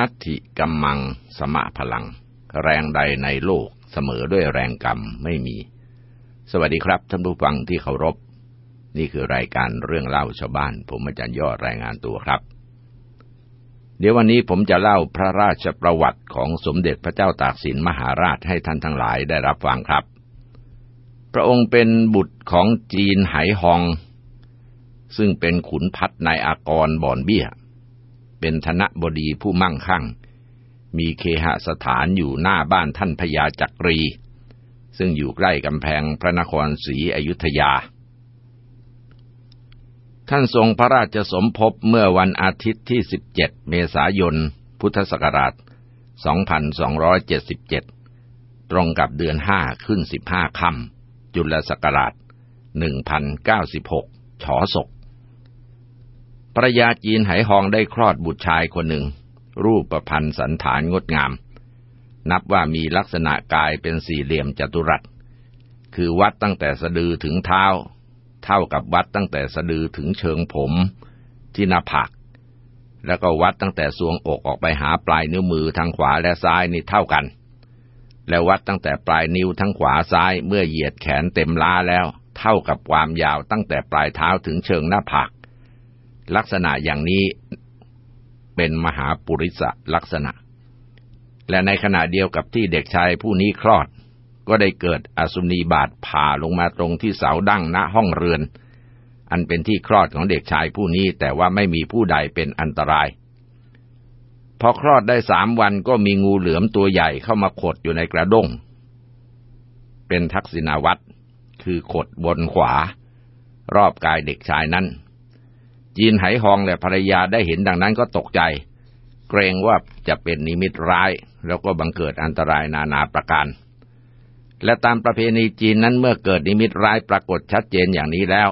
นัตถิกัมมังสมะพลัง แรงใดในโลกเสมอด้วยแรงกรรมไม่มี สวัสดีครับท่านผู้ฟังที่เคารพ นี่คือรายการเรื่องเล่าชาวบ้าน ผมอาจารย์ยอดรายงานตัวครับ เดี๋ยววันนี้ผมจะเล่าพระราชประวัติของสมเด็จพระเจ้าตากสินมหาราชให้ท่านทั้งหลายได้รับฟังครับ พระองค์เป็นบุตรของจีนไหหอง ซึ่งเป็นขุนพัดนายอากรบ่อนเบี้ย เป็นธนบดีผู้มั่งคั่ง มีเคหสถานอยู่หน้าบ้านท่านพญาจักรี ซึ่งอยู่ใกล้กำแพงพระนครศรีอยุธยา ท่านทรงพระราชสมภพเมื่อวันอาทิตย์ที่ 17 เมษายน พุทธศักราช 2277 ตรงกับเดือน 5 ขึ้น 15 ค่ำจุลศักราช 1096 ฉอศก ภรยาจีนไหหองได้คลอดบุตรชายคนหนึ่ง รูปประพันธ์สันฐานงดงาม นับว่ามีลักษณะกายเป็นสี่เหลี่ยมจัตุรัส คือวัดตั้งแต่สะดือถึงเท้า เท่ากับวัดตั้งแต่สะดือถึงเชิงผม ที่หน้าผากแล้วก็วัดตั้งแต่สวงอกออกไปหาปลายนิ้วมือทางขวาและซ้ายนี่เท่ากัน แล้ววัดตั้งแต่ปลายนิ้วทั้งขวาซ้ายเมื่อเหยียดแขนเต็มล้าแล้ว เท่ากับความยาวตั้งแต่ปลายเท้าถึงเชิงหน้าผาก ลักษณะอย่างนี้เป็นมหาปุริสลักษณะ และในขณะเดียวกับที่เด็กชายผู้นี้คลอด ก็ได้เกิดอสุนีบาดผ่าลงมาตรงที่เสาดั้งณห้องเรือน อันเป็นที่คลอดของเด็กชายผู้นี้แต่ว่าไม่มีผู้ใดเป็นอันตราย พอคลอดได้สามวันก็มีงูเหลือมตัวใหญ่เข้ามาขดอยู่ในกระด้ง เป็นทักษิณาวัตรคือขดบนขวารอบกายเด็กชายนั้น จีนไหหองและภรรยาได้เห็นดังนั้นก็ตกใจ เกรงว่าจะเป็นนิมิตร้าย แล้วก็บังเกิดอันตรายนานาประการ และตามประเพณีจีนนั้นเมื่อเกิดนิมิตร้ายปรากฏชัดเจนอย่างนี้แล้ว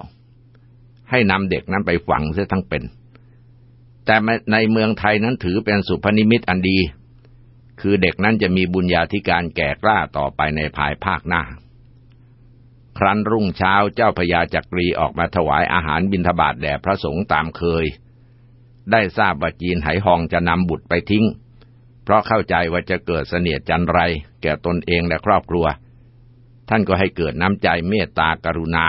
ให้นำเด็กนั้นไปฝังเสียทั้งเป็น แต่ในเมืองไทยนั้นถือเป็นสุพนิมิตอันดี คือเด็กนั้นจะมีบุญญาธิการแก่กล้าต่อไปในภายภาคหน้า ครั้นรุ่งเช้าเจ้าพญาจักรีออกมาถวายอาหารบิณฑบาตแด่พระสงฆ์ตามเคย ได้ทราบว่าจีนไหหองจะนำบุตรไปทิ้ง เพราะเข้าใจว่าจะเกิดเสนียดจันไร แก่ตนเองและครอบครัว ท่านก็ให้เกิดน้ำใจเมตตากรุณา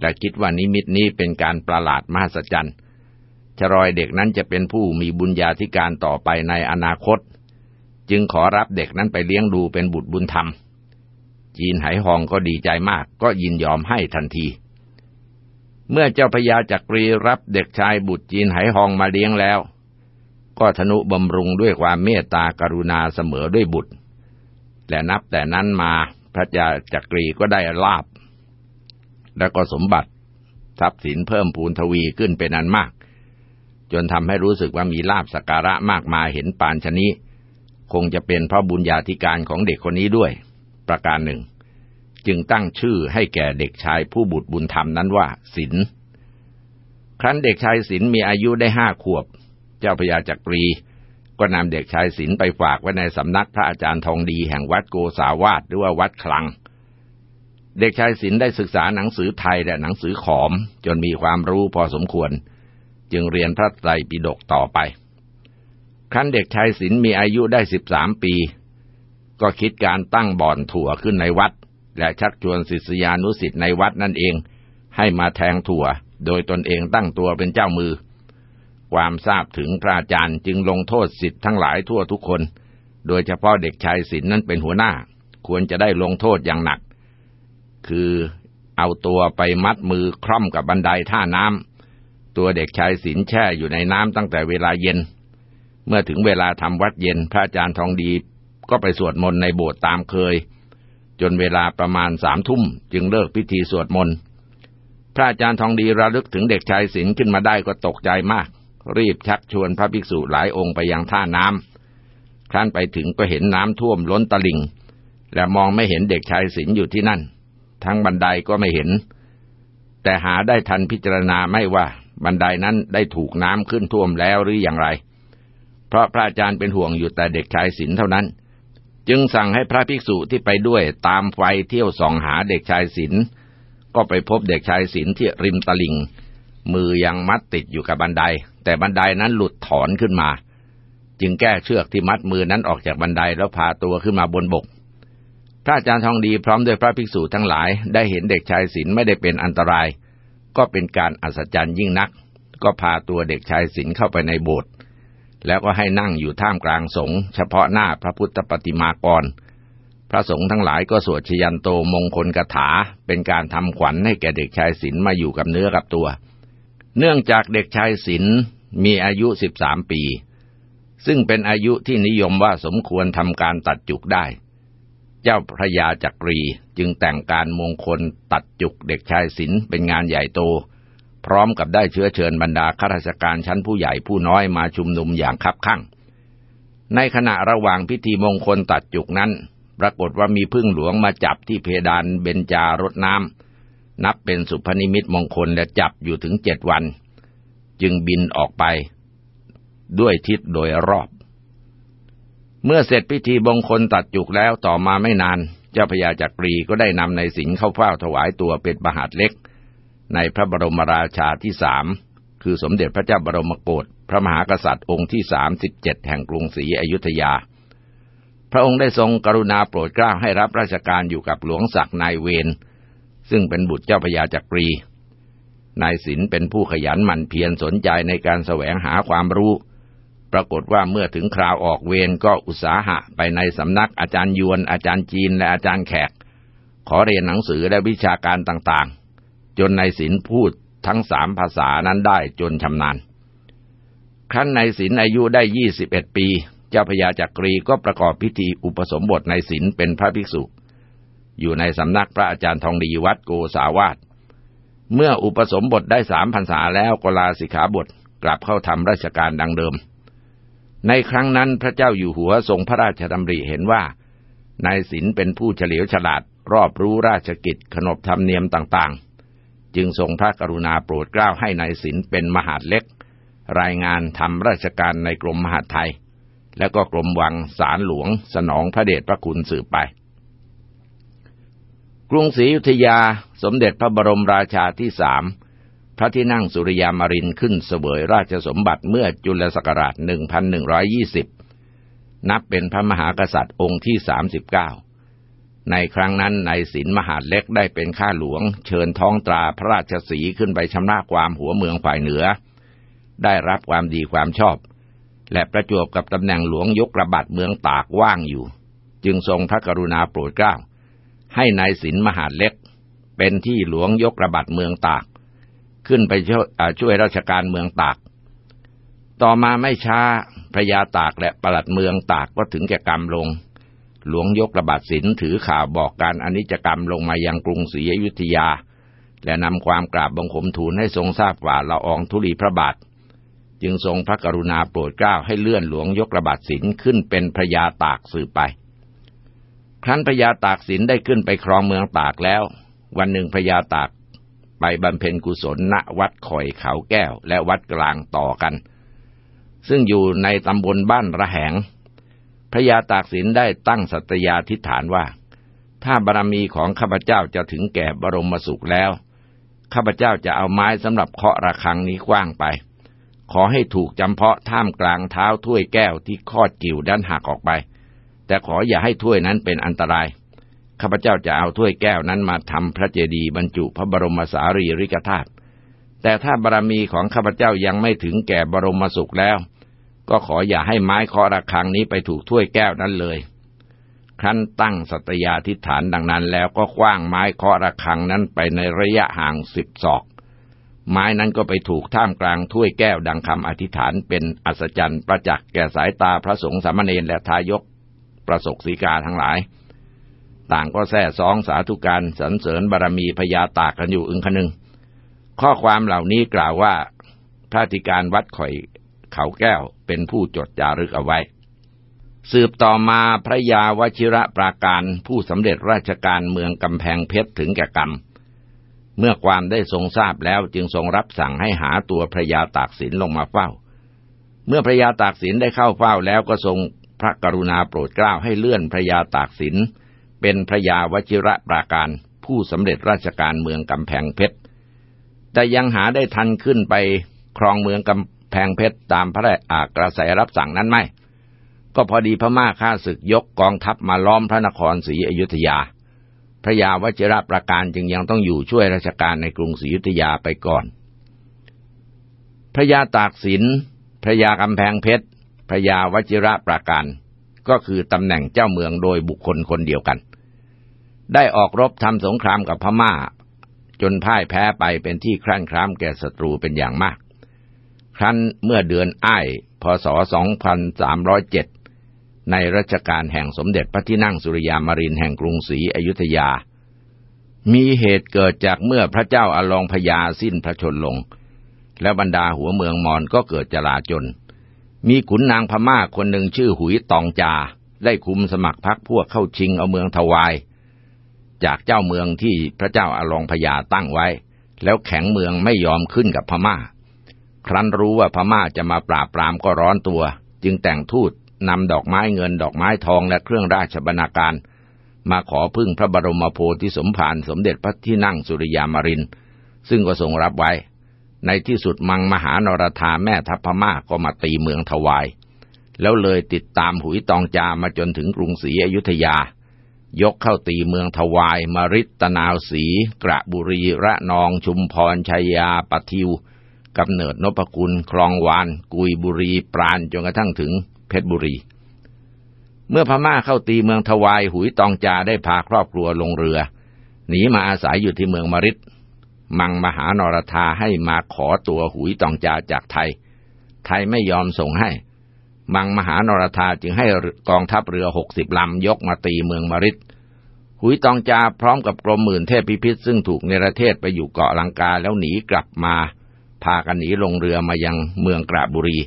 และคิดว่านิมิตนี้เป็นการประหลาดมหัศจรรย์ชรอยเด็กนั้นจะเป็นผู้มีบุญญาธิการต่อไปในอนาคต จึงขอรับเด็กนั้นไปเลี้ยงดูเป็นบุตรบุญธรรม จีนไหหองก็ดีใจมากก็ยินยอมให้ทันที เมื่อเจ้าพญาจักรีรับเด็กชายบุตรจีนไหหองมาเลี้ยงแล้ว ก็ทนุบำรุงด้วยความเมตตากรุณาเสมอด้วยบุตร และนับแต่นั้นมาพระเจ้าจักรีก็ได้ลาบ และก็สมบัติทรัพย์สินเพิ่มพูนทวีขึ้นเป็นอันมาก จนทำให้รู้สึกว่ามีลาบสักการะมากมายเห็นปานชนี้ คงจะเป็นเพราะบุญญาธิการของเด็กคนนี้ด้วย ประการหนึ่ง จึงตั้งชื่อให้แก่เด็กชายผู้บุตรบุญธรรมนั้นว่าศิลครั้นเด็กชายศิลมีอายุได้ห้าขวบ เจ้าพญาจักรี ก็นำเด็กชายศิลไปฝากไว้ในสำนักพระอาจารย์ทองดีแห่งวัดโกสาวาสหรือว่าวัดคลัง เด็กชายศิลได้ศึกษาหนังสือไทยและหนังสือขอม จนมีความรู้พอสมควร จึงเรียนพระไตรปิฎกต่อไปครั้นเด็กชายศิลมีอายุได้สิบสามปี ก็คิดการตั้งบ่อนถั่วขึ้นในวัด และชักชวนศิษยานุสิ์ในวัดนั่นเอง ให้มาแทงถั่ว โดยตนเองตั้งตัวเป็นเจ้ามือ ความทราบถึงพระอาจารย์จึงลงโทษสิทธิ์ทั้งหลายทั่วทุกคน โดยเฉพาะเด็กชายศิลนั้นเป็นหัวหน้า ควรจะได้ลงโทษอย่างหนัก คือเอาตัวไปมัดมือคล่อมกับบันไดท่าน้ำตัวเด็กชายศิลแช่อยู่ในน้ำตั้งแต่เวลาเย็นเมื่อถึงเวลาทำวัดเย็นพระอาจารย์ทองดี ก็ไปสวดมนต์ในโบสถ์ตามเคย จนเวลาประมาณสามทุ่มจึงเลิกพิธีสวดมนต์พระอาจารย์ทองดีระลึกถึงเด็กชายศิลขึ้นมาได้ก็ตกใจมาก รีบชักชวนพระภิกษุหลายองค์ไปยังท่าน้ำครั้นไปถึงก็เห็นน้ำท่วมล้นตลิ่ง และมองไม่เห็นเด็กชายศิลอยู่ที่นั่น ทั้งบันไดก็ไม่เห็น แต่หาได้ทันพิจารณาไม่ว่าบันไดนั้นได้ถูกน้ำขึ้นท่วมแล้วหรืออย่างไร เพราะพระอาจารย์เป็นห่วงอยู่แต่เด็กชายศิลเท่านั้น จึงสั่งให้พระภิกษุที่ไปด้วยตามไฟเที่ยวส่องหาเด็กชายศิลก็ไปพบเด็กชายศิลที่ริมตลิงมือยังมัดติดอยู่กับบันได แต่บันไดนั้นหลุดถอนขึ้นมา จึงแก้เชือกที่มัดมือนั้นออกจากบันไดแล้วพาตัวขึ้นมาบนบก พระอาจารย์ทองดีพร้อมด้วยพระภิกษุทั้งหลาย ได้เห็นเด็กชายศิลไม่ได้เป็นอันตราย ก็เป็นการอัศจรรย์ยิ่งนัก ก็พาตัวเด็กชายศิลเข้าไปในโบสถ์ แล้วก็ให้นั่งอยู่ท่ามกลางสงฆ์เฉพาะหน้าพระพุทธปฏิมากร พระสงฆ์ทั้งหลายก็สวดชยันโตมงคลกถา เป็นการทำขวัญให้แก่เด็กชายศิลมาอยู่กับเนื้อกับตัว เนื่องจากเด็กชายศิลมีอายุสิบสามปี ซึ่งเป็นอายุที่นิยมว่าสมควรทำการตัดจุกได้ เจ้าพระยาจักรีจึงแต่งการมงคลตัดจุกเด็กชายศิลเป็นงานใหญ่โต พร้อมกับได้เชื้อเชิญบรรดาข้าราชการชั้นผู้ใหญ่ผู้น้อยมาชุมนุมอย่างคับคั่ง ในขณะระหว่างพิธีมงคลตัดจุกนั้น ปรากฏว่ามีพึ่งหลวงมาจับที่เพดานเบญจารดน้ำนับเป็นสุพนิมิตมงคลและจับอยู่ถึงเจ็ดวัน จึงบินออกไป ด้วยทิศโดยรอบ เมื่อเสร็จพิธีมงคลตัดจุกแล้วต่อมาไม่นาน เจ้าพญาจักรีก็ได้นำในสิงเข้าเฝ้าถวายตัวเป็นประหารเล็ก ในพระบรมราชาที่สามคือสมเด็จพระเจ้าบรมโกศพระมหากษัตริย์องค์ที่สามสิบเจ็ดแห่งกรุงศรีอยุธยา พระองค์ได้ทรงกรุณาโปรดเกล้าให้รับราชการอยู่กับหลวงศักดิ์นายเวนซึ่งเป็นบุตรเจ้าพญาจักรี นายศิลเป็นผู้ขยันหมั่นเพียรสนใจในการแสวงหาความรู้ ปรากฏว่าเมื่อถึงคราวออกเวรก็อุตสาหะไปในสำนักอาจารย์ยวนอาจารย์จีนและอาจารย์แขก ขอเรียนหนังสือและวิชาการต่าง จนในศิลพูดทั้งสามภาษานั้นได้จนชำนาญ ครั้นในศิลอายุได้ยี่สิบเอ็ดปี เจ้าพญาจักรีก็ประกอบพิธีอุปสมบทในศิลเป็นพระภิกษุ อยู่ในสำนักพระอาจารย์ทองดีวัดโกสาวาสเมื่ออุปสมบทได้สามพรรษาแล้วก็ลาสิกขาบทกลับเข้าทำราชการดังเดิม ในครั้งนั้นพระเจ้าอยู่หัวทรงพระราชดำริเห็นว่านายศิลเป็นผู้เฉลียวฉลาดรอบรู้ราชกิจขนบธรรมเนียมต่างๆ จึงทรงพระกรุณาโปรดเกล้าให้ในายศิลเป็นมหาดเล็ก รายงานทำราชการในกรมมหาดไทย และก็กรมวังสารหลวง สนองพระเดชพระคุณสืบไป กรุงศรีอยุธยาสมเด็จพระบรมราชาที่สามพระที่นั่งสุริยามารินขึ้นเสวยราชสมบัติเมื่อจุลศักราช 1120 นับเป็นพระมหากษัตริย์องค์ที่ 39 ในครั้งนั้นนายศิลมหาดเล็กได้เป็นข้าหลวง เชิญท้องตราพระราชสีขึ้นไปชำระความหัวเมืองฝ่ายเหนือ ได้รับความดีความชอบ และประจวบกับตำแหน่งหลวงยกระบาดเมืองตากว่างอยู่ จึงทรงพระกรุณาโปรดเกล้า ให้นายศิลมหาดเล็ก เป็นที่หลวงยกระบาดเมืองตาก ขึ้นไปช่วยราชการเมืองตาก ต่อมาไม่ช้าพระยาตากและปลัดเมืองตากก็ถึงแก่กรรมลง หลวงยกระบาดสินถือข่าวบอกการอนิจกรรมลงมายังกรุงศรีอยุธยา และนำความกราบบังคมทูลให้ทรงทราบว่าละอองธุลีพระบาท จึงทรงพระกรุณาโปรดเกล้าให้เลื่อนหลวงยกระบาดสินขึ้นเป็นพระยาตากสืบไป ครั้นพระยาตากสินได้ขึ้นไปครองเมืองตากแล้ว วันหนึ่งพระยาตากไปบำเพ็ญกุศลณวัดข่อยเขาแก้ว และวัดกลางต่อกัน ซึ่งอยู่ในตำบลบ้านระแหง พระยาตากสินได้ตั้งสัตยาธิฐานว่า ถ้าบารรมีของข้าพเจ้าจะถึงแก่บรมสุขแล้ว ข้าพเจ้าจะเอาไม้สำหรับเคาะระฆังนี้กว้างไป ขอให้ถูกจำเพาะท่ามกลางเท้าถ้วยแก้วที่คอดกิ่วด้านหักออกไป แต่ขออย่าให้ถ้วยนั้นเป็นอันตราย ข้าพเจ้าจะเอาถ้วยแก้วนั้นมาทำพระเจดีย์บรรจุพระบรมสารีริกธาตุแต่ถ้าบารรมีของข้าพเจ้ายังไม่ถึงแก่บรมสุขแล้ว ก็ขออย่าให้ไม้เคาะระฆังนี้ไปถูกถ้วยแก้วนั้นเลย ครั้นตั้งสัตยาธิฐานดังนั้นแล้วก็คว้างไม้เคาะระฆังนั้นไปในระยะห่างสิบศอก ไม้นั้นก็ไปถูกท่ามกลางถ้วยแก้วดังคำอธิษฐานเป็นอัศจรรย์ประจักษ์แก่สายตาพระสงฆ์สามเณรและทายกประสบสีกาทั้งหลาย ต่างก็แท้ซองสาธุการสรรเสริญบารมีพญาตากกันอยู่อึงคนึง ข้อความเหล่านี้กล่าวว่าพระธิการวัดข่อย เขาแก้วเป็นผู้จดจารึกเอาไว้ สืบต่อมาพระยาวชิระปราการผู้สำเร็จราชการเมืองกำแพงเพชรถึงแก่กรรม เมื่อความได้ทรงทราบแล้วจึงทรงรับสั่งให้หาตัวพระยาตากสินลงมาเฝ้า เมื่อพระยาตากสินได้เข้าเฝ้าแล้วก็ทรงพระกรุณาโปรดเกล้าให้เลื่อนพระยาตากสินเป็นพระยาวชิระปราการผู้สำเร็จราชการเมืองกำแพงเพชรแต่ยังหาได้ทันขึ้นไปครองเมืองกำ แพงเพชรตามพระอากระแสรับสั่งนั้นไหม ก็พอดีพม่าข้าศึกยกกองทัพมาล้อมพระนครศรีอยุธยา พระยาวชิระประการจึงยังต้องอยู่ช่วยราชการในกรุงศรีอยุธยาไปก่อน พระยาตากสิน พระยากำแพงเพชร พระยาวชิระประการ ก็คือตำแหน่งเจ้าเมืองโดยบุคคลคนเดียวกัน ได้ออกรบทำสงครามกับพม่าจนพ่ายแพ้ไปเป็นที่ครั่นครามแก่ศัตรูเป็นอย่างมาก ครั้นเมื่อเดือนอ้ายพศ 2307 ในรัชกาลแห่งสมเด็จพระที่นั่งสุริยามารินแห่งกรุงศรีอยุธยา มีเหตุเกิดจากเมื่อพระเจ้าอลองพญาสิ้นพระชนลง และบรรดาหัวเมืองมอญก็เกิดจลาจลมีขุนนางพม่าคนหนึ่งชื่อหุยตองจา ได้คุมสมัครพรรคพวกเข้าชิงเอาเมืองทวาย จากเจ้าเมืองที่พระเจ้าอลองพญาตั้งไว้ แล้วแข็งเมืองไม่ยอมขึ้นกับพม่า ครั้นรู้ว่าพม่าจะมาปราบปรามก็ร้อนตัว จึงแต่งทูตนำดอกไม้เงินดอกไม้ทองและเครื่องราชบรรณาการ มาขอพึ่งพระบรมโพธิสมภารสมเด็จพระที่นั่งสุริยามาริน ซึ่งก็ทรงรับไว้ ในที่สุดมังมหานรธาแม่ทัพพม่าก็มาตีเมืองถวาย แล้วเลยติดตามหุยตองจามาจนถึงกรุงศรีอยุธยา ยกเข้าตีเมืองถวาย มริตตนาวสี กระบุรี ระนองชุมพรชัยยาปทิว กำเนิดนพกุลคลองวาน กุยบุรี ปราณจนกระทั่งถึงเพชรบุรี เมื่อพม่าเข้าตีเมืองทวายหุยตองจาได้พาครอบครัวลงเรือ หนีมาอาศัยอยู่ที่เมืองมริดมังมหานรธาให้มาขอตัวหุยตองจาจากไทย ไทยไม่ยอมส่งให้ มังมหานรธาจึงให้กองทัพเรือหกสิบลำยกมาตีเมืองมริดหุยตองจาพร้อมกับกรมหมื่นเทพพิพิธซึ่งถูกเนรเทศไปอยู่เกาะลังกาแล้วหนีกลับมา พากันหนีลงเรือมายังเมืองกระบุรี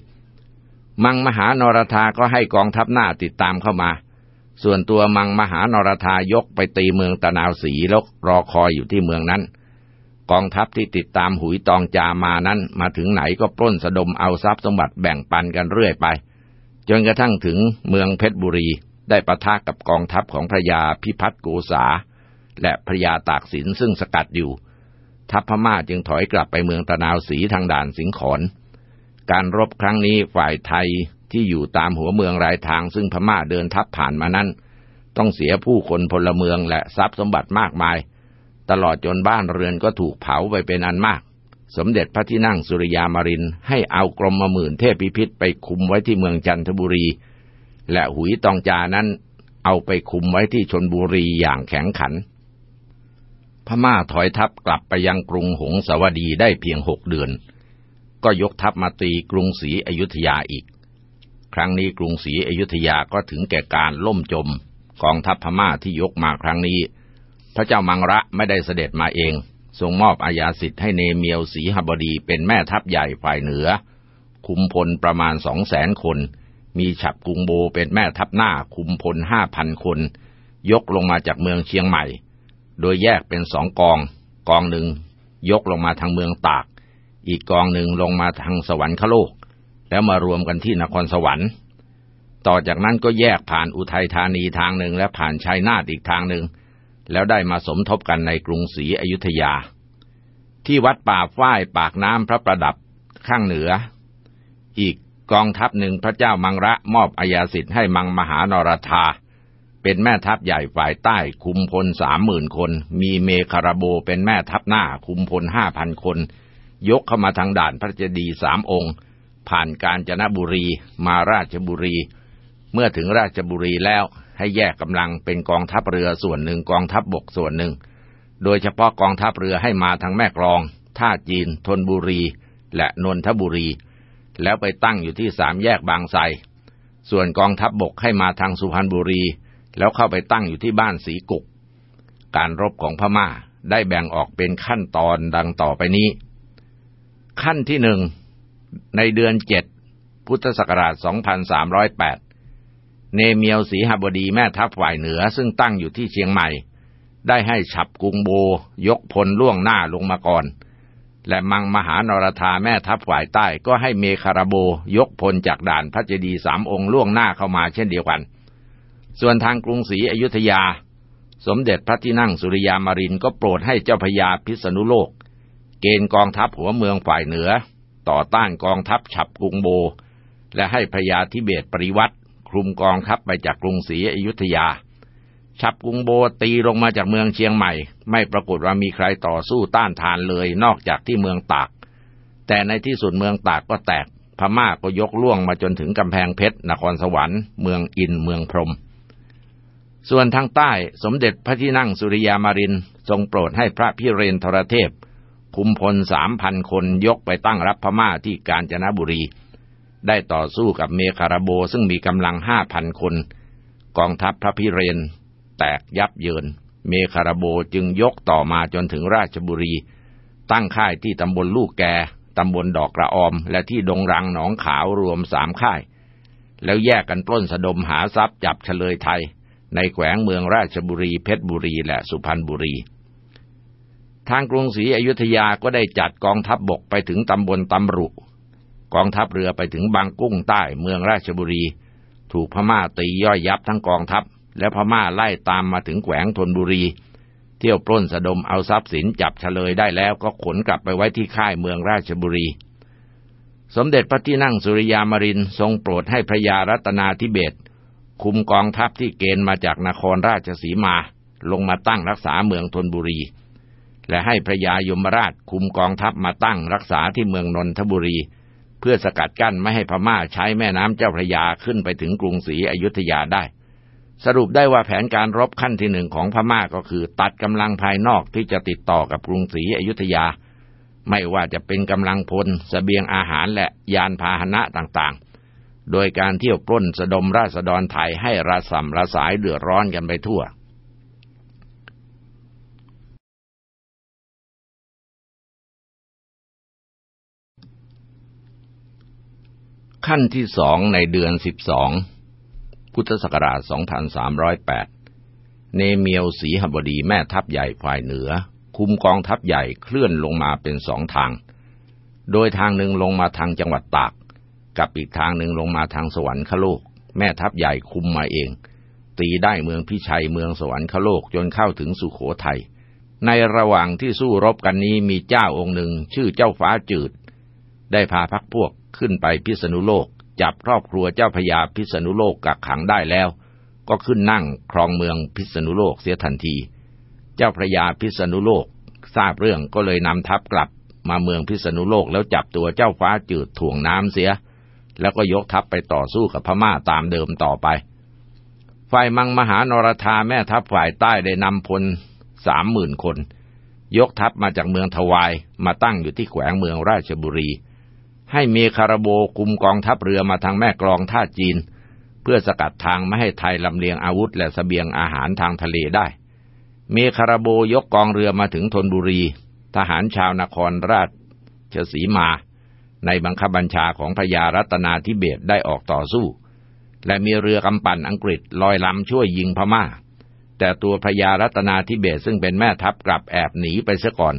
มังมหานรธาก็ให้กองทัพหน้าติดตามเข้ามา ส่วนตัวมังมหานรธายกไปตีเมืองตะนาวสีแล้วรอคอยอยู่ที่เมืองนั้น กองทัพที่ติดตามหุยตองจามานั้น มาถึงไหนก็ปล้นสะดมเอาทรัพย์สมบัติแบ่งปันกันเรื่อยไป จนกระทั่งถึงเมืองเพชรบุรีได้ปะทะกับกองทัพของพระยาพิพัฒน์โกษา และพระยาตากสินซึ่งสกัดอยู่ ทัพพม่าจึงถอยกลับไปเมืองตะนาวสีทางด่านสิงขอน การรบครั้งนี้ฝ่ายไทยที่อยู่ตามหัวเมืองรายทางซึ่งพม่าเดินทัพผ่านมานั้น ต้องเสียผู้คนพลเมืองและทรัพย์สมบัติมากมาย ตลอดจนบ้านเรือนก็ถูกเผาไปเป็นอันมาก สมเด็จพระที่นั่งสุริยามารินให้เอากรมมหมื่นเทพพิพิธไปคุมไว้ที่เมืองจันทบุรี และหุยตองจานั้นเอาไปคุมไว้ที่ชนบุรีอย่างแข็งขัน พม่าถอยทัพกลับไปยังกรุงหงสาวดีได้เพียงหกเดือน ก็ยกทัพมาตีกรุงศรีอยุธยาอีก ครั้งนี้กรุงศรีอยุธยาก็ถึงแก่การล่มจมกองทัพพม่าที่ยกมาครั้งนี้ พระเจ้ามังระไม่ได้เสด็จมาเอง ทรงมอบอาญาสิทธิ์ให้เนเมียวศรีหบดีเป็นแม่ทัพใหญ่ฝ่ายเหนือ คุมพลประมาณสองแสนคน มีฉับกรุงโบเป็นแม่ทัพหน้าคุมพลห้าพันคน ยกลงมาจากเมืองเชียงใหม่ โดยแยกเป็นสองกอง กองหนึ่งยกลงมาทางเมืองตาก อีกกองหนึ่งลงมาทางสวรรคโลก แล้วมารวมกันที่นครสวรรค์ ต่อจากนั้นก็แยกผ่านอุทัยธานีทางหนึ่งและผ่านชัยนาทอีกทางหนึ่ง แล้วได้มาสมทบกันในกรุงศรีอยุธยา ที่วัดป่าฝ้ายปากน้ำพระประดับข้างเหนือ อีกกองทัพหนึ่งพระเจ้ามังระมอบอายาสิทธิ์ให้มังมหานรธา เป็นแม่ทัพใหญ่ฝ่ายใต้คุมพลสามหมื่นคน มีเมคาราโบเป็นแม่ทัพหน้าคุมพลห้าพันคน ยกเข้ามาทางด่านพระเจดีย์สามองค์ ผ่านกาญจนบุรีมาราชบุรี เมื่อถึงราชบุรีแล้วให้แยกกำลังเป็นกองทัพเรือส่วนหนึ่งกองทัพบบกส่วนหนึ่ง โดยเฉพาะกองทัพเรือให้มาทางแม่กลอง ท่าจีน ทนบุรี และนนทบุรี แล้วไปตั้งอยู่ที่สามแยกบางไทรส่วนกองทัพบบกให้มาทางสุพรรณบุรี แล้วเข้าไปตั้งอยู่ที่บ้านสีกุก การรบของพม่าได้แบ่งออกเป็นขั้นตอนดังต่อไปนี้ ขั้นที่หนึ่งในเดือนเจ็ดพุทธศักราช 2308 เนเมียวสีหบดีแม่ทัพฝ่ายเหนือซึ่งตั้งอยู่ที่เชียงใหม่ ได้ให้ฉับกรุงโบยกพลล่วงหน้าลงมาก่อน และมังมหานรธาแม่ทัพฝ่ายใต้ก็ให้เมคาราโบยกพลจากด่านพระเจดีย์สามองค์ล่วงหน้าเข้ามาเช่นเดียวกัน ส่วนทางกรุงศรีอยุธยา สมเด็จพระที่นั่งสุริยามารินก็โปรดให้เจ้าพญาพิษณุโลก เกณฑ์กองทัพหัวเมืองฝ่ายเหนือ ต่อต้านกองทัพฉับกรุงโบ และให้พระยาธิเบศปริวัติคลุมกองทัพไปจากกรุงศรีอยุธยาชับกรุงโบตีลงมาจากเมืองเชียงใหม่ ไม่ปรากฏว่ามีใครต่อสู้ต้านทานเลยนอกจากที่เมืองตาก แต่ในที่สุดเมืองตากก็แตกพม่าก็ยกล่วงมาจนถึงกำแพงเพชรนครสวรรค์ เมืองอินเมืองพรม ส่วนทางใต้สมเด็จพระที่นั่งสุริยามารินทรงโปรดให้พระพิเรนทรเทพ คุมพลสามพันคนยกไปตั้งรับพม่าที่กาญจนบุรี ได้ต่อสู้กับเมคาราโบซึ่งมีกำลังห้าพันคน กองทัพพระพิเรน แตกยับเยิน เมคาราโบจึงยกต่อมาจนถึงราชบุรี ตั้งค่ายที่ตำบลลูกแกตำบลดอกกระออม และที่ดงรังหนองขาวรวมสามค่าย แล้วแยกกันปล้นสะดมหาทรัพย์จับเฉลยไทย ในแขวงเมืองราชบุรี เพชรบุรี และสุพรรณบุรี ทางกรุงศรีอยุธยาก็ได้จัดกองทัพบบกไปถึงตำบลตำรุ กองทัพเรือไปถึงบางกุ้งใต้เมืองราชบุรี ถูกพม่าตีย่อยยับทั้งกองทัพ และพม่าไล่ตามมาถึงแขวงธนบุรี เที่ยวปล้นสะดมเอาทรัพย์สินจับเฉลยได้แล้วก็ขนกลับไปไว้ที่ค่ายเมืองราชบุรีสมเด็จพระที่นั่งสุริยามรินทรงโปรดให้พระยารัตนาธิเบศ คุมกองทัพที่เกณฑ์มาจากนครราชสีมา ลงมาตั้งรักษาเมืองธนบุรี และให้พระยายมราชคุมกองทัพมาตั้งรักษาที่เมืองนนทบุรี เพื่อสกัดกั้นไม่ให้พม่าใช้แม่น้ำเจ้าพระยาขึ้นไปถึงกรุงศรีอยุธยาได้ สรุปได้ว่าแผนการรบขั้นที่หนึ่งของพม่าก็คือ ตัดกำลังภายนอกที่จะติดต่อกับกรุงศรีอยุธยา ไม่ว่าจะเป็นกำลังพลสเสบียงอาหารและยานพาหนะต่างๆ โดยการเที่ยวปล้นสะดมราษฎรไทยให้ระสำระสายเดือดร้อนกันไปทั่วขั้นที่สองในเดือนสิบสอง พุทธศักราช 2308 เนเมียวสีหบดีแม่ทัพใหญ่ฝ่ายเหนือ คุมกองทัพใหญ่เคลื่อนลงมาเป็นสองทาง โดยทางหนึ่งลงมาทางจังหวัดตาก กับอีกทางหนึ่งลงมาทางสวรรคโลก แม่ทัพใหญ่คุมมาเอง ตีได้เมืองพิชัยเมืองสวรรคโลกจนเข้าถึงสุขโขทยัยในระหว่างที่สู้รบกันนี้มีเจ้าองค์หนึ่งชื่อเจ้าฟ้าจืด ได้พาพักพวกขึ้นไปพิษณุโลก จับครอบครัวเจ้าพญาพิษณุโลกกักขังได้แล้ว ก็ขึ้นนั่งครองเมืองพิษณุโลกเสียทันที เจ้าพระยาพิษณุโลก ทราบเรื่องก็เลยนำทัพกลับมาเมืองพิษณุโลกแล้วจับตัวเจ้าฟ้าจืดถ่วงน้ำเสีย แล้วก็ยกทัพไปต่อสู้กับพม่าตามเดิมต่อไป ฝ่ายมังมหานรธาแม่ทัพฝ่ายใต้ได้นำพลสามหมื่นคน ยกทัพมาจากเมืองทวายมาตั้งอยู่ที่แขวงเมืองราชบุรี ให้เมคาราโบคุมกองทัพเรือมาทางแม่กลองท่าจีน เพื่อสกัดทางไม่ให้ไทยลำเลียงอาวุธและสเสบียงอาหารทางทะเลได้ เมคาราโบยกกองเรือมาถึงธนบุรี ทหารชาวนครราชสีมา ในบังคับบัญชาของพญารัตนาธิเบศได้ออกต่อสู้ และมีเรือกำปั่นอังกฤษลอยลำช่วยยิงพมา่า แต่ตัวพญารัตนาธิเบศซึ่งเป็นแม่ทัพกลับแอบหนีไปเสียก่อน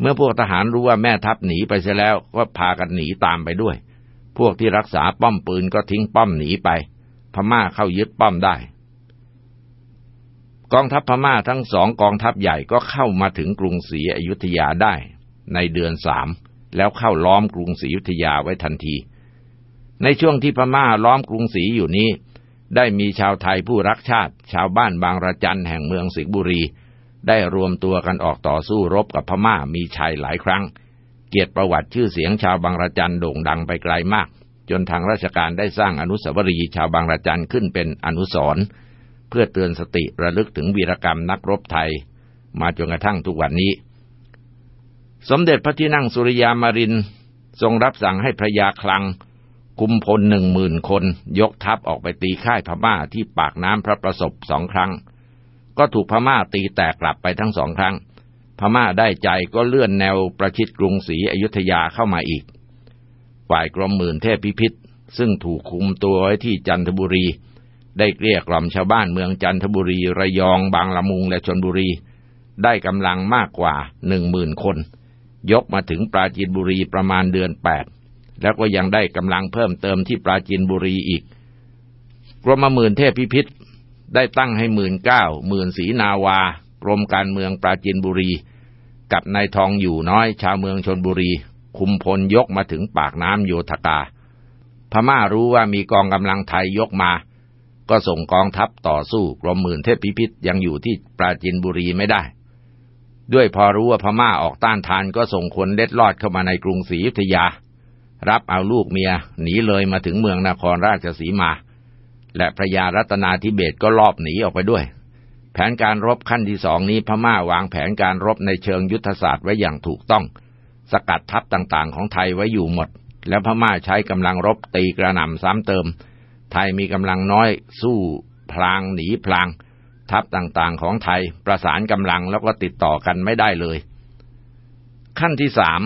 เมื่อพวกทหารรู้ว่าแม่ทัพหนีไปเสียแล้วก็พากันหนีตามไปด้วย พวกที่รักษาป้อมปืนก็ทิ้งป้อมหนีไป พม่าเข้ายึดป้อมได้ กองทัพพม่าทั้งสองกองทัพใหญ่ก็เข้ามาถึงกรุงศรีอยุธยาได้ ในเดือนสาม แล้วเข้าล้อมกรุงศรีอยุธยาไว้ทันที ในช่วงที่พม่าล้อมกรุงศรีอยู่นี้ ได้มีชาวไทยผู้รักชาติ ชาวบ้านบางระจันแห่งเมืองสิงห์บุรี ได้รวมตัวกันออกต่อสู้รบกับพม่ามีชัยหลายครั้ง เกียรติประวัติชื่อเสียงชาวบางระจันโด่งดังไปไกลมาก จนทางราชการได้สร้างอนุสาวรีย์ชาวบางระจันขึ้นเป็นอนุสรณ์เพื่อเตือนสติระลึกถึงวีรกรรมนักรบไทย มาจนกระทั่งทุกวันนี้ สมเด็จพระที่นั่งสุริยามาริน ทรงรับสั่งให้พระยาคลัง คุมพลหนึ่งหมื่นคน ยกทัพออกไปตีค่ายพม่าที่ปากน้ำพระประสบสองครั้ง ก็ถูกพม่าตีแตกกลับไปทั้งสองครั้ง พม่าได้ใจก็เลื่อนแนวประชิดกรุงศรีอยุธยาเข้ามาอีก ฝ่ายกรมหมื่นเทพพิพิธซึ่งถูกคุมตัวไว้ที่จันทบุรี ได้เกลี้ยกล่อมชาวบ้านเมืองจันทบุรี ระยอง บางละมุงและชนบุรี ได้กำลังมากกว่าหนึ่งหมื่นคน ยกมาถึงปราจีนบุรีประมาณเดือนแปดแล้วก็ยังได้กำลังเพิ่มเติมที่ปราจีนบุรีอีก กรมหมื่นเทพพิพิธได้ตั้งให้หมื่นเก้าหมื่นศรีนาวา กรมการเมืองปราจินบุรี กับนายทองอยู่น้อยชาวเมืองชนบุรี คุมพลยกมาถึงปากน้ำโยธกา พม่ารู้ว่ามีกองกำลังไทยยกมา ก็ส่งกองทัพต่อสู้กรมหมื่นเทพพิพิธยังอยู่ที่ปราจินบุรีไม่ได้ ด้วยพอรู้ว่าพม่าออกต้านทานก็ส่งคนเล็ดลอดเข้ามาในกรุงศรีอยุธยา รับเอาลูกเมียหนีเลยมาถึงเมืองนครราชสีมา และพระยารัตนาธิเบศก็ลอบหนีออกไปด้วย แผนการรบขั้นที่สองนี้พม่าวางแผนการรบในเชิงยุทธศาสตร์ไว้อย่างถูกต้อง สกัดทัพต่างๆ ของไทยไว้อยู่หมด แล้วพม่าใช้กำลังรบตีกระหน่ำซ้ำเติม ไทยมีกำลังน้อยสู้พลางหนีพลาง ทัพต่างๆของไทยประสานกำลังแล้วก็ติดต่อกันไม่ได้เลย ขั้นที่สาม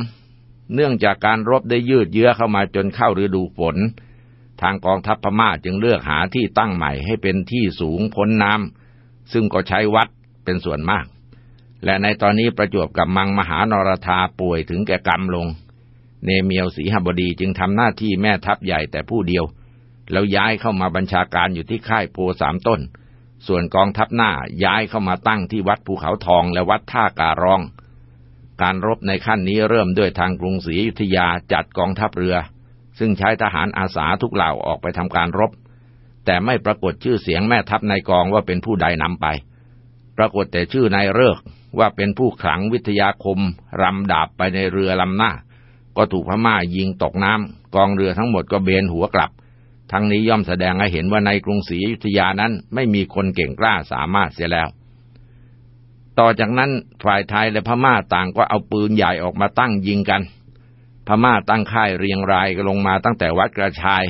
เนื่องจากการรบได้ยืดเยื้อเข้ามาจนเข้าฤดูฝน ทางกองทัพพม่าจึงเลือกหาที่ตั้งใหม่ให้เป็นที่สูงพ้นน้ำซึ่งก็ใช้วัดเป็นส่วนมาก และในตอนนี้ประจวบกับมังมหานรธาป่วยถึงแก่กรรมลง เนเมียวศรีหบดีจึงทำหน้าที่แม่ทัพใหญ่แต่ผู้เดียว แล้วย้ายเข้ามาบัญชาการอยู่ที่ค่ายโพสามต้น ส่วนกองทัพหน้าย้ายเข้ามาตั้งที่วัดภูเขาทองและวัดท่าการอง การรบในขั้นนี้เริ่มด้วยทางกรุงศรีอยุธยาจัดกองทัพเรือ ซึ่งใช้ทหารอาสาทุกเหล่าออกไปทำการรบ แต่ไม่ปรากฏชื่อเสียงแม่ทัพในกองว่าเป็นผู้ใดนำไป ปรากฏแต่ชื่อนายเลิกว่าเป็นผู้ขลังวิทยาคมรำดาบไปในเรือลำหน้า ก็ถูกพม่ายิงตกน้ำกองเรือทั้งหมดก็เบนหัวกลับ ทั้งนี้ย่อมแสดงให้เห็นว่าในกรุงศรีอยุธยานั้นไม่มีคนเก่งกล้าสามารถเสียแล้ว ต่อจากนั้นฝ่ายไทยและพม่าต่างก็เอาปืนใหญ่ออกมาตั้งยิงกัน พม่าตั้งค่ายเรียงรายลงมาตั้งแต่วัดกระชาย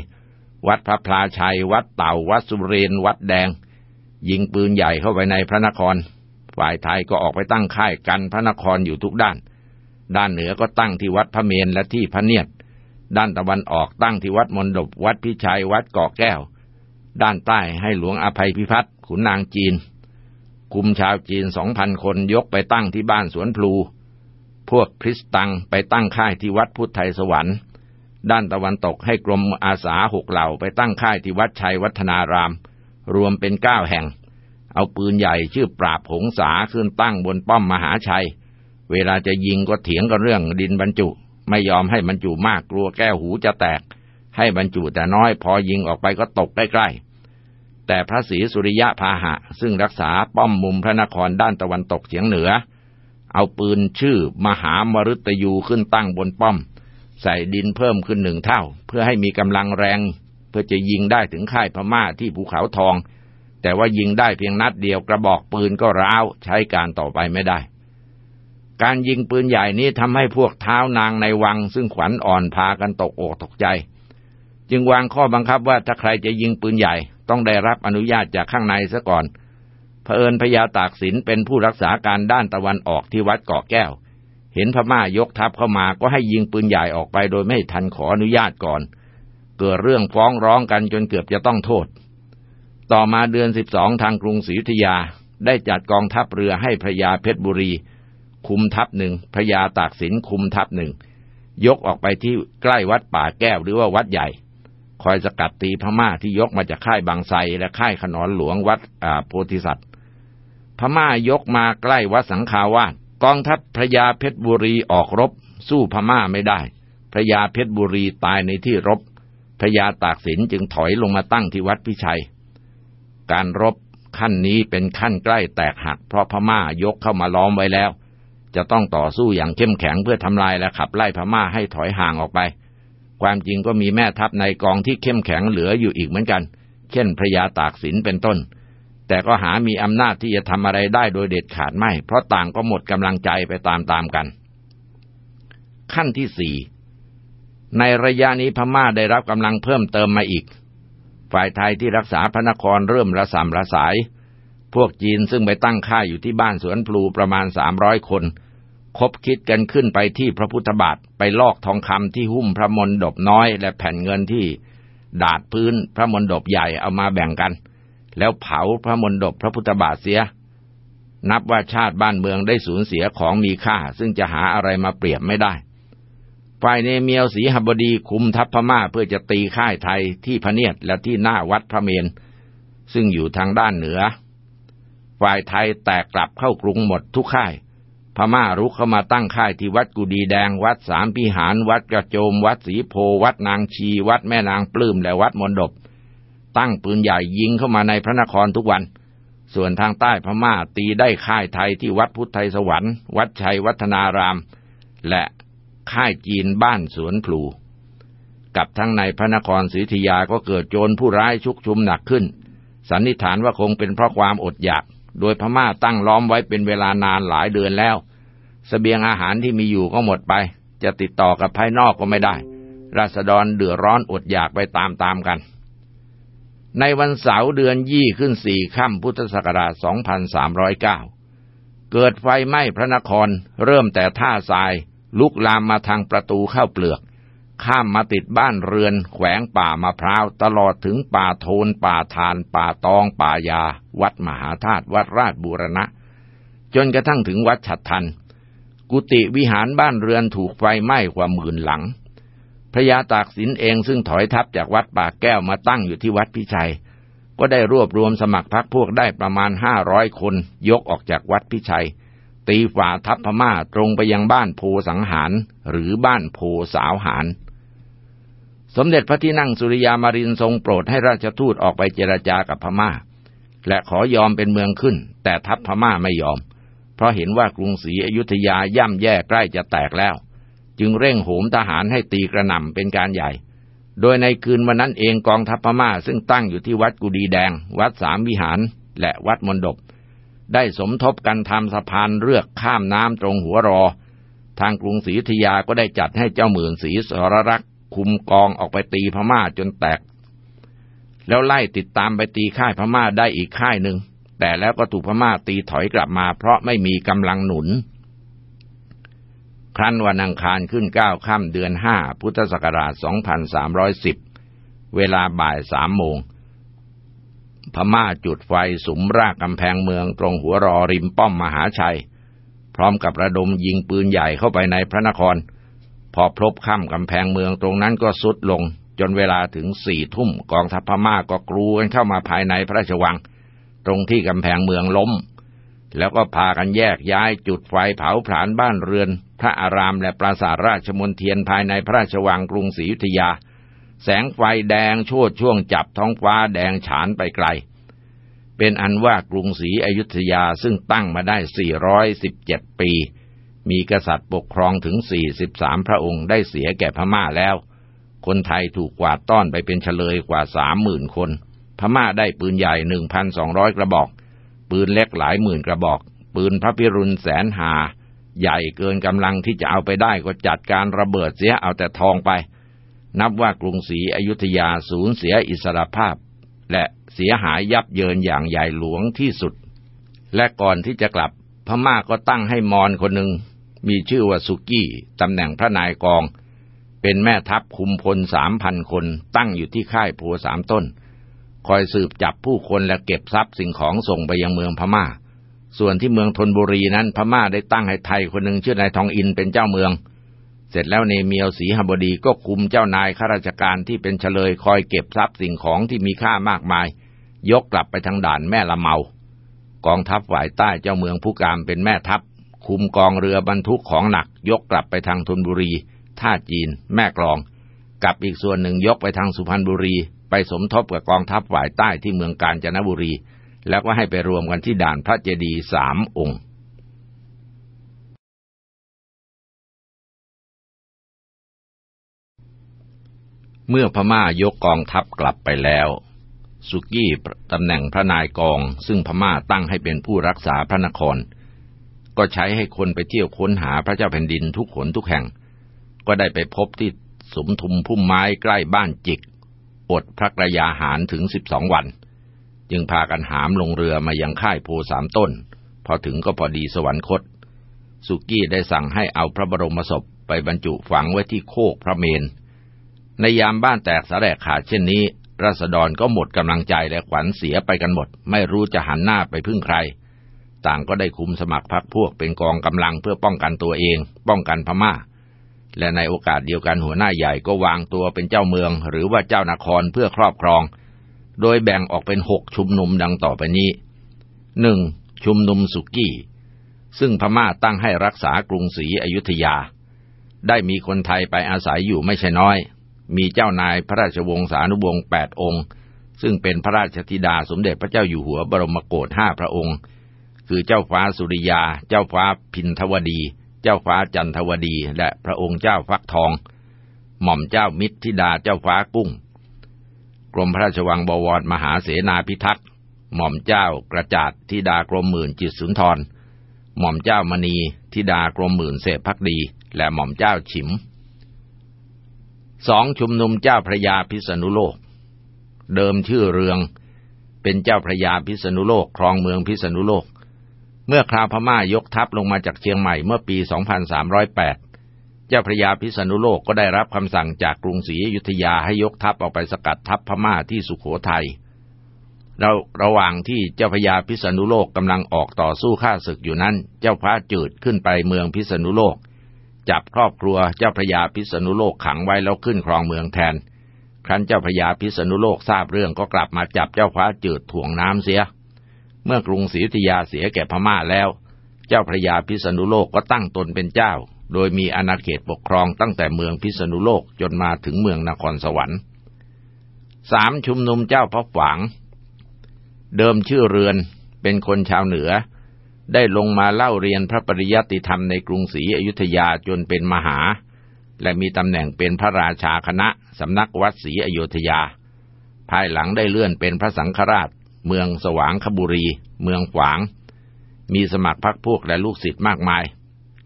วัดพระพลาชัย วัดเต่า วัดสุเรน วัดแดง ยิงปืนใหญ่เข้าไปในพระนคร ฝ่ายไทยก็ออกไปตั้งค่ายกันพระนครอยู่ทุกด้าน ด้านเหนือก็ตั้งที่วัดพระเมนและที่พระเนียด ด้านตะวันออกตั้งที่วัดมณฑบวัดพิชัยวัดเกาะแก้ว ด้านใต้ให้หลวงอภัยพิพัฒน์ขุนนางจีน คุมชาวจีนสองพันคนยกไปตั้งที่บ้านสวนพลู พวกคริสตังไปตั้งค่ายที่วัดพุทธไทยสวรรค์ ด้านตะวันตกให้กรมอาสาหกเหล่าไปตั้งค่ายที่วัดชัยวัฒนาราม รวมเป็นเก้าแห่ง เอาปืนใหญ่ชื่อปราบหงสาขึ้นตั้งบนป้อมมหาชัย เวลาจะยิงก็เถียงกันเรื่องดินบรรจุ ไม่ยอมให้บรรจุมากกลัวแก้วหูจะแตก ให้บรรจุแต่น้อยพอยิงออกไปก็ตกใกล้ๆ แต่พระศรีสุริยะพาหะ ซึ่งรักษาป้อมมุมพระนครด้านตะวันตกเฉียงเหนือ เอาปืนชื่อมหามรุตยูขึ้นตั้งบนป้อม ใส่ดินเพิ่มขึ้นหนึ่งเท่า เพื่อให้มีกำลังแรง เพื่อจะยิงได้ถึงค่ายพม่าที่ภูเขาทอง แต่ว่ายิงได้เพียงนัดเดียวกระบอกปืนก็ร้าวใช้การต่อไปไม่ได้ การยิงปืนใหญ่นี้ทำให้พวกเท้านางในวัง ซึ่งขวัญอ่อนพากันตกอกตกใจ จึงวางข้อบังคับว่าถ้าใครจะยิงปืนใหญ่ ต้องได้รับอนุญาตจากข้างในซะก่อนเผอิญพญาตากสินเป็นผู้รักษาการด้านตะวันออกที่วัดเกาะแก้ว เห็นพม่ายกทัพเข้ามาก็ให้ยิงปืนใหญ่ออกไปโดยไม่ทันขออนุญาตก่อน เกิดเรื่องฟ้องร้องกันจนเกือบจะต้องโทษ ต่อมาเดือนสิบสองทางกรุงศรีอยุธยาได้จัดกองทัพเรือให้พระยาเพชรบุรี คุมทัพหนึ่งพญาตากสินคุมทัพหนึ่งยกออกไปที่ใกล้วัดป่าแก้วหรือว่าวัดใหญ่ คอยสกัดตีพม่าที่ยกมาจากค่ายบางไทรและค่ายขนอนหลวงวัดโพธิสัตว์ พม่ายกมาใกล้วัดสังขาวาสกองทัพพระยาเพชรบุรีออกรบ สู้พม่าไม่ได้ พระยาเพชรบุรีตายในที่รบ พระยาตากสินจึงถอยลงมาตั้งที่วัดพิชัย การรบขั้นนี้เป็นขั้นใกล้แตกหักเพราะพม่ายกเข้ามาล้อมไว้แล้ว จะต้องต่อสู้อย่างเข้มแข็งเพื่อทำลายและขับไล่พม่าให้ถอยห่างออกไป ความจริงก็มีแม่ทัพในกองที่เข้มแข็งเหลืออยู่อีกเหมือนกัน เช่นพระยาตากสินเป็นต้น แต่ก็หามีอำนาจที่จะทำอะไรได้โดยเด็ดขาดไม่ เพราะต่างก็หมดกำลังใจไปตามๆกัน ขั้นที่สี่ในระยะนี้พม่าได้รับกำลังเพิ่มเติมมาอีก ฝ่ายไทยที่รักษาพระนครเริ่มระสำระสาย พวกจีนซึ่งไปตั้งค่ายอยู่ที่บ้านสวนพลูประมาณสามร้อยคน คบคิดกันขึ้นไปที่พระพุทธบาทไปลอกทองคำที่หุ้มพระมณฑบน้อย และแผ่นเงินที่ดาดพื้นพระมณฑบใหญ่เอามาแบ่งกัน แล้วเผาพระมณฑบพระพุทธบาทเสีย นับว่าชาติบ้านเมืองได้สูญเสียของมีค่า ซึ่งจะหาอะไรมาเปรียบไม่ได้ฝ่ายเนเมียวสีหบดีคุมทัพพม่าเพื่อจะตีค่ายไทยที่พเนียดและที่หน้าวัดพระเมน ซึ่งอยู่ทางด้านเหนือ ฝ่ายไทยแตกกลับเข้ากรุงหมดทุกค่าย พม่ารุกเข้ามาตั้งค่ายที่วัดกุดีแดง วัดสามพิหาร วัดกระโจม วัดสีโพ วัดนางชี วัดแม่นางปลื้ม และวัดมณฑบตั้งปืนใหญ่ยิงเข้ามาในพระนครทุกวัน ส่วนทางใต้พม่าตีได้ค่ายไทยที่วัดพุทธไทยสวรรค์ วัดชัยวัฒนาราม และค่ายจีนบ้านสวนพลู กับทั้งในพระนครศรีธยาก็เกิดโจรผู้ร้ายชุกชุมหนักขึ้น สันนิษฐานว่าคงเป็นเพราะความอดอยาก โดยพม่าตั้งล้อมไว้เป็นเวลานานหลายเดือนแล้วสเสบียงอาหารที่มีอยู่ก็หมดไป จะติดต่อกับภายนอกก็ไม่ได้ ราษฎรเดือดร้อนอดอยากไปตามๆกัน ในวันเสาร์เดือนยี่ขึ้นสี่ค่ำพุทธศักราช 2309 เกิดไฟไหม้พระนครเริ่มแต่ท่าทราย ลุกลามมาทางประตูเข้าเปลือก ข้ามมาติดบ้านเรือน แขวงป่ามะพร้าว ตลอดถึงป่าโทน ป่าทาน ป่าตอง ป่ายา วัดมหาธาตุวัดราชบูรณะ จนกระทั่งถึงวัดฉัดทัน กุฏิวิหารบ้านเรือนถูกไฟไหม้กว่าหมื่นหลังพระยาตากสินเองซึ่งถอยทัพจากวัดป่าแก้วมาตั้งอยู่ที่วัดพิชัย ก็ได้รวบรวมสมัครพรรคพวกได้ประมาณห้าร้อยคน ยกออกจากวัดพิชัย ตีฝ่าทัพพม่าตรงไปยังบ้านโพสังหารหรือบ้านโพสาวหาร สมเด็จพระที่นั่งสุริยามารินทรงโปรดให้ราชทูตออกไปเจรจากับพม่า และขอยอมเป็นเมืองขึ้น แต่ทัพพม่าไม่ยอม เพราะเห็นว่ากรุงศรีอยุธยาย่ำแย่ใกล้จะแตกแล้ว จึงเร่งโหมทหารให้ตีกระหน่ำเป็นการใหญ่ โดยในคืนวันนั้นเองกองทัพพม่าซึ่งตั้งอยู่ที่วัดกุดีแดง วัดสามวิหาร และวัดมณฑปได้สมทบกันทำสะพานเลือกข้ามน้ำตรงหัวรอ ทางกรุงศรีอยุธยาก็ได้จัดให้เจ้าหมื่นศรีสรรักษ คุมกองออกไปตีพม่าจนแตก แล้วไล่ติดตามไปตีค่ายพม่าได้อีกค่ายหนึ่งแต่แล้วก็ถูกพม่าตีถอยกลับมาเพราะไม่มีกำลังหนุน ครั้นวันอังคารขึ้นเก้าค่ำเดือนห้าพุทธศักราช 2310 เวลาบ่ายสามโมง พม่าจุดไฟสุมรากกำแพงเมืองตรงหัวรอริมป้อมมหาชัย พร้อมกับระดมยิงปืนใหญ่เข้าไปในพระนคร พอพลบค่ำกำแพงเมืองตรงนั้นก็สุดลง จนเวลาถึงสี่ทุ่มกองทัพพม่าก็กรูกันเข้ามาภายในพระราชวัง ตรงที่กำแพงเมืองล้ม แล้วก็พากันแยกย้ายจุดไฟเผาผลาญบ้านเรือน พระอารามและปราสาทราชมนเทียนภายในพระราชวังกรุงศรีอยุธยา แสงไฟแดงโชดช่วงจับท้องฟ้าแดงฉานไปไกล เป็นอันว่ากรุงศรีอยุธยาซึ่งตั้งมาได้ 417 ปี มีกษัตริย์ปกครองถึง 43 พระองค์ได้เสียแก่พม่าแล้ว คนไทยถูกกวาดต้อนไปเป็นเฉลยกว่า 30,000 คน พม่าได้ปืนใหญ่หนึ่งพันสองร้อยกระบอก ปืนเล็กหลายหมื่นกระบอก ปืนพระพิรุณแสนหา ใหญ่เกินกำลังที่จะเอาไปได้ก็จัดการระเบิดเสียเอาแต่ทองไป นับว่ากรุงศรีอยุธยาสูญเสียอิสรภาพ และเสียหายยับเยินอย่างใหญ่หลวงที่สุด และก่อนที่จะกลับพม่าก็ตั้งให้มอนคนหนึ่ง มีชื่อว่าสุกี้ตำแหน่งพระนายกอง เป็นแม่ทัพคุมพลสามพันคนตั้งอยู่ที่ค่ายโพสามต้น คอยสืบจับผู้คนและเก็บทรัพย์สิ่งของส่งไปยังเมืองพม่า ส่วนที่เมืองธนบุรีนั้นพม่าได้ตั้งให้ไทยคนหนึ่งชื่อนายทองอินเป็นเจ้าเมือง เสร็จแล้วเนเมียวศรีหบดีก็คุมเจ้านายข้าราชการที่เป็นเฉลยคอยเก็บทรัพย์สิ่งของที่มีค่ามากมาย ยกกลับไปทางด่านแม่ละเมากองทัพฝ่ายใต้เจ้าเมืองผู้การเป็นแม่ทัพ คุมกองเรือบรรทุกของหนักยกกลับไปทางธนบุรี ท่าจีน แม่กลอง กับอีกส่วนหนึ่งยกไปทางสุพรรณบุรี ไปสมทบกับกองทัพฝ่ายใต้ที่เมืองกาญจนบุรี แล้วก็ให้ไปรวมกันที่ด่านพระเจดีย์สามองค์เมื่อพม่ายกกองทัพกลับไปแล้ว สุกี้ตำแหน่งพระนายกอง ซึ่งพม่าตั้งให้เป็นผู้รักษาพระนคร ก็ใช้ให้คนไปเที่ยวค้นหาพระเจ้าแผ่นดินทุกขนทุกแห่ง ก็ได้ไปพบที่สมทุมพุ่มไม้ใกล้บ้านจิก อดพระกระยาหารถึงสิบสองวัน จึงพากันหามลงเรือมายังค่ายโพสามต้น พอถึงก็พอดีสวรรคต สุกี้ได้สั่งให้เอาพระบรมศพไปบรรจุฝังไว้ที่โคกพระเมน ในยามบ้านแตกสาแรกขาดเช่นนี้รัษฎรก็หมดกำลังใจและขวัญเสียไปกันหมด ไม่รู้จะหันหน้าไปพึ่งใคร ต่างก็ได้คุมสมัครพรรคพวกเป็นกองกำลังเพื่อป้องกันตัวเอง ป้องกันพมา่า และในโอกาสเดียวกันหัวหน้าใหญ่ก็วางตัวเป็นเจ้าเมือง หรือว่าเจ้านครเพื่อครอบครอง โดยแบ่งออกเป็นหกชุมนุมดังต่อไปนี้หนึ่งชุมนุมสุกี้ ซึ่งพม่าตั้งให้รักษากรุงศรีอยุธยา ได้มีคนไทยไปอาศัยอยู่ไม่ใช่น้อย มีเจ้านายพระราชวงศานุวงศ์แปดองค์ ซึ่งเป็นพระราชธิดาสมเด็จพระเจ้าอยู่หัวบรมโกศห้าพระองค์ คือเจ้าฟ้าสุริยา เจ้าฟ้าพินทวดี เจ้าฟ้าจันทวดี และพระองค์เจ้าฟักทอง หม่อมเจ้ามิตรธิดาเจ้าฟ้ากุ้ง กรมพระราชวังบวรมหาเสนาพิทักษ์ หม่อมเจ้ากระจาดธิดากรมหมื่นจิตสุนทร หม่อมเจ้ามณีธิดากรมหมื่นเสพพักดี และหม่อมเจ้าฉิมสองชุมนุมเจ้าพระยาพิษณุโลก เดิมชื่อเรือง เป็นเจ้าพระยาพิษณุโลกครองเมืองพิษณุโลก เมื่อคราวพม่ายกทัพลงมาจากเชียงใหม่เมื่อปี 2308 เจ้าพระยาพิษณุโลกก็ได้รับคำสั่งจากกรุงศรีอยุธยาให้ยกทัพออกไปสกัดทัพพม่าที่สุขโขทยัยเราระหว่างที่เจ้าพญาพิษณุโลกกำลังออกต่อสู้ข้าศึกอยู่นั้น เจ้าพระจืดขึ้นไปเมืองพิษณุโลก จับครอบครัวเจ้าพระยาพิษณุโลกขังไว้แล้วขึ้นครองเมืองแทน ครั้นเจ้าพญาพิษณุโลกทราบเรื่องก็กลับมาจับเจ้าพระจืดถ่วงน้ำเสีย เมื่อกรุงศรีอยุธยาเสียแก่พม่าแล้ว เจ้าพระยาพิษณุโลกก็ตั้งตนเป็นเจ้า โดยมีอาณาเขตปกครองตั้งแต่เมืองพิษณุโลกจนมาถึงเมืองนครสวรรค์สามชุมนุมเจ้าพระฝาง เดิมชื่อเรือนเป็นคนชาวเหนือ ได้ลงมาเล่าเรียนพระปริยัติธรรมในกรุงศรีอยุธยาจนเป็นมหา และมีตำแหน่งเป็นพระราชาคณะสำนักวัดศรีอยุธยา ภายหลังได้เลื่อนเป็นพระสังฆราช เมืองสว่างขบุรี เมืองขวาง มีสมัครพรรคพวกและลูกศิษย์มากมาย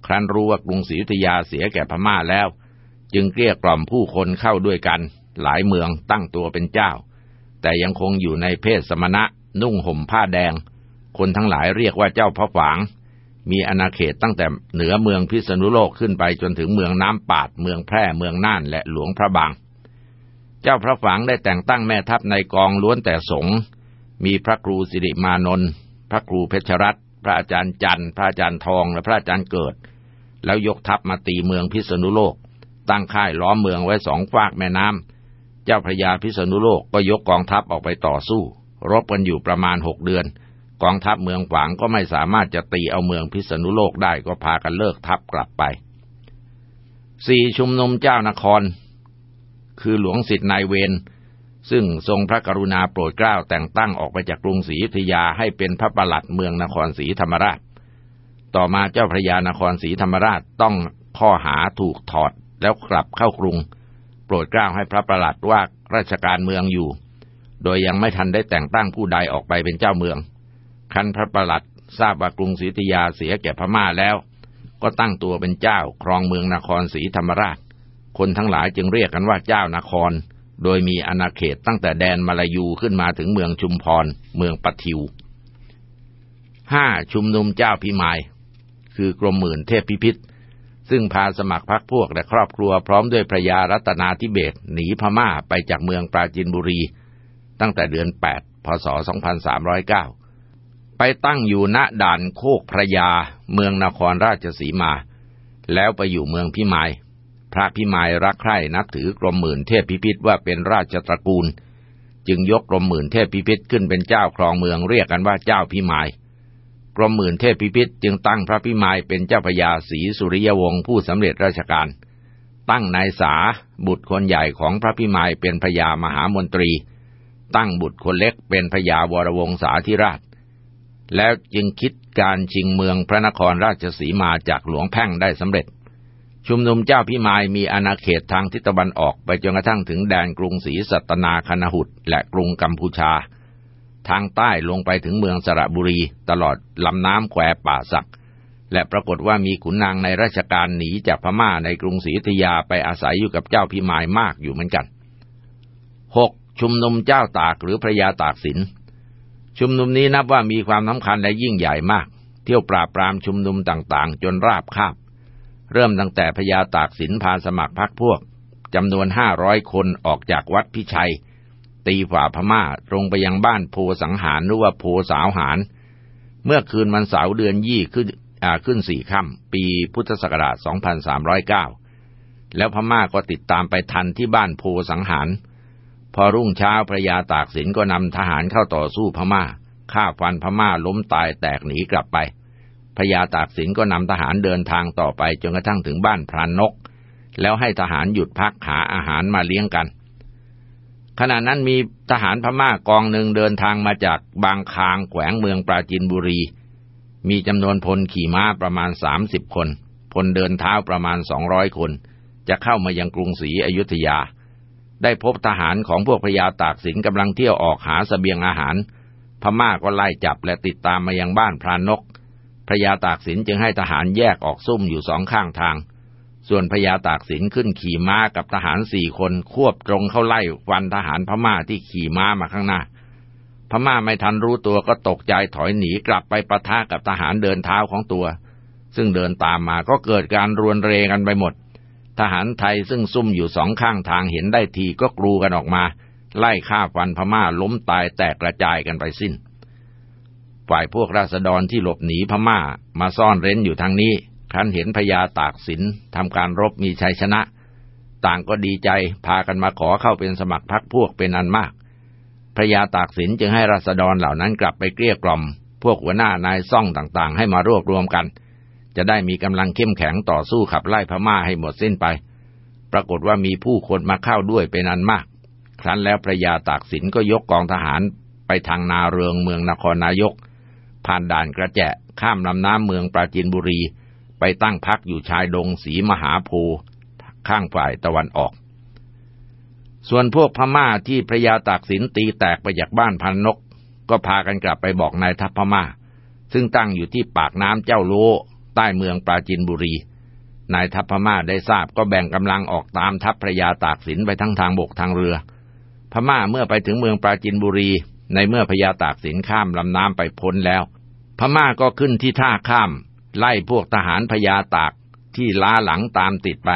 ครั้นรู้ว่ากรุงศรีอยุธยาเสียแก่พม่าแล้ว จึงเกลี้ยกล่อมผู้คนเข้าด้วยกัน หลายเมืองตั้งตัวเป็นเจ้า แต่ยังคงอยู่ในเพศสมณะ นุ่งห่มผ้าแดง คนทั้งหลายเรียกว่าเจ้าพระฝาง มีอาณาเขตตั้งแต่เหนือเมืองพิษณุโลกขึ้นไปจนถึงเมืองน้ำปาด เมืองแพร่ เมืองน่าน และหลวงพระบาง เจ้าพระฝางได้แต่งตั้งแม่ทัพในกองล้วนแต่สงฆ์ มีพระครูสิริมานนท์พระครูเพชรรัตน์พระอาจารย์จันทร์พระอาจารย์ทองและพระอาจารย์เกิด แล้วยกทัพมาตีเมืองพิษณุโลก ตั้งค่ายล้อมเมืองไว้สองฝากแม่น้ำเจ้าพระยาพิษณุโลกก็ยกกองทัพออกไปต่อสู้ รบกันอยู่ประมาณหกเดือน กองทัพเมืองฝางก็ไม่สามารถจะตีเอาเมืองพิษณุโลกได้ก็พากันเลิกทัพกลับไปสี่ชุมนุมเจ้านคร คือหลวงสิทธินายเวน ซึ่งทรงพระกรุณาโปรดเกล้าแต่งตั้งออกไปจากกรุงศรีอยุธยาให้เป็นพระประหลัดเมืองนครศรีธรรมราช ต่อมาเจ้าพระยานครศรีธรรมราชต้องข้อหาถูกถอดแล้วกลับเข้ากรุง โปรดเกล้าให้พระประหลัดว่าราชการเมืองอยู่ โดยยังไม่ทันได้แต่งตั้งผู้ใดออกไปเป็นเจ้าเมือง คันพระประหลัดทราบว่ากรุงศรีธยาเสียแก่พม่าแล้ว ก็ตั้งตัวเป็นเจ้าครองเมืองนครศรีธรรมราช คนทั้งหลายจึงเรียกกันว่าเจ้านคร โดยมีอาณาเขตตั้งแต่แดนมาลายูขึ้นมาถึงเมืองชุมพร เมืองปะทิวห้าชุมนุมเจ้าพิมาย คือกรมหมื่นเทพพิพิธ ซึ่งพาสมัครพรรคพวกและครอบครัวพร้อมด้วยพระยารัตนาธิเบศหนีพม่าไปจากเมืองปราจินบุรี ตั้งแต่เดือน 8 พศ 2309 ไปตั้งอยู่ณด่านโคกพระยา เมืองนครราชสีมา แล้วไปอยู่เมืองพิมาย พระพิมายรักใคร่นับถือกรมหมื่นเทพพิพิธว่าเป็นราชตระกูล จึงยกกรมหมื่นเทพพิพิธขึ้นเป็นเจ้าครองเมืองเรียกกันว่าเจ้าพิมายกรมหมื่นเทพพิพิธจึงตั้งพระพิมายเป็นเจ้าพญาศรีสุริยวงศ์ผู้สำเร็จราชการ ตั้งนายสาบุตรคนใหญ่ของพระพิมายเป็นพญามหามนตรี ตั้งบุตรคนเล็กเป็นพญาวรวงศาธิราช แล้วจึงคิดการชิงเมืองพระนครราชสีมาจากหลวงแพ่งได้สำเร็จ ชุมนุมเจ้าพิมายมีอาณาเขตทางทิศตะวันออกไปจนกระทั่งถึงแดนกรุงศรีสัตนาคณหุตและกรุงกัมพูชา ทางใต้ลงไปถึงเมืองสระบุรีตลอดลำน้ำแควป่าสัก และปรากฏว่ามีขุนนางในราชการหนีจากพม่าในกรุงศรีอยุธยาไปอาศัยอยู่กับเจ้าพิมายมากอยู่เหมือนกันหกชุมนุมเจ้าตากหรือพระยาตากสิน ชุมนุมนี้นับว่ามีความสำคัญและยิ่งใหญ่มาก เที่ยวปราบปรามชุมนุมต่างๆ จนราบคาบ เริ่มตั้งแต่พญาตากสินพานสมัครพรรคพวกจำนวนห้าร้อยคนออกจากวัดพิชัย ตีฝ่าพม่าตรงไปยังบ้านโพสังหารหรือว่าโพสาวหาร เมื่อคืนวันเสาร์เดือนยี่ขึ้นขึ้นสี่ค่ำปีพุทธศักราช 2309 แล้วพม่าก็ติดตามไปทันที่บ้านโพสังหาร พอรุ่งเช้าพระยาตากสินก็นำทหารเข้าต่อสู้พม่าฆ่าฟันพม่าล้มตายแตกหนีกลับไป พระยาตากสินก็นำทหารเดินทางต่อไปจนกระทั่งถึงบ้านพรานนก แล้วให้ทหารหยุดพักหาอาหารมาเลี้ยงกัน ขณะนั้นมีทหารพม่ากองหนึ่งเดินทางมาจากบางคางแขวงเมืองปราจินบุรี มีจำนวนพลขี่ม้าประมาณสามสิบคน พลเดินเท้าประมาณสองร้อยคน จะเข้ามายังกรุงศรีอยุธยา ได้พบทหารของพวกพญาตากสินกำลังเที่ยวออกหาสเสบียงอาหาร พม่าก็ไล่จับและติดตามมายังบ้านพรานก พระยาตากสินจึงให้ทหารแยกออกซุ่มอยู่สองข้างทาง ส่วนพญาตากสินขึ้นขี่ม้ากับทหารสี่คนควบตรงเข้าไล่ฟันทหารพม่าที่ขี่ม้ามาข้างหน้า พม่าไม่ทันรู้ตัวก็ตกใจถอยหนีกลับไปประทะกับทหารเดินเท้าของตัว ซึ่งเดินตามมาก็เกิดการรวนเรกันไปหมด ทหารไทยซึ่งซุ่มอยู่สองข้างทางเห็นได้ทีก็กรูกันออกมา ไล่ฆ่าฟันพม่าล้มตายแตกกระจายกันไปสิ้น ฝ่ายพวกราษฎรที่หลบหนีพม่ามาซ่อนเร้นอยู่ทางนี้ ครั้นเห็นพญาตากสินทำการรบมีชัยชนะ ต่างก็ดีใจพากันมาขอเข้าเป็นสมัครพรรคพวกเป็นอันมาก พระยาตากสินจึงให้รัษฎรเหล่านั้นกลับไปเกลี้ยกล่อม พวกหัวหน้านายซ่องต่างๆ ให้มารวบรวมกัน จะได้มีกำลังเข้มแข็งต่อสู้ขับไล่พม่าให้หมดสิ้นไป ปรากฏว่ามีผู้คนมาเข้าด้วยเป็นอันมาก ครั้นแล้วพระยาตากสินก็ยกกองทหารไปทางนาเรืองเมืองนครนายก ผ่านด่านกระแจะข้ามลำน้ำเมืองปราจีนบุรี ไปตั้งพักอยู่ชายดงสีมหาโพข้างฝ่ายตะวันออก ส่วนพวกพม่าที่พระยาตากสินตีแตกไปจากบ้านพันนก ก็พากันกลับไปบอกนายทัพพม่า ซึ่งตั้งอยู่ที่ปากน้ำเจ้าโลใต้เมืองปราจินบุรีนายทัพพม่าได้ทราบก็แบ่งกำลังออกตามทัพพระยาตากสินไปทั้งทางบกทางเรือ พม่าเมื่อไปถึงเมืองปราจินบุรี ในเมื่อพระยาตากสินข้ามลำน้ำไปพ้นแล้ว พม่าก็ขึ้นที่ท่าข้าม ไล่พวกทหารพญาตากที่ล้าหลังตามติดไป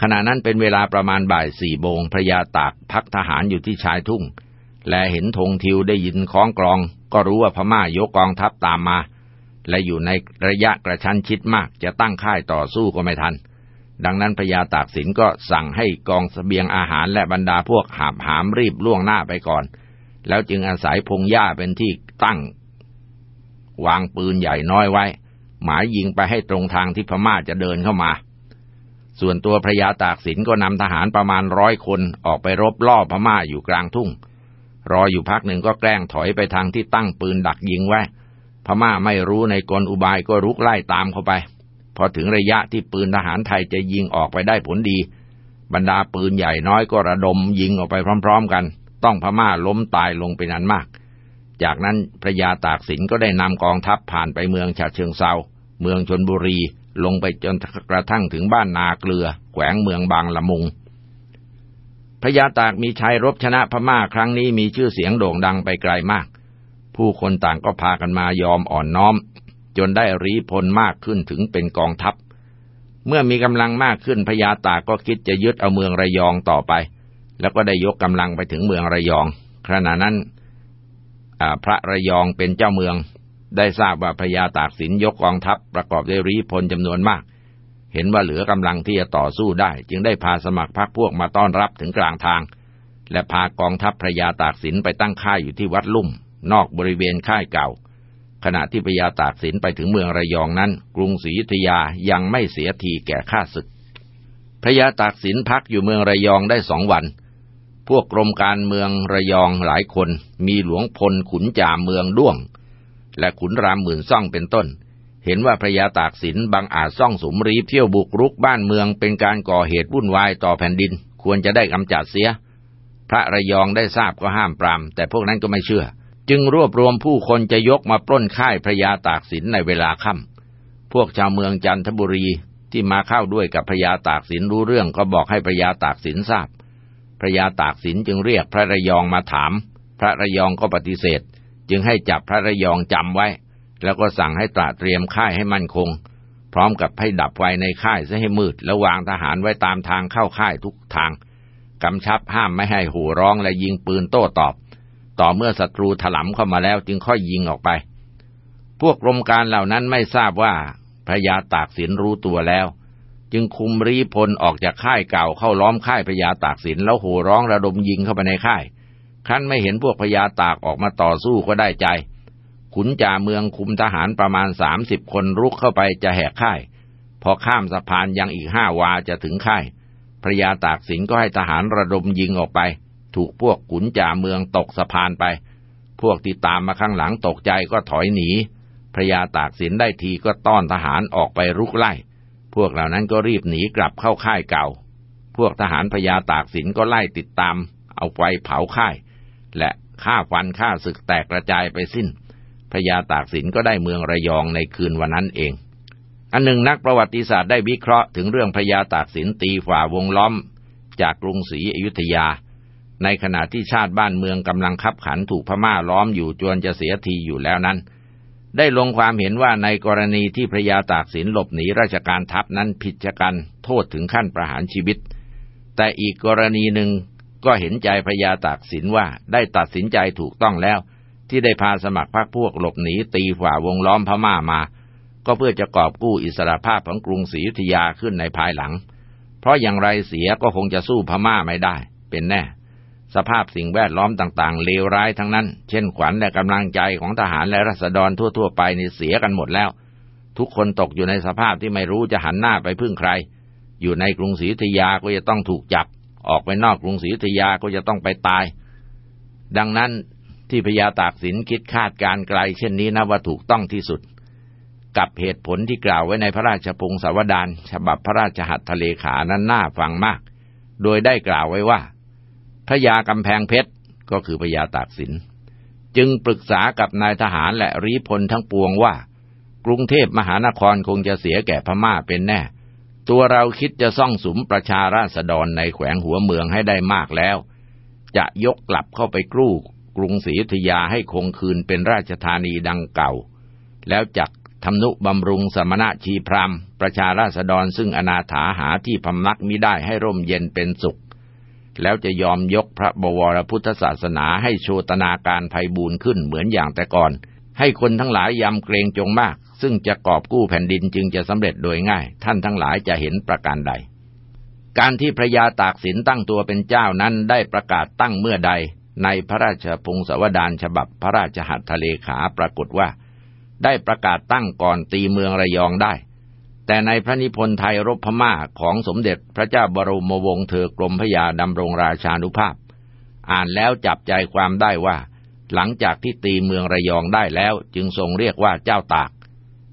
ขณะนั้นเป็นเวลาประมาณบ่ายสี่โมงพญาตากพักทหารอยู่ที่ชายทุ่ง และเห็นธงทิวได้ยินคล้องกลอง ก็รู้ว่าพม่ายกกองทัพตามมา และอยู่ในระยะกระชั้นชิดมากจะตั้งค่ายต่อสู้ก็ไม่ทัน ดังนั้นพญาตากสินก็สั่งให้กองสเสบียงอาหารและบรรดาพวกหาบหามรีบล่วงหน้าไปก่อน แล้วจึงอาศัยพงหญ้าเป็นที่ตั้ง วางปืนใหญ่น้อยไว้ หมายยิงไปให้ตรงทางที่พม่าจะเดินเข้ามา ส่วนตัวพระยาตากสินก็นำทหารประมาณร้อยคนออกไปรบล่อพม่าอยู่กลางทุ่ง รออยู่พักหนึ่งก็แกล้งถอยไปทางที่ตั้งปืนดักยิงไว้ พม่าไม่รู้ในกลอุบายก็รุกไล่ตามเข้าไป พอถึงระยะที่ปืนทหารไทยจะยิงออกไปได้ผลดี บรรดาปืนใหญ่น้อยก็ระดมยิงออกไปพร้อม ๆ กัน ต้องพม่าล้มตายลงเป็นอันมาก จากนั้นพระยาตากสินก็ได้นำกองทัพผ่านไปเมืองฉะเชิงเซา เมืองชนบุรี ลงไปจนกระทั่งถึงบ้านนาเกลือ แขวงเมืองบางละมุง พระยาตากมีชัยรบชนะพม่าครั้งนี้มีชื่อเสียงโด่งดังไปไกลมาก ผู้คนต่างก็พากันมายอมอ่อนน้อม จนได้รีพลมากขึ้นถึงเป็นกองทัพ เมื่อมีกำลังมากขึ้นพญาตากก็คิดจะยึดเอาเมืองระยองต่อไป แล้วก็ได้ยกกำลังไปถึงเมืองระยองขณะนั้น พระระยองเป็นเจ้าเมือง ได้ทราบว่าพญาตากสินยกกองทัพประกอบด้วยรีพลจำนวนมาก เห็นว่าเหลือกำลังที่จะต่อสู้ได้ จึงได้พาสมัครพรรคพวกมาต้อนรับถึงกลางทาง และพากองทัพพระยาตากสินไปตั้งค่ายอยู่ที่วัดลุ่ม นอกบริเวณค่ายเก่า ขณะที่พญาตากสินไปถึงเมืองระยองนั้น กรุงศรีอยุธยายังไม่เสียทีแก่ข้าศึกพระยาตากสินพักอยู่เมืองระยองได้สองวัน พวกกรมการเมืองระยองหลายคน มีหลวงพลขุนจ่าเมืองด้วง และขุนรามหมื่นซ่องเป็นต้น เห็นว่าพระยาตากสินบางอาจซ่องสมรีเที่ยวบุกรุกบ้านเมืองเป็นการก่อเหตุวุ่นวายต่อแผ่นดิน ควรจะได้กำจัดเสีย พระระยองได้ทราบก็ห้ามปราม แต่พวกนั้นก็ไม่เชื่อ จึงรวบรวมผู้คนจะยกมาปล้นค่ายพระยาตากสินในเวลาค่ำพวกชาวเมืองจันทบุรีที่มาเข้าด้วยกับพระยาตากสินรู้เรื่องก็บอกให้พระยาตากสินทราบ พระยาตากสินจึงเรียกพระระยองมาถาม พระระยองก็ปฏิเสธ จึงให้จับพระระยองจำไว้ แล้วก็สั่งให้ตราเตรียมค่ายให้มั่นคง พร้อมกับให้ดับไฟในค่ายซะให้มืดแล้ววางทหารไว้ตามทางเข้าค่ายทุกทางกำชับห้ามไม่ให้หูร้องและยิงปืนโต้ตอบ ต่อเมื่อศัตรูถลำเข้ามาแล้วจึงค่อยยิงออกไป พวกกรมการเหล่านั้นไม่ทราบว่าพระยาตากสินรู้ตัวแล้ว จึงคุมรีพลออกจากค่ายเก่าเข้าล้อมค่ายพญาตากสินแล้วโห่ร้องระดมยิงเข้าไปในค่าย ครั้นไม่เห็นพวกพญาตากออกมาต่อสู้ก็ได้ใจ ขุนจ่าเมืองคุมทหารประมาณสามสิบคนรุกเข้าไปจะแหกค่าย พอข้ามสะพานยังอีกห้าวาจะถึงค่ายพระยาตากสินก็ให้ทหารระดมยิงออกไป ถูกพวกขุนจ่าเมืองตกสะพานไป พวกที่ตามมาข้างหลังตกใจก็ถอยหนีพระยาตากสินได้ทีก็ต้อนทหารออกไปรุกไล่ พวกเหล่านั้นก็รีบหนีกลับเข้าค่ายเก่า พวกทหารพญาตากสินก็ไล่ติดตาม เอาไฟเผาค่าย และฆ่าฟันฆ่าศึกแตกกระจายไปสิ้นพญาตากสินก็ได้เมืองระยองในคืนวันนั้นเอง อันหนึ่งนักประวัติศาสตร์ได้วิเคราะห์ถึงเรื่องพญาตากสินตีฝ่าวงล้อม จากกรุงศรีอยุธยา ในขณะที่ชาติบ้านเมืองกำลังคับขันถูกพม่าล้อมอยู่จวนจะเสียทีอยู่แล้วนั้น ได้ลงความเห็นว่าในกรณีที่พระยาตากสินหลบหนีราชการทัพนั้นผิดชะกันโทษถึงขั้นประหารชีวิต แต่อีกกรณีหนึ่งก็เห็นใจพระยาตากสินว่าได้ตัดสินใจถูกต้องแล้ว ที่ได้พาสมัครพรรคพวกหลบหนีตีฝ่าวงล้อมพม่ามา ก็เพื่อจะกอบกู้อิสรภาพของกรุงศรีอยุธยาขึ้นในภายหลัง เพราะอย่างไรเสียก็คงจะสู้พม่าไม่ได้ เป็นแน่ สภาพสิ่งแวดล้อมต่างๆเลวร้ายทั้งนั้น เช่นขวัญและกำลังใจของทหารและรัษฎรทั่วๆ ไปนี่เสียกันหมดแล้ว ทุกคนตกอยู่ในสภาพที่ไม่รู้จะหันหน้าไปพึ่งใคร อยู่ในกรุงศรีอยุธยาก็จะต้องถูกจับ ออกไปนอกกรุงศรีอยุธยาก็จะต้องไปตาย ดังนั้นที่พญาตากสินคิดคาดการไกล เช่นนี้นะว่าถูกต้องที่สุด กับเหตุผลที่กล่าวไว้ในพระราชพงศาวดารฉบับพระราชหัตถเลขานั้นน่าฟังมาก โดยได้กล่าวไว้ว่า พระยากำแพงเพชรก็คือพระยาตากสิน จึงปรึกษากับนายทหารและรีพลทั้งปวงว่า กรุงเทพมหานครคงจะเสียแก่พม่าเป็นแน่ ตัวเราคิดจะซ่องสุมประชาราษฎรในแขวงหัวเมืองให้ได้มากแล้ว จะยกกลับเข้าไปกรูกรุงศรีอยุธยาให้คงคืนเป็นราชธานีดังเก่า แล้วจักทำนุบำรุงสมณะชีพรามประชาราษฎรซึ่งอนาถาหาที่พำนักมิได้ให้ร่มเย็นเป็นสุข แล้วจะยอมยกพระบวรพุทธศาสนาให้โชตนาการภัยบูรณ์ขึ้นเหมือนอย่างแต่ก่อน ให้คนทั้งหลายยำเกรงจงมาก ซึ่งจะกอบกู้แผ่นดินจึงจะสำเร็จโดยง่าย ท่านทั้งหลายจะเห็นประการใด การที่พระยาตากสินตั้งตัวเป็นเจ้านั้นได้ประกาศตั้งเมื่อใด ในพระราชพงศาวดารฉบับพระราชหัตถเลขาปรากฏว่า ได้ประกาศตั้งก่อนตีเมืองระยองได้ แต่ในพระนิพนธ์ไทยรบพม่าของสมเด็จพระเจ้าบรมวงศ์เธอกรมพยาดำรงราชานุภาพ อ่านแล้วจับใจความได้ว่า หลังจากที่ตีเมืองระยองได้แล้วจึงทรงเรียกว่าเจ้าตาก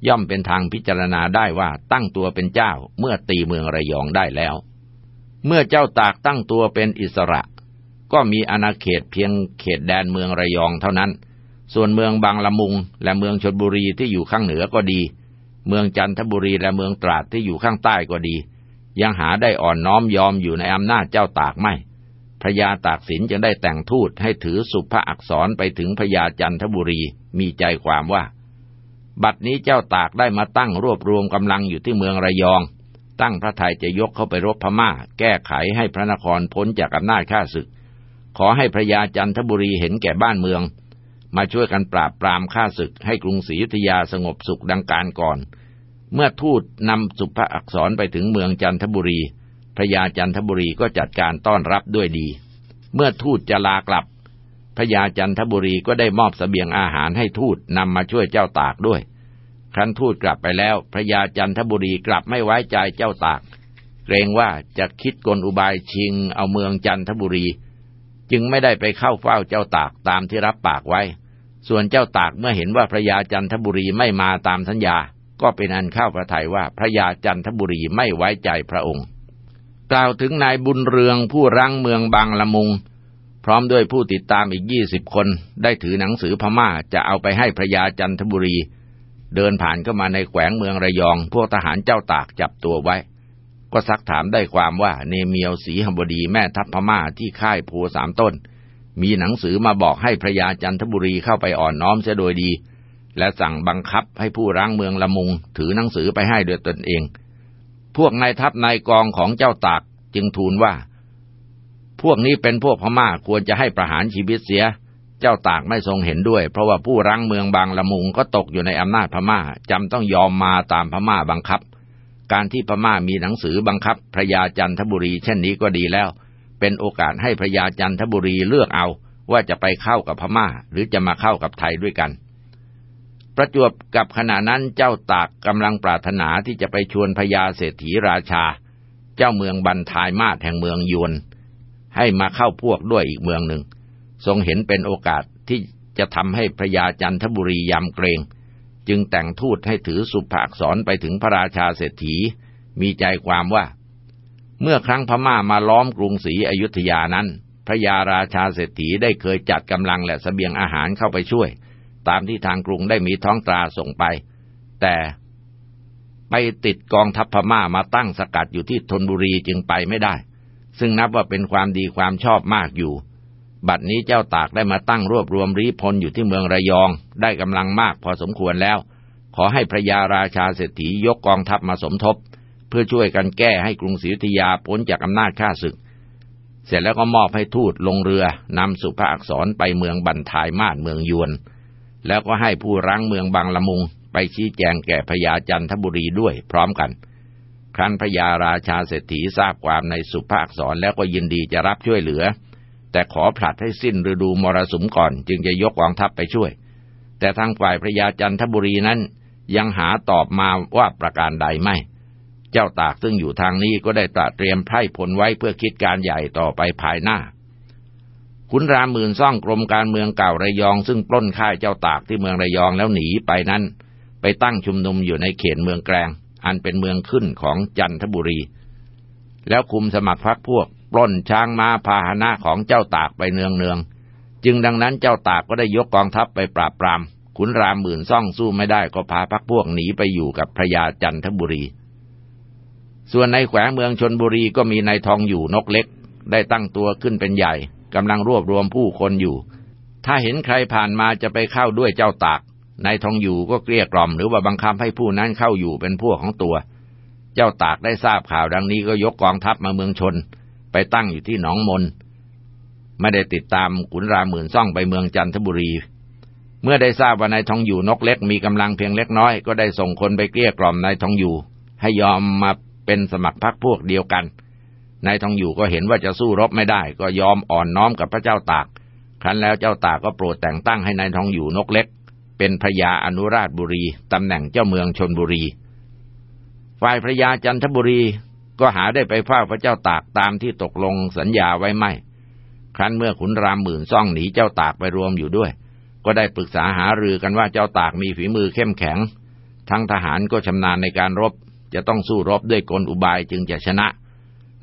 ย่อมเป็นทางพิจารณาได้ว่าตั้งตัวเป็นเจ้าเมื่อตีเมืองระยองได้แล้ว เมื่อเจ้าตากตั้งตัวเป็นอิสระ ก็มีอาณาเขตเพียงเขตแดนเมืองระยองเท่านั้น ส่วนเมืองบางละมุงและเมืองชนบุรีที่อยู่ข้างเหนือก็ดี เมืองจันทบุรีและเมืองตราดที่อยู่ข้างใต้ก็ดี ยังหาได้อ่อนน้อมยอมอยู่ในอำนาจเจ้าตากไม่ พระยาตากสินจึงได้แต่งทูตให้ถือสุภอักษรไปถึงพระยาจันทบุรีมีใจความว่า บัดนี้เจ้าตากได้มาตั้งรวบรวมกำลังอยู่ที่เมืองระยอง ตั้งพระไทยจะยกเข้าไปรบพม่า แก้ไขให้พระนครพ้นจากอำนาจข้าศึก ขอให้พระยาจันทบุรีเห็นแก่บ้านเมือง มาช่วยกันปราบปรามข้าศึกให้กรุงศรีอยุธยาสงบสุขดังการก่อน เมื่อทูตนำสุภอักษรไปถึงเมืองจันทบุรี พระยาจันทบุรีก็จัดการต้อนรับด้วยดี เมื่อทูตจะลากลับ พระยาจันทบุรีก็ได้มอบสเสบียงอาหารให้ทูตนำมาช่วยเจ้าตากด้วย ครั้นทูตกลับไปแล้ว พระยาจันทบุรีกลับไม่ไว้ใจเจ้าตาก เกรงว่าจะคิดกลอุบายชิงเอาเมืองจันทบุรี จึงไม่ได้ไปเข้าเฝ้าเจ้าตากตามที่รับปากไว้ ส่วนเจ้าตากเมื่อเห็นว่าพระยาจันทบุรีไม่มาตามสัญญา ก็เป็นอันเข้าพระทัยว่าพระยาจันทบุรีไม่ไว้ใจพระองค์ กล่าวถึงนายบุญเรืองผู้รังเมืองบางละมุง พร้อมด้วยผู้ติดตามอีกยี่สิบคน ได้ถือหนังสือพม่าจะเอาไปให้พระยาจันทบุรี เดินผ่านเข้ามาในแขวงเมืองระยอง พวกทหารเจ้าตากจับตัวไว้ ก็ซักถามได้ความว่าเนเมียวสีหบดีแม่ทัพพม่าที่ค่ายโพสามต้น มีหนังสือมาบอกให้พระยาจันทบุรีเข้าไปอ่อนน้อมเสียโดยดี และสั่งบังคับให้ผู้ร้างเมืองละมุง ถือหนังสือไปให้โดยตนเอง พวกนายทัพนายกองของเจ้าตากจึงทูลว่า พวกนี้เป็นพวกพม่าควรจะให้ประหารชีวิตเสีย เจ้าตากไม่ทรงเห็นด้วย เพราะว่าผู้รังเมืองบางละมุงก็ตกอยู่ในอำนาจพม่าจำต้องยอมมาตามพม่าบังคับ การที่พม่ามีหนังสือบังคับพระยาจันทบุรีเช่นนี้ก็ดีแล้ว เป็นโอกาสให้พระยาจันทบุรีเลือกเอาว่าจะไปเข้ากับพม่า หรือจะมาเข้ากับไทยด้วยกัน ประจวบกับขณะนั้นเจ้าตากกำลังปรารถนาที่จะไปชวนพญาเศรษฐีราชา เจ้าเมืองบันทายมาศแห่งเมืองยวน ให้มาเข้าพวกด้วยอีกเมืองหนึ่ง ทรงเห็นเป็นโอกาสที่จะทำให้พระยาจันทบุรียำเกรง จึงแต่งทูตให้ถือสุภาอักษรไปถึงพระราชาเศรษฐี มีใจความว่า เมื่อครั้งพม่ามาล้อมกรุงศรีอยุธยานั้น พระยาราชาเศรษฐีได้เคยจัดกำลังและสเสบียงอาหารเข้าไปช่วย ตามที่ทางกรุงได้มีท้องตราส่งไป แต่ไปติดกองทัพพม่ามาตั้งสกัดอยู่ที่ธนบุรีจึงไปไม่ได้ ซึ่งนับว่าเป็นความดีความชอบมากอยู่ บัดนี้เจ้าตากได้มาตั้งรวบรวมรีพลอยู่ที่เมืองระยอง ได้กำลังมากพอสมควรแล้ว ขอให้พระยาราชาเศรษฐียกกองทัพมาสมทบ พื่อช่วยกันแก้ให้กรุงศรีอยุธยาพ้นจากอำนาจข้าศึก เสร็จแล้วก็มอบให้ทูตลงเรือนำสุภาอักษรไปเมืองบันทายมาศเมืองยวน แล้วก็ให้ผู้รั้งเมืองบางละมุง ไปชี้แจงแก่พญาจันทบุรีด้วยพร้อมกัน ครั้นพญาราชาเศรษฐีทราบความในสุภาคสอนแล้วก็ยินดีจะรับช่วยเหลือ แต่ขอผลัดให้สิ้นฤดูมรสุมก่อน จึงจะยกกองทัพไปช่วย แต่ทางฝ่ายพระยาจันทบุรีนั้นยังหาตอบมาว่าประการใดไม่ เจ้าตากซึ่งอยู่ทางนี้ก็ได้ตระเตรียมไพร่ผลไว้เพื่อคิดการใหญ่ต่อไปภายหน้าขุนรามหมื่นซ่องกรมการเมืองเก่าระยอง ซึ่งปล้นค่ายเจ้าตากที่เมืองระยองแล้วหนีไปนั้น ไปตั้งชุมนุมอยู่ในเขตเมืองแกลง อันเป็นเมืองขึ้นของจันทบุรี แล้วคุมสมัครพรรคพวก ปล้นช้างม้าพาหนะของเจ้าตากไปเนืองเนืองจึงดังนั้นเจ้าตากก็ได้ยกกองทัพไปปราบปรามขุนรามหมื่นซ่องสู้ไม่ได้ก็พาพรรคพวกหนีไปอยู่กับพระยาจันทบุรี ส่วนในแขวงเมืองชนบุรีก็มีนายทองอยู่นกเล็ก ได้ตั้งตัวขึ้นเป็นใหญ่กำลังรวบรวมผู้คนอยู่ ถ้าเห็นใครผ่านมาจะไปเข้าด้วยเจ้าตากนายทองอยู่ก็เกลี้ยกล่อมหรือว่าบังคับให้ผู้นั้นเข้าอยู่เป็นพวกของตัว เจ้าตากได้ทราบข่าวดังนี้ก็ยกกองทัพมาเมืองชน ไปตั้งอยู่ที่หนองมนไม่ได้ติดตามขุนรามหมื่นซ่องไปเมืองจันทบุรี เมื่อได้ทราบว่านายทองอยู่นกเล็กมีกำลังเพียงเล็กน้อย ก็ได้ส่งคนไปเกลี้ยกล่อมนายทองอยู่ ให้ยอมมา เป็นสมัครพรรคพวกเดียวกัน นายทองอยู่ก็เห็นว่าจะสู้รบไม่ได้ ก็ยอมอ่อนน้อมกับพระเจ้าตาก ครั้นแล้วเจ้าตากก็โปรดแต่งตั้งให้นายทองอยู่นกเล็ก เป็นพระยาอนุราชบุรีตำแหน่งเจ้าเมืองชนบุรี ฝ่ายพระยาจันทบุรีก็หาได้ไปเฝ้าพระเจ้าตากตามที่ตกลงสัญญาไว้ไม่ ครั้นเมื่อขุนรามหมื่นซ่องหนีเจ้าตากไปรวมอยู่ด้วย ก็ได้ปรึกษาหารือกันว่าเจ้าตากมีฝีมือเข้มแข็ง ทั้งทหารก็ชำนาญในการรบ จะต้องสู้รบด้วยกลอุบายจึงจะชนะ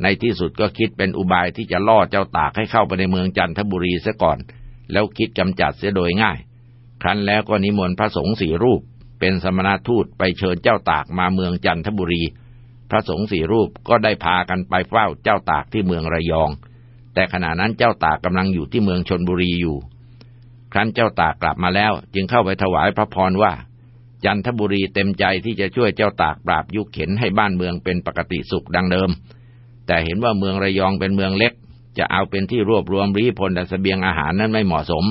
ในที่สุดก็คิดเป็นอุบายที่จะล่อเจ้าตากให้เข้าไปในเมืองจันทบุรีซะก่อน แล้วคิดกำจัดเสียโดยง่าย ครั้นแล้วก็นิมนต์พระสงฆ์สี่รูป เป็นสมณทูตไปเชิญเจ้าตากมาเมืองจันทบุรี พระสงฆ์สี่รูปก็ได้พากันไปเฝ้าเจ้าตากที่เมืองระยอง แต่ขณะนั้นเจ้าตากกำลังอยู่ที่เมืองชนบุรีอยู่ ครั้นเจ้าตากกลับมาแล้ว จึงเข้าไปถวายพระพรว่า จันทบุรีเต็มใจที่จะช่วยเจ้าตากปราบยุคเข็นให้บ้านเมืองเป็นปกติสุขดังเดิม แต่เห็นว่าเมืองระยองเป็นเมืองเล็ก จะเอาเป็นที่รวบรวมรีพลและเสบียงอาหารนั้นไม่เหมาะสม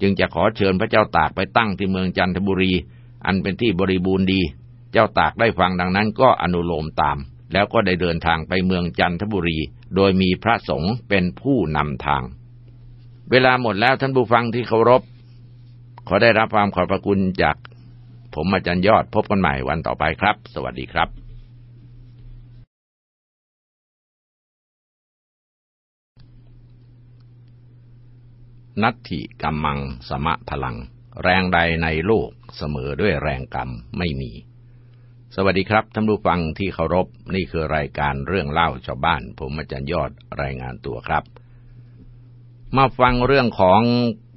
จึงจะขอเชิญพระเจ้าตากไปตั้งที่เมืองจันทบุรี อันเป็นที่บริบูรณ์ดี เจ้าตากได้ฟังดังนั้นก็อนุโลมตาม แล้วก็ได้เดินทางไปเมืองจันทบุรี โดยมีพระสงฆ์เป็นผู้นำทาง เวลาหมดแล้วท่านผู้ฟังที่เคารพขอได้รับความขอบพระคุณจาก ผมอาจารย์ยอดพบกันใหม่วันต่อไปครับ สวัสดีครับ นัตถิกรรมังสมะพลัง แรงใดในโลกเสมอด้วยแรงกรรมไม่มี สวัสดีครับท่านผู้ฟังที่เคารพนี่คือรายการเรื่องเล่าชาวบ้าน ผมอาจารย์ยอดรายงานตัวครับ มาฟังเรื่องของ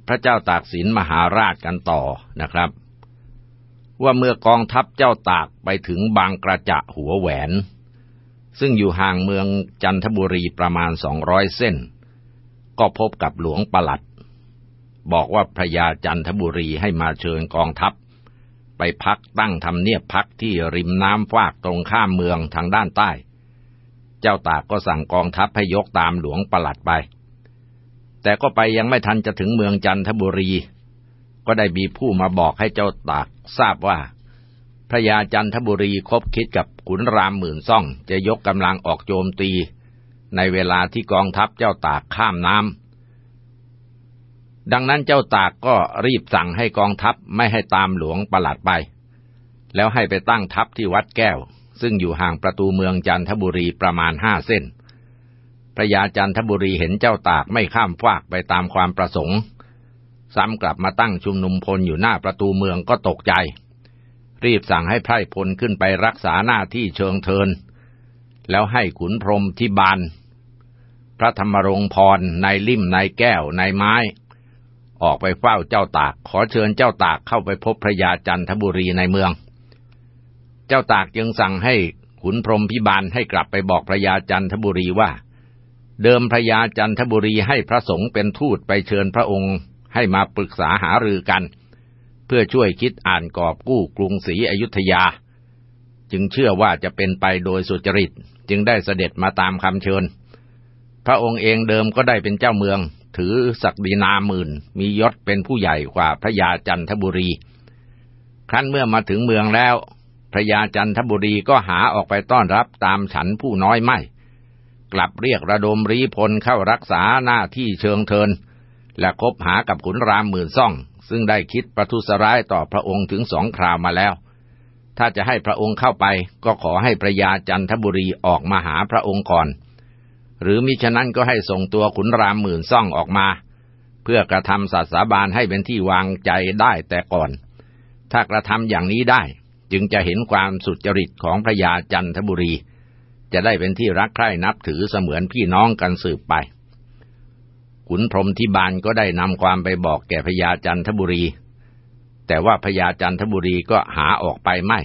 พระเจ้าตากสินมหาราชกันต่อนะครับ ว่าเมื่อกองทัพเจ้าตากไปถึงบางกระจะหัวแหวน ซึ่งอยู่ห่างเมืองจันทบุรีประมาณสองร้อยเส้น ก็พบกับหลวงประหลัด บอกว่าพระยาจันทบุรีให้มาเชิญกองทัพ ไปพักตั้งทำเนียบพักที่ริมน้ำฟากตรงข้ามเมืองทางด้านใต้ เจ้าตากก็สั่งกองทัพให้ยกตามหลวงประหลัดไป แต่ก็ไปยังไม่ทันจะถึงเมืองจันทบุรีก็ได้มีผู้มาบอกให้เจ้าตาก ทราบว่า พระยาจันทบุรีคบคิดกับขุนรามหมื่นซ่อง จะยกกำลังออกโจมตี ในเวลาที่กองทัพเจ้าตากข้ามน้ำดังนั้นเจ้าตากก็รีบสั่งให้กองทัพไม่ให้ตามหลวงประหลัดไป แล้วให้ไปตั้งทัพที่วัดแก้ว ซึ่งอยู่ห่างประตูเมืองจันทบุรีประมาณห้าเส้นพระยาจันทบุรีเห็นเจ้าตากไม่ข้ามฟากไปตามความประสงค์ ซ้ำกลับมาตั้งชุมนุมพลอยู่หน้าประตูเมืองก็ตกใจ รีบสั่งให้ไพร่พลขึ้นไปรักษาหน้าที่เชิงเทิน แล้วให้ขุนพรมที่บาน พระธรรมรงพรนายลิ่มนายแก้วนายไม้ ออกไปเฝ้าเจ้าตาก ขอเชิญเจ้าตากเข้าไปพบพระยาจันทบุรีในเมือง เจ้าตากจึงสั่งให้ขุนพรมพิบาลให้กลับไปบอกพระยาจันทบุรีว่าเดิมพระยาจันทบุรีให้พระสงฆ์เป็นทูตไปเชิญพระองค์ ให้มาปรึกษาหารือกัน เพื่อช่วยคิดอ่านกอบกู้กรุงศรีอยุธยา จึงเชื่อว่าจะเป็นไปโดยสุจริตจึงได้เสด็จมาตามคำเชิญ พระองค์เองเดิมก็ได้เป็นเจ้าเมือง ถือศักดินาหมื่น มียศเป็นผู้ใหญ่กว่าพระยาจันทบุรี ครั้นเมื่อมาถึงเมืองแล้วพระยาจันทบุรีก็หาออกไปต้อนรับตามฉันผู้น้อยไม่ กลับเรียกระดมรีพลเข้ารักษาหน้าที่เชิงเทิน และคบหากับขุนรามหมื่นซ่อง ซึ่งได้คิดประทุษร้ายต่อพระองค์ถึงสองคราวมาแล้ว ถ้าจะให้พระองค์เข้าไปก็ขอให้พระยาจันทบุรีออกมาหาพระองค์ก่อน หรือมิฉะนั้นก็ให้ส่งตัวขุนรามหมื่นซ่องออกมา เพื่อกระทำสัตสาบานให้เป็นที่วางใจได้แต่ก่อน ถ้ากระทำอย่างนี้ได้จึงจะเห็นความสุจริตของพระยาจันทบุรี จะได้เป็นที่รักใคร่นับถือเสมือนพี่น้องกันสืบไป ขุนพรมที่บานก็ได้นำความไปบอกแก่พญาจันทบุรี แต่ว่าพญาจันทบุรีก็หาออกไปไม่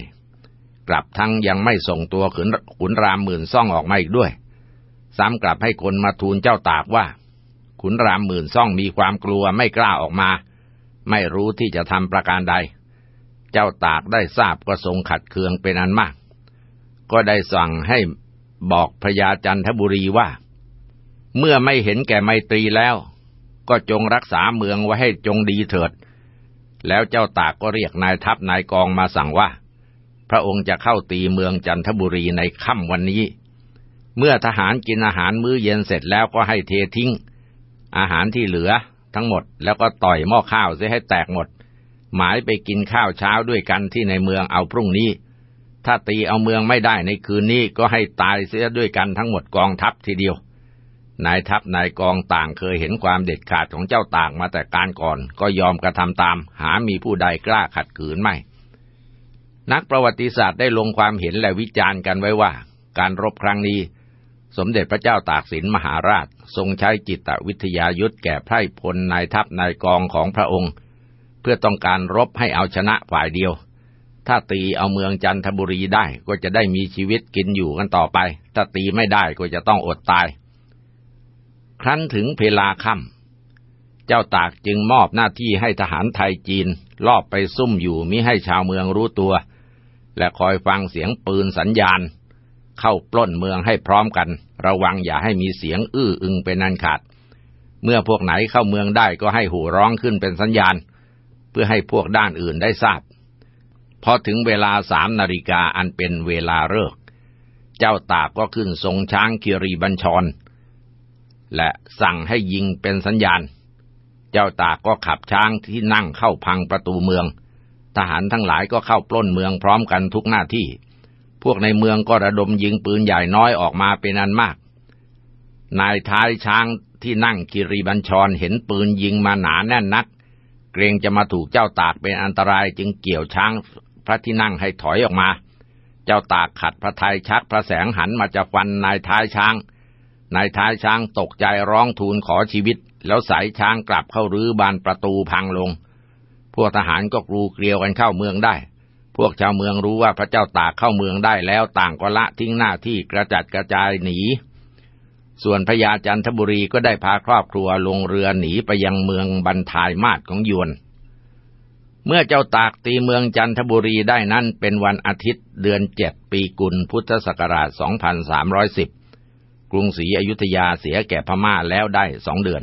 กลับทั้งยังไม่ส่งตัวขุนขุนรามหมื่นซ่องออกมาอีกด้วย ซ้ำกลับให้คนมาทูลเจ้าตากว่า ขุนรามหมื่นซ่องมีความกลัวไม่กล้าออกมา ไม่รู้ที่จะทำประการใด เจ้าตากได้ทราบก็ทรงขัดเคืองเป็นอันมาก ก็ได้สั่งให้บอกพระยาจันทบุรีว่า เมื่อไม่เห็นแก่ไมตรีแล้ว ก็จงรักษาเมืองไว้ให้จงดีเถิด แล้วเจ้าตากก็เรียกนายทัพนายกองมาสั่งว่า พระองค์จะเข้าตีเมืองจันทบุรีในค่ำวันนี้ เมื่อทหารกินอาหารมื้อเย็นเสร็จแล้วก็ให้เททิ้ง อาหารที่เหลือทั้งหมดแล้วก็ต่อยหม้อข้าวเสียให้แตกหมด หมายไปกินข้าวเช้าด้วยกันที่ในเมืองเอาพรุ่งนี้ ถ้าตีเอาเมืองไม่ได้ในคืนนี้ก็ให้ตายเสียด้วยกันทั้งหมดกองทัพทีเดียว นายทัพนายกองต่างเคยเห็นความเด็ดขาดของเจ้าต่างมาแต่การก่อน ก็ยอมกระทำตาม หามีผู้ใดกล้าขัดขืนไม่ นักประวัติศาสตร์ได้ลงความเห็นและวิจารณ์กันไว้ว่า การรบครั้งนี้ สมเด็จพระเจ้าตากสินมหาราช ทรงใช้จิตวิทยายุทธแก่ไพร่พลนายทัพนายกองของพระองค์ เพื่อต้องการรบให้เอาชนะฝ่ายเดียว ถ้าตีเอาเมืองจันทบุรีได้ก็จะได้มีชีวิตกินอยู่กันต่อไป ถ้าตีไม่ได้ก็จะต้องอดตาย ครั้นถึงเพลาค่ำเจ้าตากจึงมอบหน้าที่ให้ทหารไทยจีนลอบไปซุ่มอยู่มิให้ชาวเมืองรู้ตัว และคอยฟังเสียงปืนสัญญาณ เข้าปล้นเมืองให้พร้อมกัน ระวังอย่าให้มีเสียงอื้ออึงเป็นอันขาด เมื่อพวกไหนเข้าเมืองได้ก็ให้หูร้องขึ้นเป็นสัญญาณ เพื่อให้พวกด้านอื่นได้ทราบพอถึงเวลาสามนาฬิกาอันเป็นเวลาเลิก เจ้าตากก็ขึ้นทรงช้างคิรีบัญชร และสั่งให้ยิงเป็นสัญญาณ เจ้าตากก็ขับช้างที่นั่งเข้าพังประตูเมือง ทหารทั้งหลายก็เข้าปล้นเมืองพร้อมกันทุกหน้าที่ พวกในเมืองก็ระดมยิงปืนใหญ่น้อยออกมาเป็นอันมาก นายท้ายช้างที่นั่งคิรีบัญชรเห็นปืนยิงมาหนาแน่นนัก เกรงจะมาถูกเจ้าตากเป็นอันตรายจึงเกี่ยวช้างพระที่นั่งให้ถอยออกมา เจ้าตากขัดพระทัยชักพระแสงหันมาจะฟันนายท้ายช้าง นายท้ายช้างตกใจร้องทูลขอชีวิต แล้วสายช้างกลับเข้ารื้อบานประตูพังลง พวกทหารก็กรูเกลียวกันเข้าเมืองได้ พวกชาวเมืองรู้ว่าพระเจ้าตากเข้าเมืองได้แล้วต่างก็ละทิ้งหน้าที่กระจัดกระจายหนี ส่วนพญาจันทบุรีก็ได้พาครอบครัวลงเรือหนีไปยังเมืองบันทายมาศของยวนเมื่อเจ้าตากตีเมืองจันทบุรีได้นั้นเป็นวันอาทิตย์เดือนเจ็ดปีกุลพุทธศักราช 2310 กรุงศรีอยุธยาเสียแก่พม่าแล้วได้สองเดือน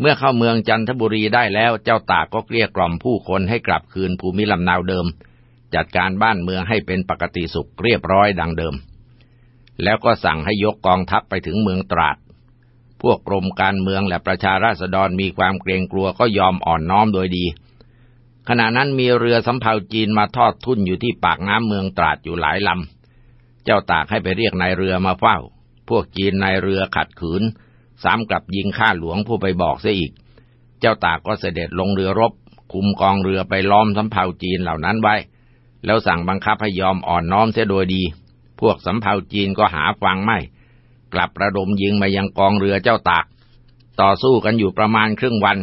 เมื่อเข้าเมืองจันทบุรีได้แล้วเจ้าตากก็เกลี้ยกล่อมผู้คนให้กลับคืนภูมิลำนาวเดิม จัดการบ้านเมืองให้เป็นปกติสุขเรียบร้อยดังเดิม แล้วก็สั่งให้ยกกองทัพไปถึงเมืองตราด พวกกรมการเมืองและประชาราษฎรมีความเกรงกลัวก็ยอมอ่อนน้อมโดยดีขณะนั้นมีเรือสำเภาจีนมาทอดทุ่นอยู่ที่ปากน้ำเมืองตราดอยู่หลายลำ เจ้าตากให้ไปเรียกนายเรือมาเฝ้า พวกจีนในเรือขัดขืน ซ้ำกลับยิงข้าหลวงผู้ไปบอกเสียอีก เจ้าตากก็เสด็จลงเรือรบ คุมกองเรือไปล้อมสำเภาจีนเหล่านั้นไว้ แล้วสั่งบังคับให้ยอมอ่อนน้อมเสียโดยดี พวกสำเภาจีนก็หาฟังไม่ กลับระดมยิงมายังกองเรือเจ้าตาก ต่อสู้กันอยู่ประมาณครึ่งวัน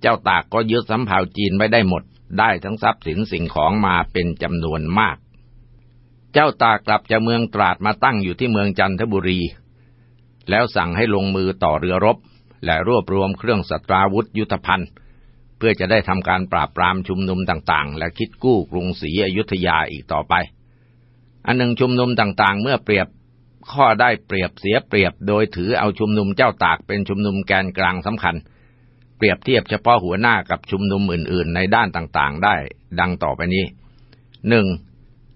เจ้าตากก็ยึดสำเภาจีนไว้ได้หมด ได้ทั้งทรัพย์สินสิ่งของมาเป็นจำนวนมากเจ้าตากกลับจากเมืองตราดมาตั้งอยู่ที่เมืองจันทบุรี แล้วสั่งให้ลงมือต่อเรือรบ และรวบรวมเครื่องสตราวุธยุทธภัณฑ์ เพื่อจะได้ทำการปราบปรามชุมนุมต่างๆ และคิดกู้กรุงศรีอยุธยาอีกต่อไป อันหนึ่งชุมนุมต่างๆ เมื่อเปรียบข้อได้เปรียบเสียเปรียบโดยถือเอาชุมนุมเจ้าตากเป็นชุมนุมแกนกลางสำคัญ เปรียบเทียบเฉพาะหัวหน้ากับชุมนุมอื่น ๆ ในด้านต่างๆ ได้ดังต่อไปนี้หนึ่ง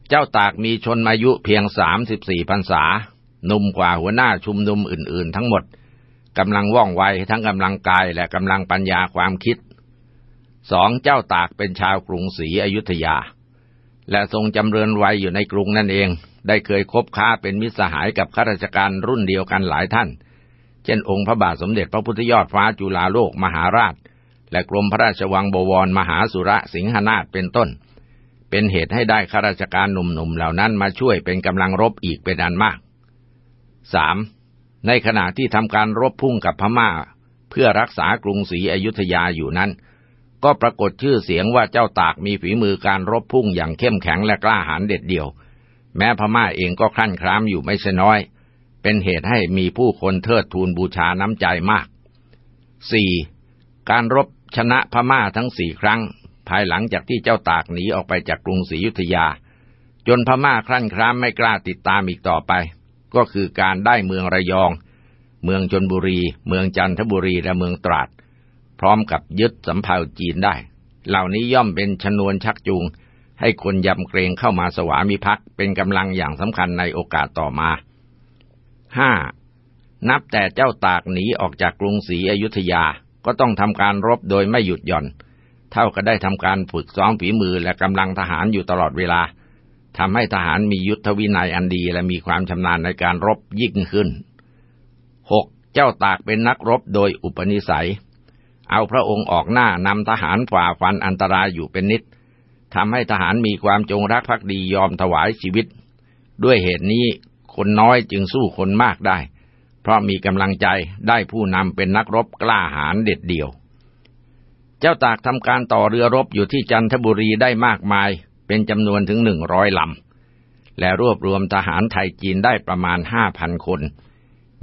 เจ้าตากมีชนอายุเพียงสามสิบสี่พรรษา นุ่มกว่าหัวหน้าชุมนุมอื่น ๆ ทั้งหมดกำลังว่องไวทั้งกำลังกายและกำลังปัญญาความคิดสองเจ้าตากเป็นชาวกรุงศรีอยุธยา และทรงจำเริญวัยอยู่ในกรุงนั่นเอง ได้เคยคบค้าเป็นมิตรสหายกับข้าราชการรุ่นเดียวกันหลายท่าน เช่นองค์พระบาทสมเด็จพระพุทธยอดฟ้าจุฬาโลกมหาราช และกรมพระราชวังบวรมหาสุระสิงหนาถเป็นต้น เป็นเหตุให้ได้ข้าราชการหนุ่มๆเหล่านั้นมาช่วยเป็นกำลังรบอีกเป็นอันมาก สามในขณะที่ทำการรบพุ่งกับพม่า เพื่อรักษากรุงศรีอยุธยาอยู่นั้น ก็ปรากฏชื่อเสียงว่าเจ้าตากมีฝีมือการรบพุ่งอย่างเข้มแข็งและกล้าหาญเด็ดเดี่ยว แม้พม่าเองก็คลั่นคล้ามอยู่ไม่ใช่น้อย เป็นเหตุให้มีผู้คนเทิดทูนบูชาน้ำใจมาก 4. การรบชนะพม่าทั้งสี่ครั้ง ภายหลังจากที่เจ้าตากหนีออกไปจากกรุงศรีอยุธยา จนพม่าคลั่นคล้ามไม่กล้าติดตามอีกต่อไป ก็คือการได้เมืองระยอง เมืองชนบุรี เมืองจันทบุรีและเมืองตราด พร้อมกับยึดสำเภาจีนได้ เหล่านี้ย่อมเป็นชนวนชักจูง ให้คนยำเกรงเข้ามาสวามิภักดิ์เป็นกำลังอย่างสำคัญในโอกาสต่อมาห้านับแต่เจ้าตากหนีออกจากกรุงศรีอยุธยาก็ต้องทำการรบโดยไม่หยุดหย่อน เท่าก็ได้ทำการฝึกซ้อมฝีมือและกำลังทหารอยู่ตลอดเวลา ทำให้ทหารมียุทธวินัยอันดีและมีความชำนาญในการรบยิ่งขึ้น 6. เจ้าตากเป็นนักรบโดยอุปนิสัย เอาพระองค์ออกหน้านำทหารฝ่าฟันอันตรายอยู่เป็นนิดทำให้ทหารมีความจงรักภักดียอมถวายชีวิต ด้วยเหตุนี้คนน้อยจึงสู้คนมากได้ เพราะมีกำลังใจได้ผู้นำเป็นนักรบกล้าหาญเด็ดเดี่ยว เจ้าตากทำการต่อเรือรบอยู่ที่จันทบุรีได้มากมาย เป็นจำนวนถึงหนึ่งร้อยลำ และรวบรวมทหารไทยจีนได้ประมาณห้าพันคน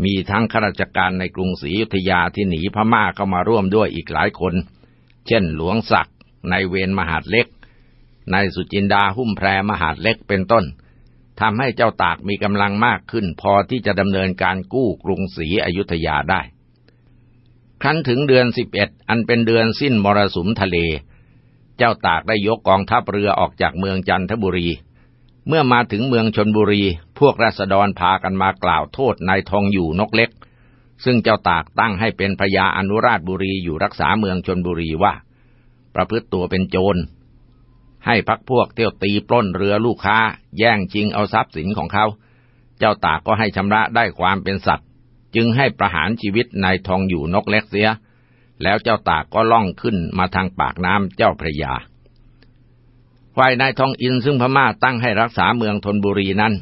มีทั้งข้าราชการในกรุงศรีอยุธยาที่หนีพม่าเข้ามาร่วมด้วยอีกหลายคน เช่นหลวงศักดิ์ในเวรมหาดเล็กในสุจินดาหุ้มแพรมหาดเล็กเป็นต้นทำให้เจ้าตากมีกำลังมากขึ้นพอที่จะดำเนินการกู้กรุงศรีอยุธยาได้ ครั้นถึงเดือนสิบเอ็ดอันเป็นเดือนสิ้นมรสุมทะเล เจ้าตากได้ยกกองทัพเรือออกจากเมืองจันทบุรี เมื่อมาถึงเมืองชนบุรี พวกราษฎรพากันมากล่าวโทษนายทองอยู่นกเล็ก ซึ่งเจ้าตากตั้งให้เป็นพญาอนุราชบุรีอยู่รักษาเมืองชนบุรีว่า ประพฤติตัวเป็นโจร ให้พักพวกเที่ยวตีปล้นเรือลูกค้า แย่งชิงเอาทรัพย์สินของเขา เจ้าตากก็ให้ชำระได้ความเป็นสัตว์ จึงให้ประหารชีวิตนายทองอยู่นกเล็กเสีย แล้วเจ้าตากก็ล่องขึ้นมาทางปากน้ำเจ้าพระยาฝ่ายนายทองอินซึ่งพม่าตั้งให้รักษาเมืองธนบุรีนั้น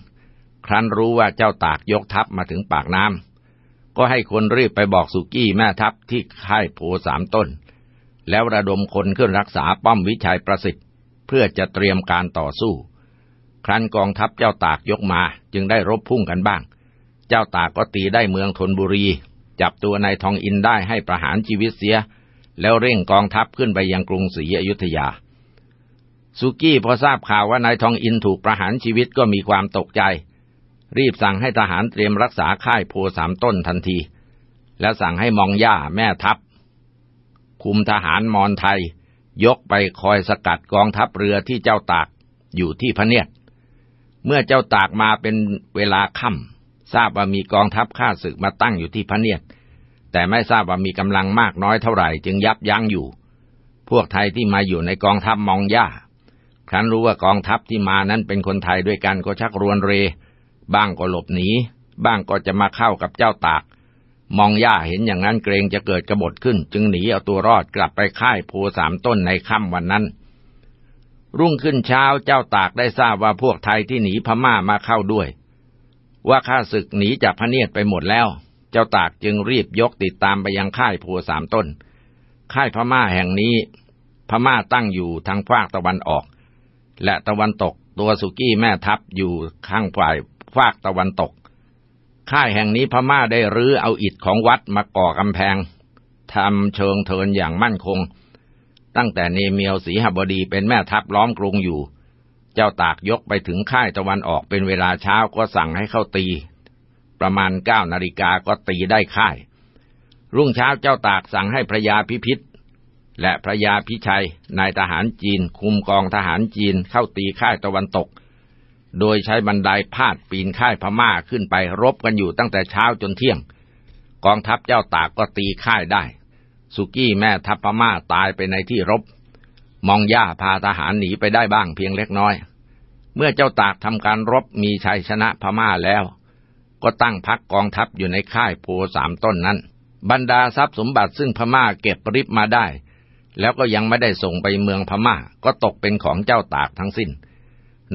ครั้นรู้ว่าเจ้าตากยกทัพมาถึงปากน้ำก็ให้คนรีบไปบอกสุกี้แม่ทัพที่ค่ายโพสามต้น แล้วระดมคนขึ้นรักษาป้อมวิชัยประสิทธิ์ เพื่อจะเตรียมการต่อสู้ ครั้นกองทัพเจ้าตากยกมาจึงได้รบพุ่งกันบ้าง เจ้าตากก็ตีได้เมืองธนบุรี จับตัวนายทองอินได้ให้ประหารชีวิตเสีย แล้วเร่งกองทัพขึ้นไปยังกรุงศรีอยุธยา สุกี้พอทราบข่าวว่านายทองอินถูกประหารชีวิตก็มีความตกใจ รีบสั่งให้ทหารเตรียมรักษาค่ายโพสามต้นทันที และสั่งให้มองย่าแม่ทัพ คุมทหารมอนไทย ยกไปคอยสกัดกองทัพเรือที่เจ้าตากอยู่ที่พระเนียดเมื่อเจ้าตากมาเป็นเวลาค่ำ ทราบว่ามีกองทัพข้าศึกมาตั้งอยู่ที่พระเนียดแต่ไม่ทราบว่ามีกำลังมากน้อยเท่าไหร่จึงยับยั้งอยู่ พวกไทยที่มาอยู่ในกองทัพมองย่าครั้นรู้ว่ากองทัพที่มานั้นเป็นคนไทยด้วยกันก็ชักรวนเร บ้างก็หลบหนี บ้างก็จะมาเข้ากับเจ้าตาก มองย่าเห็นอย่างนั้นเกรงจะเกิดกบฏขึ้น จึงหนีเอาตัวรอดกลับไปค่ายโพสามต้นในค่ำวันนั้น รุ่งขึ้นเช้าเจ้าตากได้ทราบว่าพวกไทยที่หนีพม่ามาเข้าด้วย ว่าข้าศึกหนีจากพระเนียดไปหมดแล้ว เจ้าตากจึงรีบยกติดตามไปยังค่ายโพสามต้น ค่ายพม่าแห่งนี้ พม่าตั้งอยู่ทางภาคตะวันออก และตะวันตกตัวสุกี้แม่ทัพอยู่ข้างฝ่ายภาคตะวันตก ค่ายแห่งนี้พม่าได้รื้อเอาอิฐของวัดมาก่อกำแพงทำเชิงเทินอย่างมั่นคง ตั้งแต่เนเมียวสีหบดีเป็นแม่ทัพล้อมกรุงอยู่ จ้าตากยกไปถึงค่ายตะวันออกเป็นเวลาเช้าก็สั่งให้เข้าตี ประมาณเก้านาฬิกาก็ตีได้ค่าย รุ่งเช้าเจ้าตากสั่งให้พระยาพิพิธและพระยาพิชัยนายทหารจีน คุมกองทหารจีนเข้าตีค่ายตะวันตก โดยใช้บันไดพาดปีนค่ายพม่าขึ้นไปรบกันอยู่ตั้งแต่เช้าจนเที่ยง กองทัพเจ้าตากก็ตีค่ายได้ สุกี้แม่ทัพพม่าตายไปในที่รบ มองย่าพาทหารหนีไปได้บ้างเพียงเล็กน้อย เมื่อเจ้าตากทำการรบมีชัยชนะพม่าแล้ว ก็ตั้งพักกองทัพอยู่ในค่ายโพสามต้นนั้น บรรดาทรัพย์สมบัติซึ่งพม่าเก็บริบมาได้ แล้วก็ยังไม่ได้ส่งไปเมืองพม่า ก็ตกเป็นของเจ้าตากทั้งสิ้น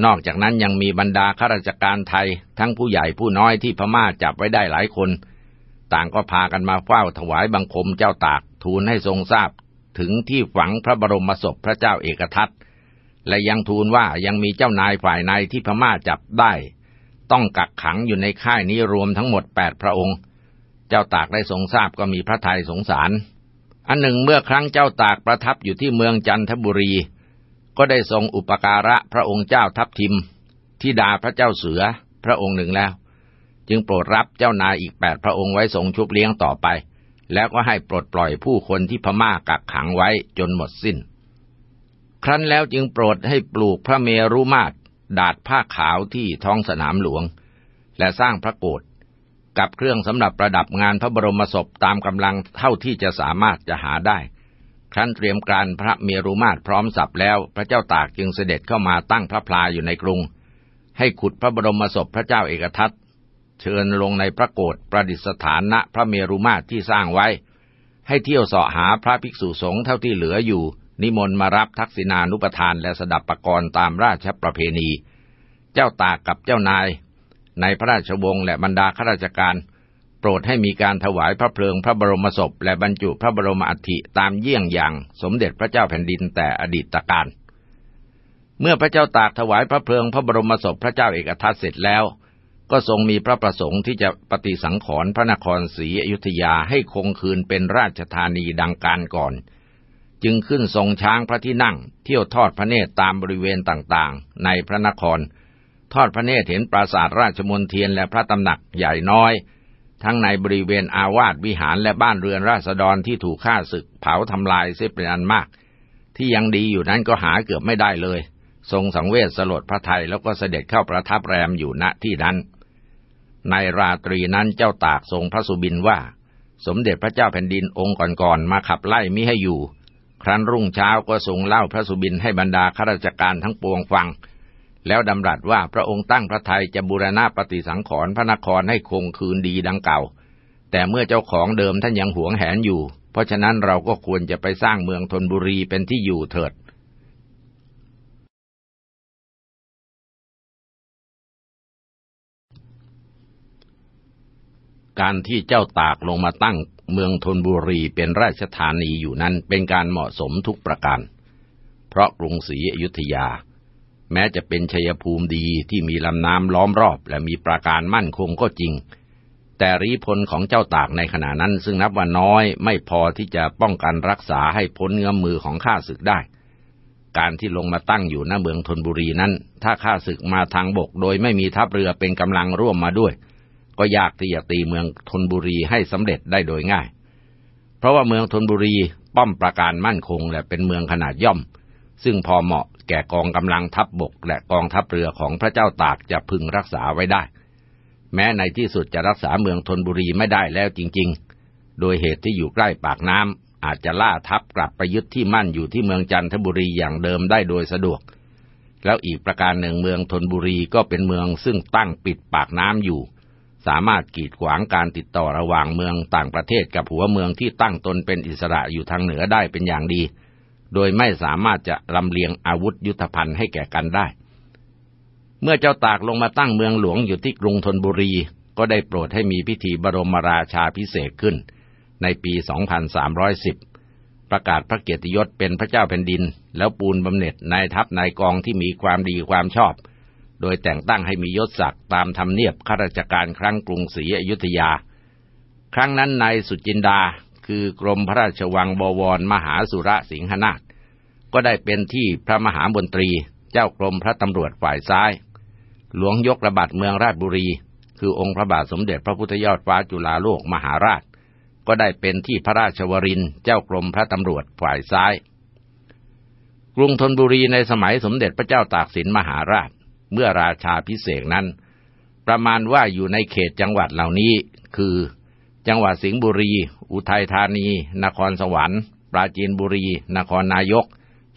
นอกจากนั้นยังมีบรรดาข้าราชการไทย ทั้งผู้ใหญ่ผู้น้อยที่พม่าจับไว้ได้หลายคน ต่างก็พากันมาเฝ้าถวายบังคมเจ้าตากทูลให้ทรงทราบ ถึงที่ฝังพระบรมศพพระเจ้าเอกทัต และยังทูลว่ายังมีเจ้านายฝ่ายในที่พม่าจับได้ ต้องกักขังอยู่ในค่ายนี้รวมทั้งหมดแปดพระองค์ เจ้าตากได้ทรงทราบก็มีพระทัยสงสาร อันหนึ่งเมื่อครั้งเจ้าตากประทับอยู่ที่เมืองจันทบุรี ก็ได้ทรงอุปการะพระองค์เจ้าทัพทิมที่ดาพระเจ้าเสือพระองค์หนึ่งแล้ว จึงโปรดรับเจ้านายอีกแปดพระองค์ไว้ทรงชุบเลี้ยงต่อไป แล้วก็ให้ปลดปล่อยผู้คนที่พม่ากักขังไว้จนหมดสิน้น ครั้นแล้วจึงโปรดให้ปลูกพระเมรุมาตรดาดผ้าขาวที่ท้องสนามหลวง และสร้างพระโกศกับเครื่องสำหรับประดับงานพระบรมศพตามกำลังเท่าที่จะสามารถจะหาได้ ครั้นเตรียมการพระเมรุมาตรพร้อมสับแล้ว พระเจ้าตากจึงเสด็จเข้ามาตั้งพระพลาอยู่ในกรุง ให้ขุดพระบรมศพพระเจ้าเอกทัตเชิญลงในพระโกรธประดิษฐานณพระเมรุมาตรที่สร้างไว้ ให้เที่ยวเสาะหาพระภิกษุสงฆ์เท่าที่เหลืออยู่ นิมนต์มารับทักษิณานุปทานและสดับประกรณ์ตามราชประเพณี เจ้าตากกับเจ้านาย ในพระราชวงศ์และบรรดาข้าราชการ โปรดให้มีการถวายพระเพลิงพระบรมศพ และบรรจุพระบรมอัฐิตามเยี่ยงอย่าง สมเด็จพระเจ้าแผ่นดินแต่อดีตการ เมื่อพระเจ้าตากถวายพระเพลิงพระบรมศพพระเจ้าเอกทัตเสร็จแล้ว ก็ทรงมีพระประสงค์ที่จะปฏิสังขรณ์พระนครศรีอยุธยาให้คงคืนเป็นราชธานีดังการก่อน จึงขึ้นทรงช้างพระที่นั่ง เที่ยวทอดพระเนตรตามบริเวณต่างๆ ในพระนคร ทอดพระเนตรเห็นปราสาทราชมนเทียนและพระตำหนักใหญ่น้อย ทั้งในบริเวณอาวาสวิหารและบ้านเรือนราษฎรที่ถูกฆ่าศึกเผาทำลายเสียเป็นอันมาก ที่ยังดีอยู่นั้นก็หาเกือบไม่ได้เลย ทรงสังเวชสลดพระไทยแล้วก็เสด็จเข้าประทับแรมอยู่ณที่นั้นในราตรีนั้นเจ้าตากทรงพระสุบินว่า สมเด็จพระเจ้าแผ่นดินองค์ก่อนๆมาขับไล่มิให้อยู่ ครั้นรุ่งเช้าก็ทรงเล่าพระสุบินให้บรรดาข้าราชการทั้งปวงฟัง แล้วดำรัสว่าพระองค์ตั้งพระทัยจะบูรณะปฏิสังขรณ์พระนครให้คงคืนดีดังเก่า แต่เมื่อเจ้าของเดิมท่านยังหวงแหนอยู่ เพราะฉะนั้นเราก็ควรจะไปสร้างเมืองธนบุรีเป็นที่อยู่เถิดการที่เจ้าตากลงมาตั้ง เมืองธนบุรีเป็นราชธานีอยู่นั้นเป็นการเหมาะสมทุกประการ เพราะกรุงศรีอยุธยา แม้จะเป็นชัยภูมิดีที่มีลำน้ำล้อมรอบ และมีประการมั่นคงก็จริง แต่รีพลของเจ้าตากในขณะนั้นซึ่งนับว่าน้อยไม่พอที่จะป้องกันรักษาให้พ้นเงื้อมมือของข้าศึกได้ การที่ลงมาตั้งอยู่หน้าเมืองธนบุรีนั้น ถ้าข้าศึกมาทางบกโดยไม่มีทัพเรือเป็นกำลังร่วมมาด้วย ก็ยากที่จะตีเมืองธนบุรีให้สำเร็จได้โดยง่าย เพราะว่าเมืองธนบุรีป้อมประการมั่นคงและเป็นเมืองขนาดย่อม ซึ่งพอเหมาะแก่กองกำลังทัพบบก และกองทัพเรือของพระเจ้าตากจะพึงรักษาไว้ได้ แม้ในที่สุดจะรักษาเมืองธนบุรีไม่ได้แล้วจริง ๆ โดยเหตุที่อยู่ใกล้ปากน้ำอาจจะล่าทัพกลับไปยึดที่มั่นอยู่ที่เมืองจันทบุรีอย่างเดิมได้โดยสะดวกแล้วอีกประการหนึ่งเมืองธนบุรีก็เป็นเมืองซึ่งตั้งปิดปากน้ำอยู่ สามารถกีดขวางการติดต่อระหว่างเมืองต่างประเทศกับหัวเมืองที่ตั้งตนเป็นอิสระอยู่ทางเหนือได้เป็นอย่างดี โดยไม่สามารถจะลำเลียงอาวุธยุทธภัณฑ์ให้แก่กันได้ เมื่อเจ้าตากลงมาตั้งเมืองหลวงอยู่ที่กรุงธนบุรี ก็ได้โปรดให้มีพิธีบรมราชาพิเศษขึ้น ในปี 2310 ประกาศพระเกียรติยศเป็นพระเจ้าแผ่นดิน แล้วปูนบำเหน็จนายทัพนายกองที่มีความดีความชอบ โดยแต่งตั้งให้มียศศักดิ์ตามธรรมเนียบข้าราชการครั้งกรุงศรีอยุธยา ครั้งนั้นนายสุจินดาคือกรมพระราชวังบวรมหาสุรสิงหนาถก็ได้เป็นที่พระมหาบนตรีเจ้ากรมพระตำรวจฝ่ายซ้าย หลวงยกระบาดเมืองราชบุรี คือองค์พระบาทสมเด็จพระพุทธยอดฟ้าจุฬาโลกมหาราช ก็ได้เป็นที่พระราชวรินเจ้ากรมพระตำรวจฝ่ายซ้าย กรุงธนบุรีในสมัยสมเด็จพระเจ้าตากสินมหาราช เมื่อราชาพิเศษนั้น ประมาณว่าอยู่ในเขตจังหวัดเหล่านี้ คือ จังหวัดสิงห์บุรี อุทัยธานี นครสวรรค์ ปราจีนบุรี นครนายก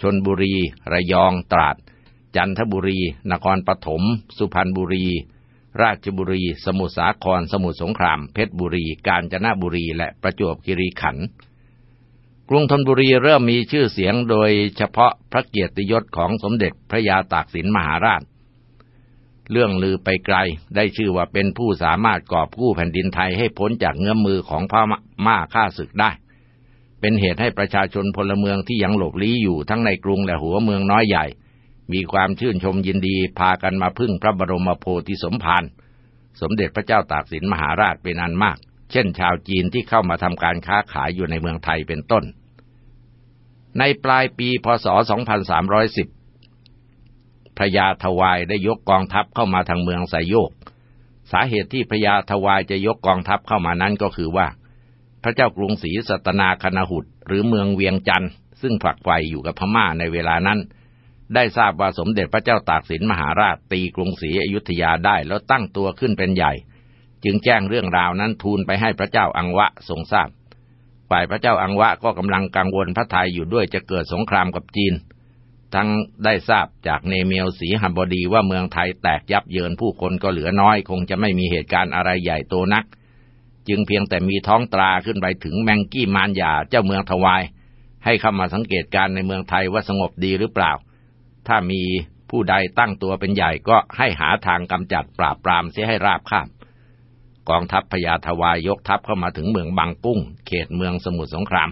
ชนบุรี ระยองตราด จันทบุรี นครปฐมสุพรรณบุรี ราชบุรี สมุทรสาคร สมุทรสงคราม เพชรบุรี กาญจนบุรี และประจวบคีรีขันธ์กรุงธนบุรีเริ่มมีชื่อเสียงโดยเฉพาะพระเกียรติยศของสมเด็จพระยาตากสินมหาราช เรื่องลือไปไกล ได้ชื่อว่าเป็นผู้สามารถกอบกู้แผ่นดินไทยให้พ้นจากเงื้อมมือของพม่าฆ่าศึกได้ เป็นเหตุให้ประชาชนพลเมืองที่ยังหลบลี้อยู่ทั้งในกรุงและหัวเมืองน้อยใหญ่ มีความชื่นชมยินดีพากันมาพึ่งพระบรมโพธิสมภารสมเด็จพระเจ้าตากสินมหาราชเป็นอันมาก เช่นชาวจีนที่เข้ามาทำการค้าขายอยู่ในเมืองไทยเป็นต้น ในปลายปีพศ 2310 พระยาทวายได้ยกกองทัพเข้ามาทางเมืองไซโยก สาเหตุที่พระยาทวายจะยกกองทัพเข้ามานั้นก็คือว่า พระเจ้ากรุงศรีสัตนาคณหุตหรือเมืองเวียงจันทร์ซึ่งฝักใฝ่อยู่กับพม่าในเวลานั้น ได้ทราบว่าสมเด็จพระเจ้าตากสินมหาราชตีกรุงศรีอยุธยาได้แล้วตั้งตัวขึ้นเป็นใหญ่ จึงแจ้งเรื่องราวนั้นทูลไปให้พระเจ้าอังวะทรงทราบฝ่ายพระเจ้าอังวะก็กำลังกังวลพระไทยอยู่ด้วยจะเกิดสงครามกับจีน ทั้งได้ทราบจากเนเมียวสีหับบดีว่าเมืองไทยแตกยับเยินผู้คนก็เหลือน้อย คงจะไม่มีเหตุการณ์อะไรใหญ่โตนัก จึงเพียงแต่มีท้องตราขึ้นไปถึงแมงกี้มานยาเจ้าเมืองทวาย ให้เข้ามาสังเกตการในเมืองไทยว่าสงบดีหรือเปล่า ถ้ามีผู้ใดตั้งตัวเป็นใหญ่ก็ให้หาทางกำจัดปราบปรามเสียให้ราบคาบกองทัพพญาทวายยกทัพเข้ามาถึงเมืองบางกุ้ง เขตเมืองสมุทรสงคราม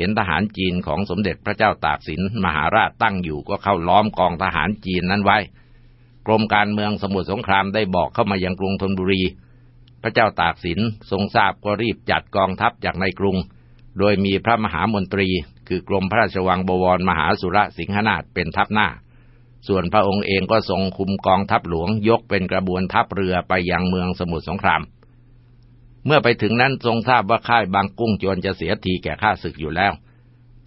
เห็นทหารจีนของสมเด็จพระเจ้าตากสินมหาราชตั้งอยู่ก็เข้าล้อมกองทหารจีนนั้นไว้ กรมการเมืองสมุทรสงครามได้บอกเข้ามายังกรุงธนบุรี พระเจ้าตากสินทรงทราบก็รีบจัดกองทัพจากในกรุง โดยมีพระมหามนตรี คือกรมพระราชวังบวรมหาสุรสิงหนาถเป็นทัพหน้า ส่วนพระองค์เองก็ทรงคุมกองทัพหลวงยกเป็นกระบวนทัพเรือไปยังเมืองสมุทรสงคราม เมื่อไปถึงนั้นทรงทราบว่าค่ายบางกุ้งจวนจะเสียทีแก่ข้าศึกอยู่แล้ว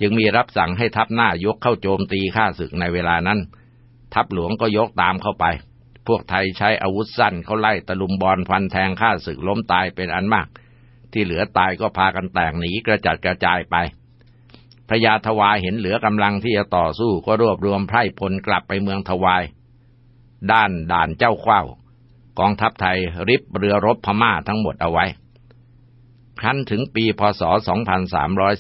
จึงมีรับสั่งให้ทัพหน้ายกเข้าโจมตีข้าศึกในเวลานั้น ทัพหลวงก็ยกตามเข้าไป พวกไทยใช้อาวุธสั้นเขาไล่ตะลุมบอลฟันแทงข้าศึกล้มตายเป็นอันมาก ที่เหลือตายก็พากันแตกหนีกระจัดกระจายไปพระยาทวายเห็นเหลือกำลังที่จะต่อสู้ก็รวบรวมไพร่พลกลับไปเมืองทวาย ด้านด่านเจ้าข้าวกองทัพไทยริบเรือรบพม่าทั้งหมดเอาไว้ ครั้นถึงปีพศ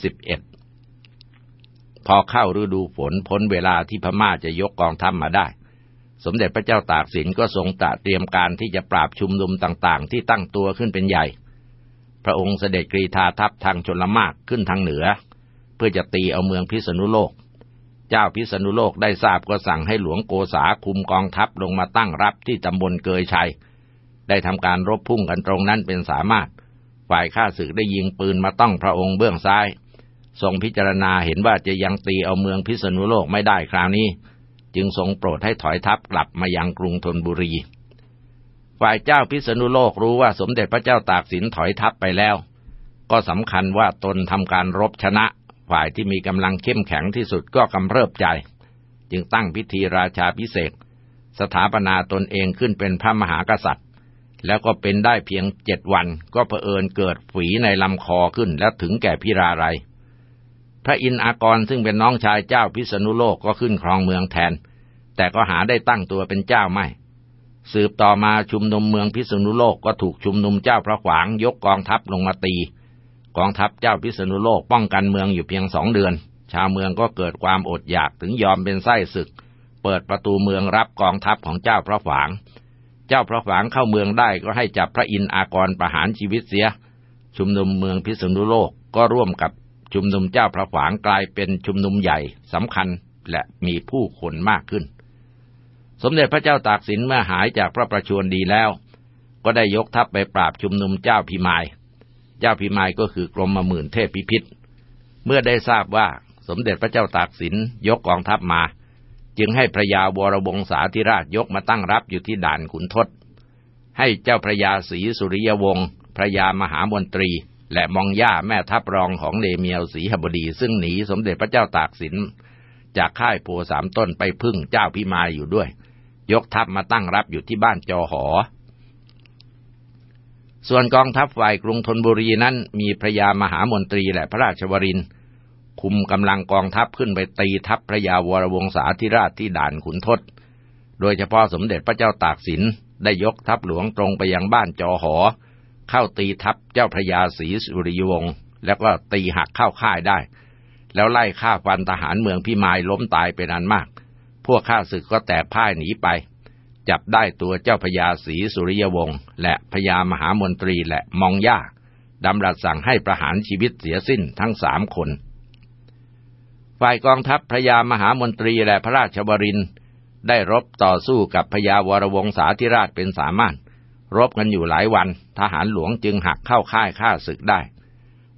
2311 พอเข้าฤดูฝนพ้นเวลาที่พม่าจะยกกองทัพมาได้ สมเด็จพระเจ้าตากสินก็ทรงตะเตรียมการที่จะปราบชุมนุมต่างๆ ที่ตั้งตัวขึ้นเป็นใหญ่ พระองค์เสด็จกรีธาทัพทางชนละมากขึ้นทางเหนือ เพื่อจะตีเอาเมืองพิษณุโลก เจ้าพิษณุโลกได้ทราบก็สั่งให้หลวงโกษาคุมกองทัพลงมาตั้งรับที่ตำบลเกยชัย ได้ทำการรบพุ่งกันตรงนั้นเป็นสามารถ ฝ่ายข้าศึกได้ยิงปืนมาต้องพระองค์เบื้องซ้าย ทรงพิจารณาเห็นว่าจะยังตีเอาเมืองพิษณุโลกไม่ได้คราวนี้ จึงทรงโปรดให้ถอยทัพกลับมายังกรุงธนบุรี ฝ่ายเจ้าพิษณุโลกรู้ว่าสมเด็จพระเจ้าตากสินถอยทัพไปแล้ว ก็สำคัญว่าตนทำการรบชนะ ฝ่ายที่มีกำลังเข้มแข็งที่สุดก็กำเริบใจ จึงตั้งพิธีราชาพิเศษสถาปนาตนเองขึ้นเป็นพระมหากษัตริย์ แล้วก็เป็นได้เพียงเจ็ดวัน ก็เผอิญเกิดฝีในลำคอขึ้นและถึงแก่พิราไรพระอินทร์อากรซึ่งเป็นน้องชายเจ้าพิษณุโลกก็ขึ้นครองเมืองแทน แต่ก็หาได้ตั้งตัวเป็นเจ้าไม่ สืบต่อมาชุมนุมเมืองพิษณุโลกก็ถูกชุมนุมเจ้าพระขวางยกกองทัพลงมาตี กองทัพเจ้าพิษณุโลกป้องกันเมืองอยู่เพียงสองเดือน ชาวเมืองก็เกิดความอดอยากถึงยอมเป็นไส้ศึก เปิดประตูเมืองรับกองทัพของเจ้าพระขวาง เจ้าพระขวางเข้าเมืองได้ก็ให้จับพระอินอากรประหารชีวิตเสีย ชุมนุมเมืองพิษณุโลกก็ร่วมกับชุมนุมเจ้าพระขวางกลายเป็นชุมนุมใหญ่สำคัญและมีผู้คนมากขึ้น สมเด็จพระเจ้าตากสินเมื่อหายจากพระประชวรดีแล้ว ก็ได้ยกทัพไปปราบชุมนุมเจ้าพิมาย เจ้าพิมายก็คือกรมมหมื่นเทพพิพิธเมื่อได้ทราบว่าสมเด็จพระเจ้าตากสินยกกองทัพมา จึงให้พระยาวรวงศาธิราชยกมาตั้งรับอยู่ที่ด่านขุนทศ ให้เจ้าพระยาศรีสุริยวงศ์พระยามหามนตรี และมองย่าแม่ทัพรองของเลเมียวศรีหบดี ซึ่งหนีสมเด็จพระเจ้าตากสิน จากค่ายโพสามต้นไปพึ่งเจ้าพิมายอยู่ด้วย ยกทัพมาตั้งรับอยู่ที่บ้านจอหอ ส่วนกองทัพฝ่ายกรุงธนบุรีนั้นมีพระยามหามนตรีและพระราชวรินทร์ คุมกำลังกองทัพขึ้นไปตีทัพพระยาวรวงศาธิราชที่ด่านขุนทศ โดยเฉพาะสมเด็จพระเจ้าตากสินได้ยกทัพหลวงตรงไปยังบ้านจอหอ เข้าตีทัพเจ้าพระยาศรีสุริยวงศ์แล้วก็ตีหักเข้าค่ายได้ แล้วไล่ฆ่าฟันทหารเมืองพิมายล้มตายเป็นอันมาก พวกข้าศึกก็แตกพ่ายหนีไป จับได้ตัวเจ้าพญาศรีสุริยวงศ์และพญามหามนตรีและมองย่าดำรัสสั่งให้ประหารชีวิตเสียสิ้นทั้งสามคน ฝ่ายกองทัพพญามหามนตรีและพระราชบรินได้รบต่อสู้กับพญาวรวงศาธิราชเป็นสามารถรบกันอยู่หลายวัน ทหารหลวงจึงหักเข้าค่ายฆ่าศึกได้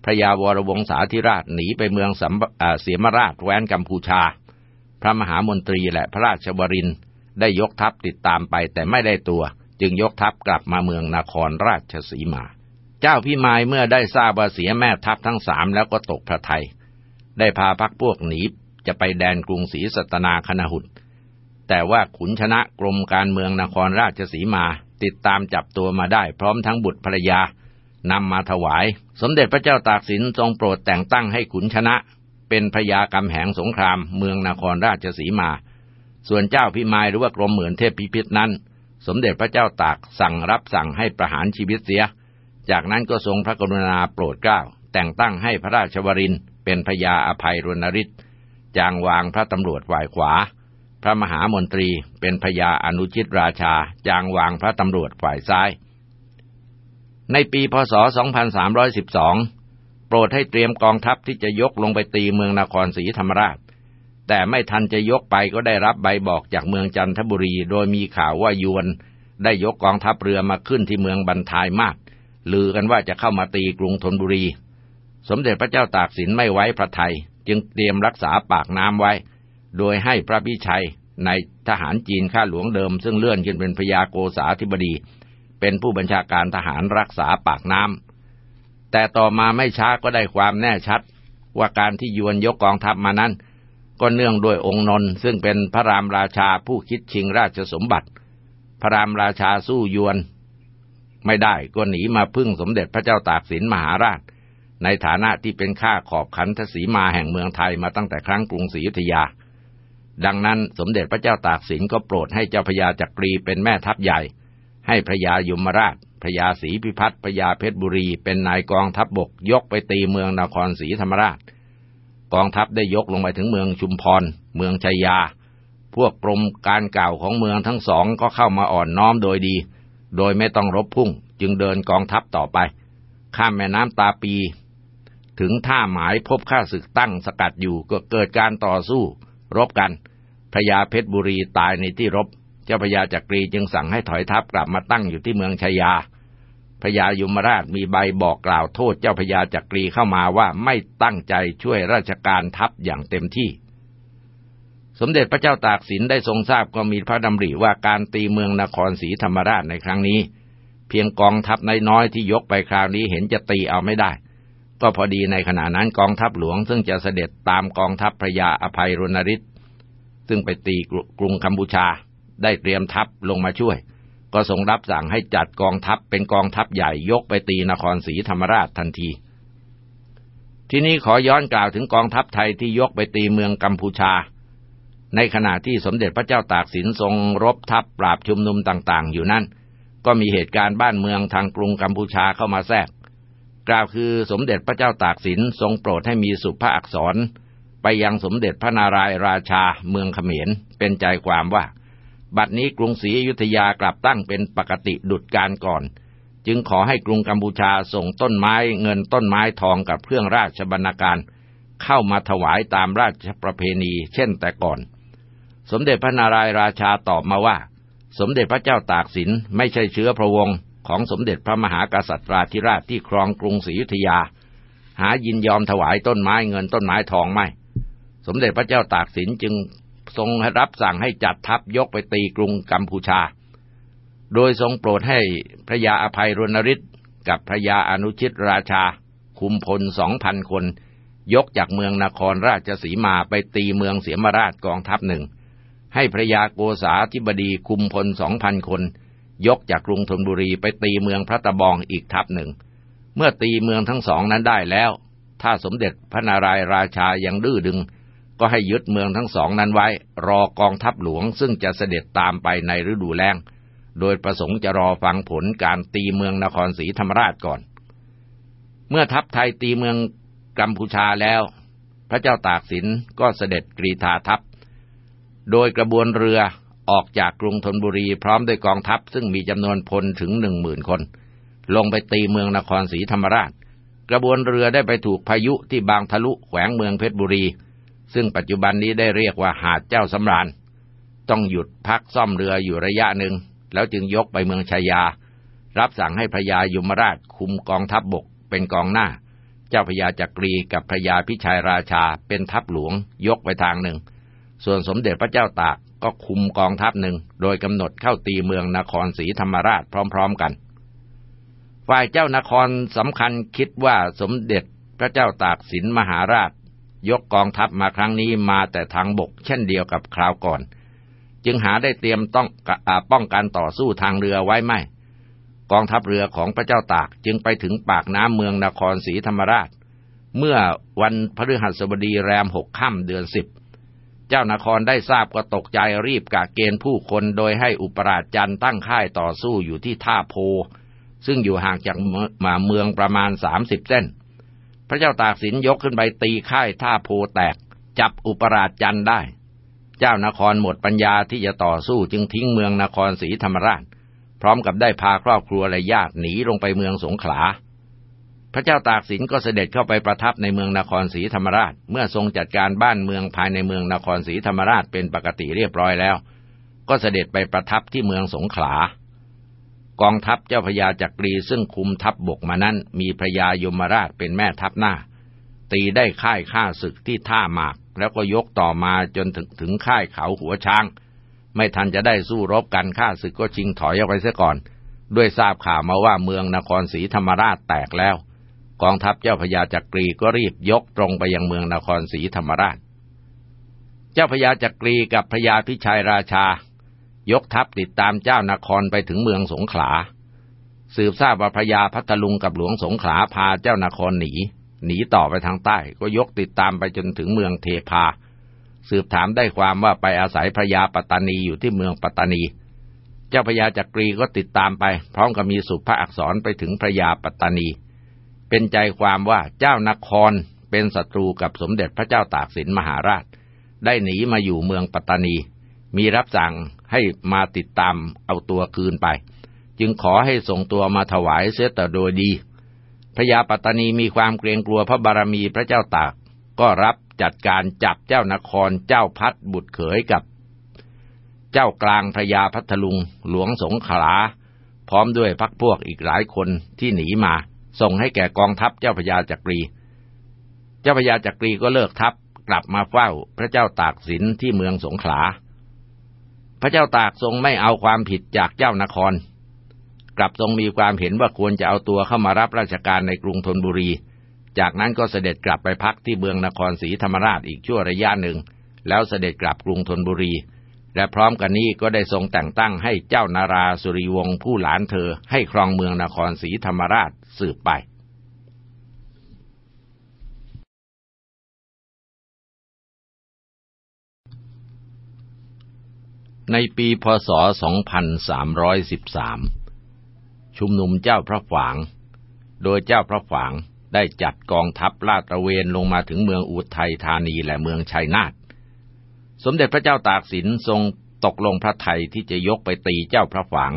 พระยาวรวงศาธิราชหนีไปเมืองเสียมราชแว้นกัมพูชา พระมหามนตรีและพระราชบรินได้ยกทัพติดตามไปแต่ไม่ได้ตัว จึงยกทัพกลับมาเมืองนครราชสีมา เจ้าพี่มายเมื่อได้ทราบว่าเสียแม่ทัพทั้งสามแล้วก็ตกพระทยัย ได้พาพักพวกหนีจะไปแดนกรุงศรีสัตนาคณหุดแต่ว่าขุนชนะกรมการเมืองนครราชสีมาติดตามจับตัวมาได้พร้อมทั้งบุตรภรรยานำมาถวาย สมเด็จพระเจ้าตากสินทรงโปรดแต่งตั้งให้ขุนชนะ เป็นพญากำแหงสงครามเมืองนครราชสีมา ส่วนเจ้าพิมายหรือว่ากรมเหมือนเทพพิพิธนั้น สมเด็จพระเจ้าตากสั่งรับสั่งให้ประหารชีวิตเสีย จากนั้นก็ทรงพระกรุณาโปรดเกล้าแต่งตั้งให้พระราชวรินทร์ เป็นพญาอภัยรณฤทธิ์จางวางพระตำรวจฝ่ายขวา พระมหามนตรีเป็นพญาอนุชิตราชา จางวางพระตำรวจฝ่ายซ้าย ในปีพศ 2312 โปรดให้เตรียมกองทัพที่จะยกลงไปตีเมืองนครศรีธรรมราช แต่ไม่ทันจะยกไปก็ได้รับใบบอกจากเมืองจันทบุรี โดยมีข่าวว่ายวนได้ยกกองทัพเรือมาขึ้นที่เมืองบันทายมากลือกันว่าจะเข้ามาตีกรุงธนบุรี สมเด็จพระเจ้าตากสินไม่ไว้พระไทยจึงเตรียมรักษาปากน้ำไว้ โดยให้พระพิชัยในทหารจีนข้าหลวงเดิม ซึ่งเลื่อนขึ้นเป็นพญาโกษาธิบดี เป็นผู้บัญชาการทหารรักษาปากน้ำแต่ต่อมาไม่ช้าก็ได้ความแน่ชัด ว่าการที่ยวนยกกองทัพมานั้น ก็เนื่องด้วยองค์นนท์ซึ่งเป็นพระรามราชาผู้คิดชิงราชสมบัติ พระรามราชาสู้ยวน ไม่ได้ก็หนีมาพึ่งสมเด็จพระเจ้าตากสินมหาราช ในฐานะที่เป็นข้าขอบขันทศีมาแห่งเมืองไทยมาตั้งแต่ครั้งกรุงศรีอยุธยา ดังนั้นสมเด็จพระเจ้าตากสินก็โปรดให้เจ้าพญาจักรีเป็นแม่ทัพใหญ่ ให้พระยายมราชพระยาศรีพิพัฒน์พระยาเพชรบุรีเป็นนายกองทัพบบกยกไปตีเมืองนครศรีธรรมราช กองทัพได้ยกลงไปถึงเมืองชุมพร เมืองชัยยา พวกกรมการเก่าของเมืองทั้งสองก็เข้ามาอ่อนน้อมโดยดี โดยไม่ต้องรบพุ่งจึงเดินกองทัพต่อไป ข้ามแม่น้ำตาปี ถึงท่าหมายพบข้าศึกตั้งสกัดอยู่ก็เกิดการต่อสู้ รบกันพระยาเพชรบุรีตายในที่รบ เจ้าพญาจักรีจึงสั่งให้ถอยทัพกลับมาตั้งอยู่ที่เมืองชายาพญายมราชมีใบบอกกล่าวโทษเจ้าพญาจักรีเข้ามาว่าไม่ตั้งใจช่วยราชการทัพอย่างเต็มที่ สมเด็จพระเจ้าตากสินได้ทรงทราบก็มีพระดำริว่าการตีเมืองนครศรีธรรมราชในครั้งนี้ เพียงกองทัพน้อยๆที่ยกไปคราวนี้เห็นจะตีเอาไม่ได้ ก็พอดีในขณะนั้นกองทัพหลวงซึ่งจะเสด็จตามกองทัพพระยาอภัยรณริศซึ่งไปตีกรุงกัมพูชา ได้เตรียมทัพลงมาช่วย ก็ทรงรับสั่งให้จัดกองทัพเป็นกองทัพใหญ่ยกไปตีนครศรีธรรมราชทันที ที่นี้ขอย้อนกล่าวถึงกองทัพไทยที่ยกไปตีเมืองกัมพูชา ในขณะที่สมเด็จพระเจ้าตากสินทรงรบทัพปราบชุมนุมต่างๆ อยู่นั่นก็มีเหตุการณ์บ้านเมืองทางกรุงกัมพูชาเข้ามาแทรก กล่าวคือสมเด็จพระเจ้าตากสินทรงโปรดให้มีสุภาอักษร ไปยังสมเด็จพระนารายราชาเมืองเขมรเป็นใจความว่า บัดนี้กรุงศรีอยุธยากลับตั้งเป็นปกติดุดการก่อน จึงขอให้กรุงกัมพูชาส่งต้นไม้เงินต้นไม้ทองกับเครื่องราชบรรณาการเข้ามาถวายตามราชประเพณีเช่นแต่ก่อน สมเด็จพระนารายราชาตอบมาว่า สมเด็จพระเจ้าตากสินไม่ใช่เชื้อพระวงศ์ ของสมเด็จพระมหากษัตริย์ธิราชที่ครองกรุงศรีอยุธยา หายินยอมถวายต้นไม้เงินต้นไม้ทองไม่ สมเด็จพระเจ้าตากสินจึงทรงรับสั่งให้จัดทัพยกไปตีกรุงกัมพูชา โดยทรงโปรดให้พระยาอภัยรณฤทธิ์กับพระยาอนุชิตราชา คุมพลสองพันคน ยกจากเมืองนครราชสีมาไปตีเมืองเสียมราชกองทัพหนึ่ง ให้พระยาโกษาธิบดีคุมพลสองพันคน ยกจากกรุงธนบุรีไปตีเมืองพระตะบองอีกทัพหนึ่ง เมื่อตีเมืองทั้งสองนั้นได้แล้ว ถ้าสมเด็จพระนารายราชายังดื้อดึง ก็ให้ยึดเมืองทั้งสองนั้นไว้ รอกองทัพหลวงซึ่งจะเสด็จตามไปในฤดูแล้ง โดยประสงค์จะรอฟังผลการตีเมืองนครศรีธรรมราชก่อน เมื่อทัพไทยตีเมืองกัมพูชาแล้ว พระเจ้าตากสินก็เสด็จกรีธาทัพ โดยกระบวนเรือ ออกจากกรุงธนบุรีพร้อมด้วยกองทัพซึ่งมีจำนวนพลถึงหนึ่งหมื่นคน ลงไปตีเมืองนครศรีธรรมราช กระบวนเรือได้ไปถูกพายุที่บางทะลุแขวงเมืองเพชรบุรี ซึ่งปัจจุบันนี้ได้เรียกว่าหาดเจ้าสำราญ ต้องหยุดพักซ่อมเรืออยู่ระยะหนึ่ง แล้วจึงยกไปเมืองชายา รับสั่งให้พระยายมราชคุมกองทัพบบกเป็นกองหน้า เจ้าพระยาจักรีกับพระยาพิชัยราชาเป็นทัพหลวงยกไปทางหนึ่ง ส่วนสมเด็จพระเจ้าตาก ก็คุมกองทัพหนึ่ง โดยกำหนดเข้าตีเมืองนครศรีธรรมราชพร้อม ๆกัน ฝ่ายเจ้านครสำคัญคิดว่าสมเด็จพระเจ้าตากสินมหาราช ยกกองทัพมาครั้งนี้มาแต่ทางบก เช่นเดียวกับคราวก่อน จึงหาได้เตรียมต้องป้องกันต่อสู้ทางเรือไว้ไม่ กองทัพเรือของพระเจ้าตากจึงไปถึงปากน้ำเมืองนครศรีธรรมราช เมื่อวันพฤหัสบดีแรมหกค่ำเดือนสิบ เจ้านครได้ทราบก็ตกใจรีบกะเกณฑ์ผู้คนโดยให้อุปราชจันตั้งค่ายต่อสู้อยู่ที่ท่าโพ ซึ่งอยู่ห่างจากมาเมืองประมาณสามสิบเส้น พระเจ้าตากสินยกขึ้นไปตีค่ายท่าโพแตก จับอุปราชจันได้ เจ้านครหมดปัญญาที่จะต่อสู้จึงทิ้งเมืองนครศรีธรรมราช พร้อมกับได้พาครอบครัวและญาติหนีลงไปเมืองสงขลา พระเจ้าตากสินก็เสด็จเข้าไปประทับในเมืองนครศรีธรรมราช เมื่อทรงจัดการบ้านเมืองภายในเมืองนครศรีธรรมราชเป็นปกติเรียบร้อยแล้ว ก็เสด็จไปประทับที่เมืองสงขลากองทัพเจ้าพญาจักรีซึ่งคุมทัพบบกมานั้น มีพระยายมราชเป็นแม่ทัพหน้า ตีได้ค่ายข้าศึกที่ท่าหมาก แล้วก็ยกต่อมาจนถึงถึงค่ายเขาหัวช้าง ไม่ทันจะได้สู้รบกันข้าศึกก็ชิงถอยออกไปเสียก่อน ด้วยทราบข่าวมาว่าเมืองนครศรีธรรมราชแตกแล้ว กองทัพเจ้าพญาจักรีก็รีบยกตรงไปยังเมืองนครศรีธรรมราช เจ้าพญาจักรีกับพญาพิชัยราชา ยกทัพติดตามเจ้านครไปถึงเมืองสงขลา สืบทราบว่าพญาพัทลุงกับหลวงสงขลาพาเจ้านครหนี หนีต่อไปทางใต้ก็ยกติดตามไปจนถึงเมืองเทพา สืบถามได้ความว่าไปอาศัยพระยาปัตตานีอยู่ที่เมืองปัตตานี เจ้าพญาจักรีก็ติดตามไป พร้อมกับมีสุภาอักษรไปถึงพระยาปัตตานี เป็นใจความว่าเจ้านครเป็นศัตรูกับสมเด็จพระเจ้าตากสินมหาราช ได้หนีมาอยู่เมืองปัตตานี มีรับสั่งให้มาติดตามเอาตัวคืนไป จึงขอให้ส่งตัวมาถวายเสียแต่โดยดีพระยาปัตตานีมีความเกรงกลัวพระบารมีพระเจ้าตาก ก็รับจัดการจับเจ้านครเจ้าพัดบุตรเขยกับ เจ้ากลางพระยาพัทลุงหลวงสงขลา พร้อมด้วยพักพวกอีกหลายคนที่หนีมา ส่งให้แก่กองทัพเจ้าพญาจักรี เจ้าพญาจักรีก็เลิกทัพกลับมาเฝ้าพระเจ้าตากสินที่เมืองสงขลา พระเจ้าตากทรงไม่เอาความผิดจากเจ้านคร กลับทรงมีความเห็นว่าควรจะเอาตัวเข้ามารับราชการในกรุงธนบุรี จากนั้นก็เสด็จกลับไปพักที่เมืองนครศรีธรรมราชอีกชั่วระยะหนึ่ง แล้วเสด็จกลับกรุงธนบุรี และพร้อมกันนี้ก็ได้ทรงแต่งตั้งให้เจ้านาราสุริวงศ์ผู้หลานเธอให้ครองเมืองนครศรีธรรมราช สืบไปในปีพศ 2313 ชุมนุมเจ้าพระฝาง โดยเจ้าพระฝางได้จัดกองทัพลาดตระเวนลงมาถึงเมืองอุทัยธานีและเมืองชัยนาท สมเด็จพระเจ้าตากสินทรงตกลงพระไทยที่จะยกไปตีเจ้าพระฝาง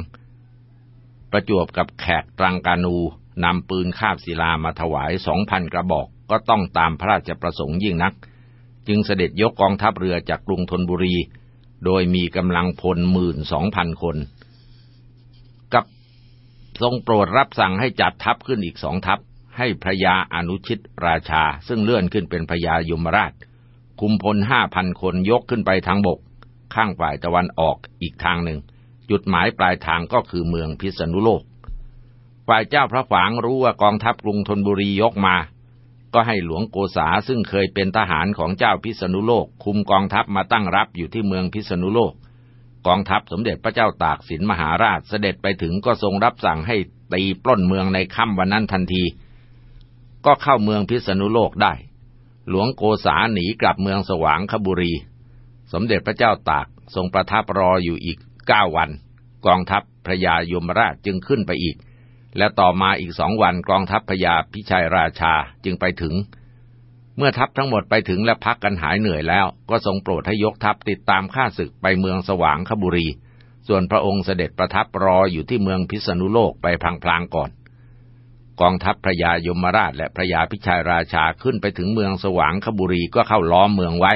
ประจวบกับแขกตรังกานู นำปืนคาบศิลามาถวายสองพันกระบอกก็ต้องตามพระราชประสงค์ยิ่งนัก จึงเสด็จยกกองทัพเรือจากกรุงธนบุรี โดยมีกำลังพลหมื่นสองพันคน กับทรงโปรดรับสั่งให้จัดทัพขึ้นอีกสองทัพ ให้พระยาอนุชิตราชา ซึ่งเลื่อนขึ้นเป็นพระยายมราช คุมพลห้าพันคนยกขึ้นไปทางบก ข้างฝ่ายตะวันออกอีกทางหนึ่ง จุดหมายปลายทางก็คือเมืองพิษณุโลก ฝ่ายเจ้าพระฝางรู้ว่ากองทัพกรุงธนบุรียกมา ก็ให้หลวงโกษาซึ่งเคยเป็นทหารของเจ้าพิษณุโลก คุมกองทัพมาตั้งรับอยู่ที่เมืองพิษณุโลก กองทัพสมเด็จพระเจ้าตากสินมหาราชเสด็จไปถึงก็ทรงรับสั่งให้ตีปล้นเมืองในค่ำวันนั้นทันที ก็เข้าเมืองพิษณุโลกได้ หลวงโกษาหนีกลับเมืองสว่างขบุรี สมเด็จพระเจ้าตากทรงประทับรออยู่อีกเก้าวัน กองทัพพระยายมราชจึงขึ้นไปอีก และต่อมาอีกสองวันกองทัพพระยาพิชัยราชาจึงไปถึง เมื่อทัพทั้งหมดไปถึงและพักกันหายเหนื่อยแล้ว ก็ทรงโปรดให้ยกทัพติดตามข้าศึกไปเมืองสว่างขบุรี ส่วนพระองค์เสด็จประทับรออยู่ที่เมืองพิษณุโลกไปพลางๆก่อน กองทัพพระยายมราชและพระยาพิชัยราชาขึ้นไปถึงเมืองสว่างขบุรีก็เข้าล้อมเมืองไว้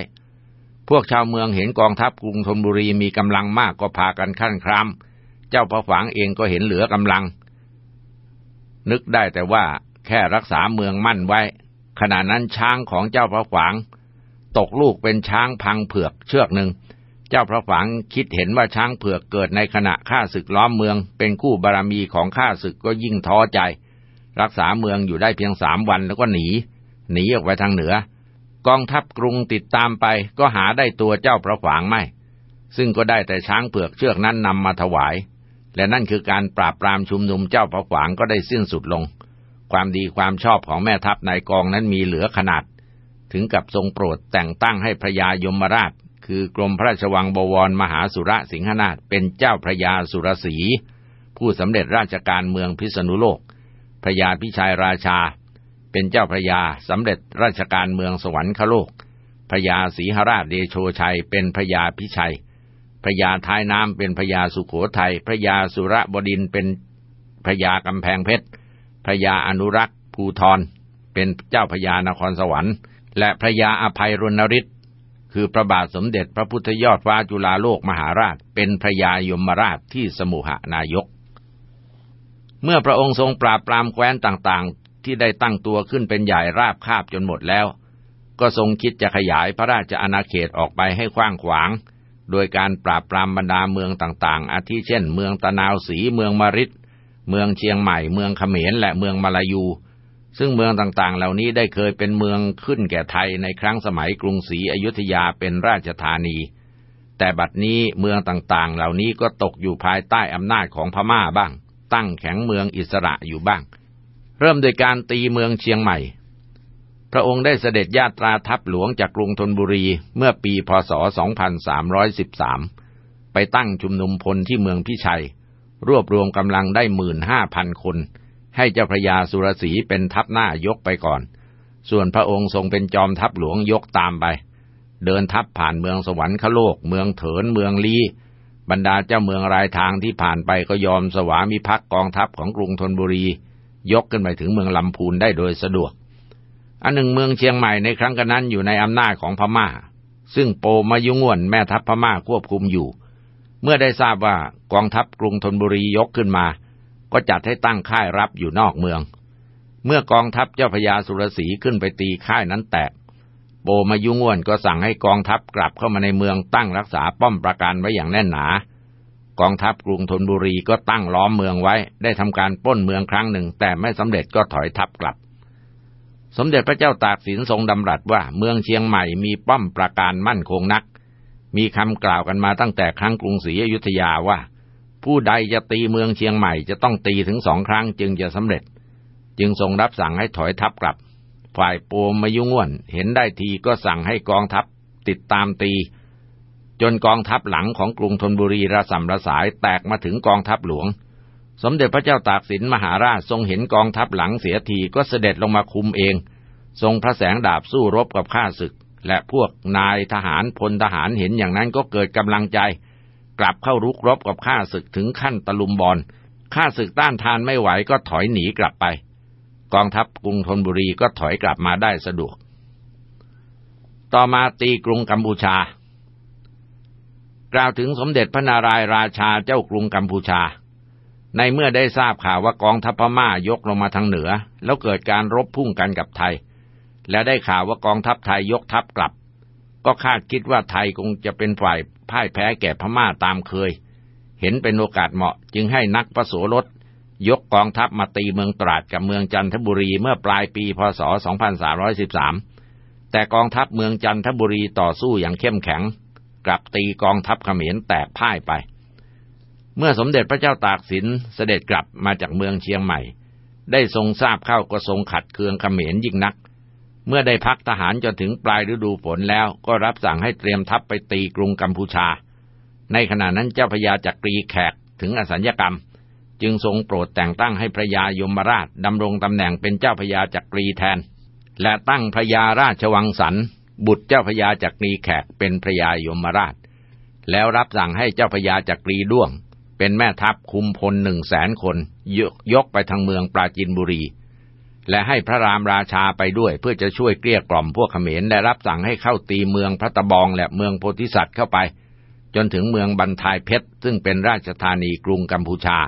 พวกชาวเมืองเห็นกองทัพกรุงธนบุรีมีกำลังมากก็พากันขั้นครามเจ้าพระฝางเองก็เห็นเหลือกำลัง นึกได้แต่ว่าแค่รักษาเมืองมั่นไว้ ขณะนั้นช้างของเจ้าพระฝาง ตกลูกเป็นช้างพังเผือกเชือกหนึ่ง เจ้าพระฝางคิดเห็นว่าช้างเผือกเกิดในขณะข้าศึกล้อมเมือง เป็นคู่บารมีของข้าศึกก็ยิ่งท้อใจ รักษาเมืองอยู่ได้เพียงสามวันแล้วก็หนี หนีออกไปทางเหนือ กองทัพกรุงติดตามไปก็หาได้ตัวเจ้าพระฝางไม่ ซึ่งก็ได้แต่ช้างเผือกเชือกนั้นนำมาถวาย และนั่นคือการปราบปรามชุมนุมเจ้าพระฝางก็ได้สิ้นสุดลง ความดีความชอบของแม่ทัพนายกองนั้นมีเหลือขนาด ถึงกับทรงโปรดแต่งตั้งให้พระยายมราช คือกรมพระราชวังบวรมหาสุรสิงหนาถเป็นเจ้าพระยาสุรศรีผู้สำเร็จราชการเมืองพิษณุโลก พระยาพิชัยราชา เป็นเจ้าพระยาสำเร็จราชการเมืองสวรรคโลกพระยาศรีหราชเดโชชัยเป็นพระยาพิชัย พระยาท้ายน้ำเป็นพระยาสุขโขทัยพระยาสุรบดินเป็นพระยากำแพงเพชรพระยาอนุรักษ์ภูทรเป็นเจ้าพระยานครสวรรค์ และพระยาอภัยรณฤทธิ์คือพระบาทสมเด็จพระพุทธยอดฟ้าจุฬาโลกมหาราช เป็นพระยายมราชที่สมุหนายก เมื่อพระองค์ทรงปราบปรามแคว้นต่างๆ ที่ได้ตั้งตัวขึ้นเป็นใหญ่ราบคาบจนหมดแล้ว ก็ทรงคิดจะขยายพระราชอาณาเขตออกไปให้กว้างขวาง โดยการปราบปรามบรรดาเมืองต่างๆ อาทิเช่น เมืองตะนาวสีเมืองมาริดเมืองเชียงใหม่ เมืองเขมรและเมืองมาลายู ซึ่งเมืองต่างๆ เหล่านี้ได้เคยเป็นเมืองขึ้นแก่ไทยในครั้งสมัยกรุงศรีอยุธยาเป็นราชธานี แต่บัดนี้เมืองต่างๆ เหล่านี้ก็ตกอยู่ภายใต้อำนาจของพม่าบ้าง ตั้งแข็งเมืองอิสระอยู่บ้าง เริ่มโดยการตีเมืองเชียงใหม่ พระองค์ได้เสด็จญาตราทัพหลวงจากกรุงธนบุรีเมื่อปีพศ 2313 ไปตั้งชุมนุมพลที่เมืองพิชัย รวบรวมกำลังได้หมื่นห้าพันคน ให้เจ้าพระยาสุรศรีเป็นทัพหน้ายกไปก่อน ส่วนพระองค์ทรงเป็นจอมทัพหลวงยกตามไป เดินทัพผ่านเมืองสวรรคโลก เมืองเถินเมืองลีบรรดาเจ้าเมืองรายทางที่ผ่านไปก็ยอมสวามิภักดิ์กองทัพของกรุงธนบุรี ยกขึ้นไปถึงเมืองลำพูนได้โดยสะดวก อันหนึ่งเมืองเชียงใหม่ในครั้งกันนั้นอยู่ในอำนาจของพม่า ซึ่งโปมายุงวนแม่ทัพพม่าควบคุมอยู่ เมื่อได้ทราบว่ากองทัพกรุงธนบุรียกขึ้นมา ก็จัดให้ตั้งค่ายรับอยู่นอกเมือง เมื่อกองทัพเจ้าพญาสุรศรีขึ้นไปตีค่ายนั้นแตก โปมายุงวนก็สั่งให้กองทัพกลับเข้ามาในเมืองตั้งรักษาป้อมปราการไว้อย่างแน่นหนากองทัพกรุงธนบุรีก็ตั้งล้อมเมืองไว้ ได้ทำการปล้นเมืองครั้งหนึ่ง แต่ไม่สำเร็จก็ถอยทัพกลับ สมเด็จพระเจ้าตากสินทรงดำรัสว่าเมืองเชียงใหม่มีป้อมปราการมั่นคงนัก มีคำกล่าวกันมาตั้งแต่ครั้งกรุงศรีอยุธยาว่า ผู้ใดจะตีเมืองเชียงใหม่จะต้องตีถึงสองครั้งจึงจะสำเร็จ จึงทรงรับสั่งให้ถอยทัพกลับ ฝ่ายโปมมายุง่วน เห็นได้ทีก็สั่งให้กองทัพติดตามตี จนกองทัพหลังของกรุงธนบุรีระสำระสายแตกมาถึงกองทัพหลวง สมเด็จพระเจ้าตากสินมหาราชทรงเห็นกองทัพหลังเสียทีก็เสด็จลงมาคุมเอง ทรงพระแสงดาบสู้รบกับข้าศึก และพวกนายทหารพลทหารเห็นอย่างนั้นก็เกิดกำลังใจ กลับเข้ารุกรบกับข้าศึกถึงขั้นตะลุมบอลข้าศึกต้านทานไม่ไหวก็ถอยหนีกลับไป กองทัพกรุงธนบุรีก็ถอยกลับมาได้สะดวก ต่อมาตีกรุงกัมพูชา กล่าวถึงสมเด็จพระนารายราชาเจ้ากรุงกัมพูชา ในเมื่อได้ทราบข่าวว่ากองทัพพม่ายกลงมาทางเหนือ แล้วเกิดการรบพุ่งกันกับไทย และได้ข่าวว่ากองทัพไทยยกทัพกลับ ก็คาดคิดว่าไทยคงจะเป็นฝ่ายพ่ายแพ้แก่พม่าตามเคย เห็นเป็นโอกาสเหมาะจึงให้นักประโสรถยกกองทัพมาตีเมืองตราดกับเมืองจันทบุรีเมื่อปลายปีพศ 2313 แต่กองทัพเมืองจันทบุรีต่อสู้อย่างเข้มแข็ง กลับตีกองทัพเขมรแตกพ่ายไป เมื่อสมเด็จพระเจ้าตากสินเสด็จกลับมาจากเมืองเชียงใหม่ ได้ทรงทราบเข้าก็ทรงขัดเคืองเขมรยิ่งนัก เมื่อได้พักทหารจนถึงปลายฤดูฝนแล้วก็รับสั่งให้เตรียมทัพไปตีกรุงกัมพูชา ในขณะนั้นเจ้าพญาจักรีแขกถึงอสัญญกรรม จึงทรงโปรดแต่งตั้งให้พระยายมราชดำรงตำแหน่งเป็นเจ้าพญาจักรีแทน และตั้งพระยาราชวังสันบุตรเจ้าพญาจักรีแขกเป็นพระยายมราช แล้วรับสั่งให้เจ้าพญาจักรีด้วง เป็นแม่ทัพคุมพลหนึ่งแสนคนยกยกไปทางเมืองปราจินบุรี และให้พระรามราชาไปด้วยเพื่อจะช่วยเกลี้ยกล่อมพวกเขมรและรับสั่งให้เข้าตีเมืองพระตะบองและเมืองโพธิสัตว์เข้าไป จนถึงเมืองบันทายเพชร ซึ่งเป็นราชธานีกรุงกัมพูชา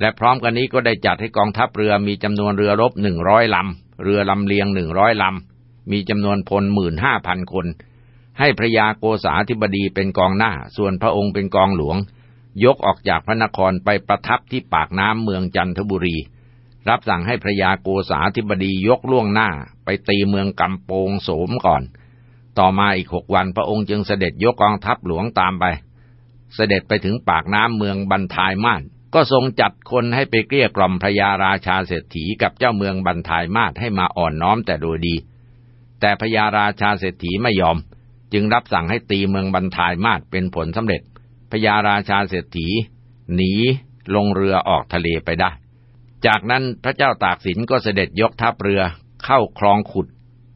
และพร้อมกันนี้ก็ได้จัดให้กองทัพเรือมีจำนวนเรือรบหนึ่งร้อยลำเรือลำเลียงหนึ่งร้อยลำมีจำนวนพลหมื่นห้าพันคนให้พระยาโกษาธิบดีเป็นกองหน้า ส่วนพระองค์เป็นกองหลวง ยกออกจากพระนครไปประทับที่ปากน้ำเมืองจันทบุรี รับสั่งให้พระยาโกษาธิบดียกล่วงหน้า ไปตีเมืองกำโปงโสมก่อน ต่อมาอีกหกวันพระองค์จึงเสด็จยกกองทัพหลวงตามไป เสด็จไปถึงปากน้ำเมืองบันทายมาศก็ทรงจัดคนให้ไปเกลี้ยกล่อมพระยาราชาเศรษฐีกับเจ้าเมืองบันทายมาศให้มาอ่อนน้อมแต่โดยดี แต่พระยาราชาเศรษฐีไม่ยอม จึงรับสั่งให้ตีเมืองบันทายมาศเป็นผลสำเร็จ พระยาราชาเศรษฐี หนีลงเรือออกทะเลไปได้ จากนั้นพระเจ้าตากสินก็เสด็จยกทัพเรือเข้าคลองขุด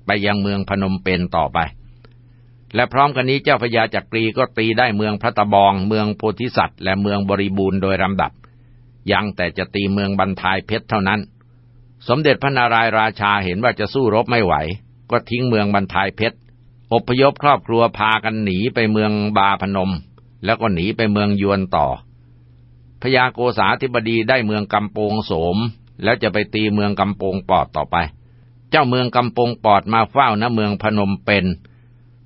ไปยังเมืองพนมเปญต่อไป และพร้อมกันนี้เจ้าพญาจักรีก็ตีได้เมืองพระตะบอง เมืองโพธิสัตว์ และเมืองบริบูรณ์โดยลำดับ ยังแต่จะตีเมืองบรรทายเพชรเท่านั้น สมเด็จพระนารายราชาเห็นว่าจะสู้รบไม่ไหว ก็ทิ้งเมืองบรรทายเพชร อพยพครอบครัวพากันหนีไปเมืองบาพนม แล้วก็หนีไปเมืองยวนต่อ พญาโกษาธิบดีได้เมืองกำปงโสม แล้วจะไปตีเมืองกำปงปอดต่อไป เจ้าเมืองกำปงปอดมาเฝ้าณเมืองพนมเป็น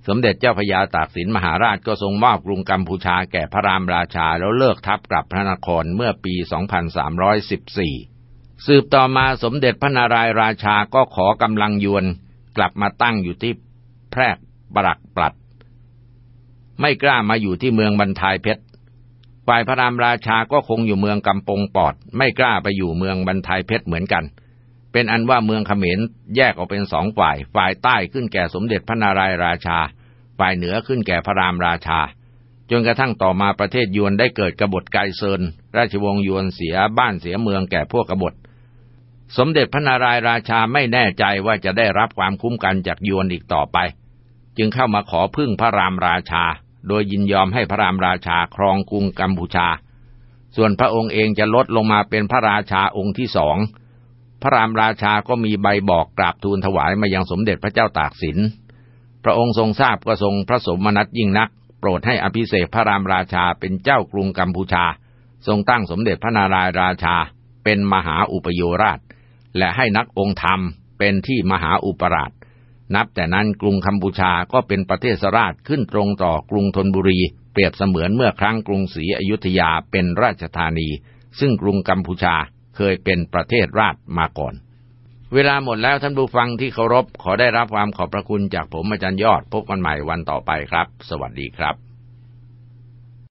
สมเด็จเจ้าพญาตากสินมหาราชก็ทรงมอบกรุงกัมพูชาแก่พระรามราชาแล้วเลิกทัพกลับพระนครเมื่อปี 2314 สืบต่อมาสมเด็จพระนารายราชาก็ขอกำลังยวนกลับมาตั้งอยู่ที่แพรกปรักปลัด ไม่กล้ามาอยู่ที่เมืองบรรทายเพชร ฝ่ายพระรามราชาก็คงอยู่เมืองกำปงปอด ไม่กล้าไปอยู่เมืองบรรทายเพชรเหมือนกัน เป็นอันว่าเมืองเขมรแยกออกเป็นสองฝ่าย ฝ่ายใต้ขึ้นแก่สมเด็จพระนารายราชา ฝ่ายเหนือขึ้นแก่พระรามราชา จนกระทั่งต่อมาประเทศยวนได้เกิดกบฏไกเซิน ราชวงศ์ยวนเสียบ้านเสียเมืองแก่พวกกบฏสมเด็จพระนารายราชาไม่แน่ใจว่าจะได้รับความคุ้มกันจากยวนอีกต่อไป จึงเข้ามาขอพึ่งพระรามราชา โดยยินยอมให้พระรามราชาครองกรุงกัมพูชา ส่วนพระองค์เองจะลดลงมาเป็นพระราชาองค์ที่สอง พระรามราชาก็มีใบบอกกราบทูลถวายมายังสมเด็จพระเจ้าตากสิน พระองค์ทรงทราบก็ทรงพระสมนัตยิ่งนัก โปรดให้อภิเษกพระรามราชาเป็นเจ้ากรุงกัมพูชา ทรงตั้งสมเด็จพระนารายราชา เป็นมหาอุปโยราช และให้นักองค์ธรรมเป็นที่มหาอุปราช นับแต่นั้นกรุงกัมพูชาก็เป็นประเทศราชขึ้นตรงต่อกรุงธนบุรี เปรียบเสมือนเมื่อครั้งกรุงศรีอยุธยาเป็นราชธานี ซึ่งกรุงกัมพูชาเคยเป็นประเทศราชมาก่อน เวลาหมดแล้วท่านผู้ฟังที่เคารพขอได้รับความขอบพระคุณจากผมอาจารย์ยอดพบกันใหม่วันต่อไปครับ สวัสดีครับ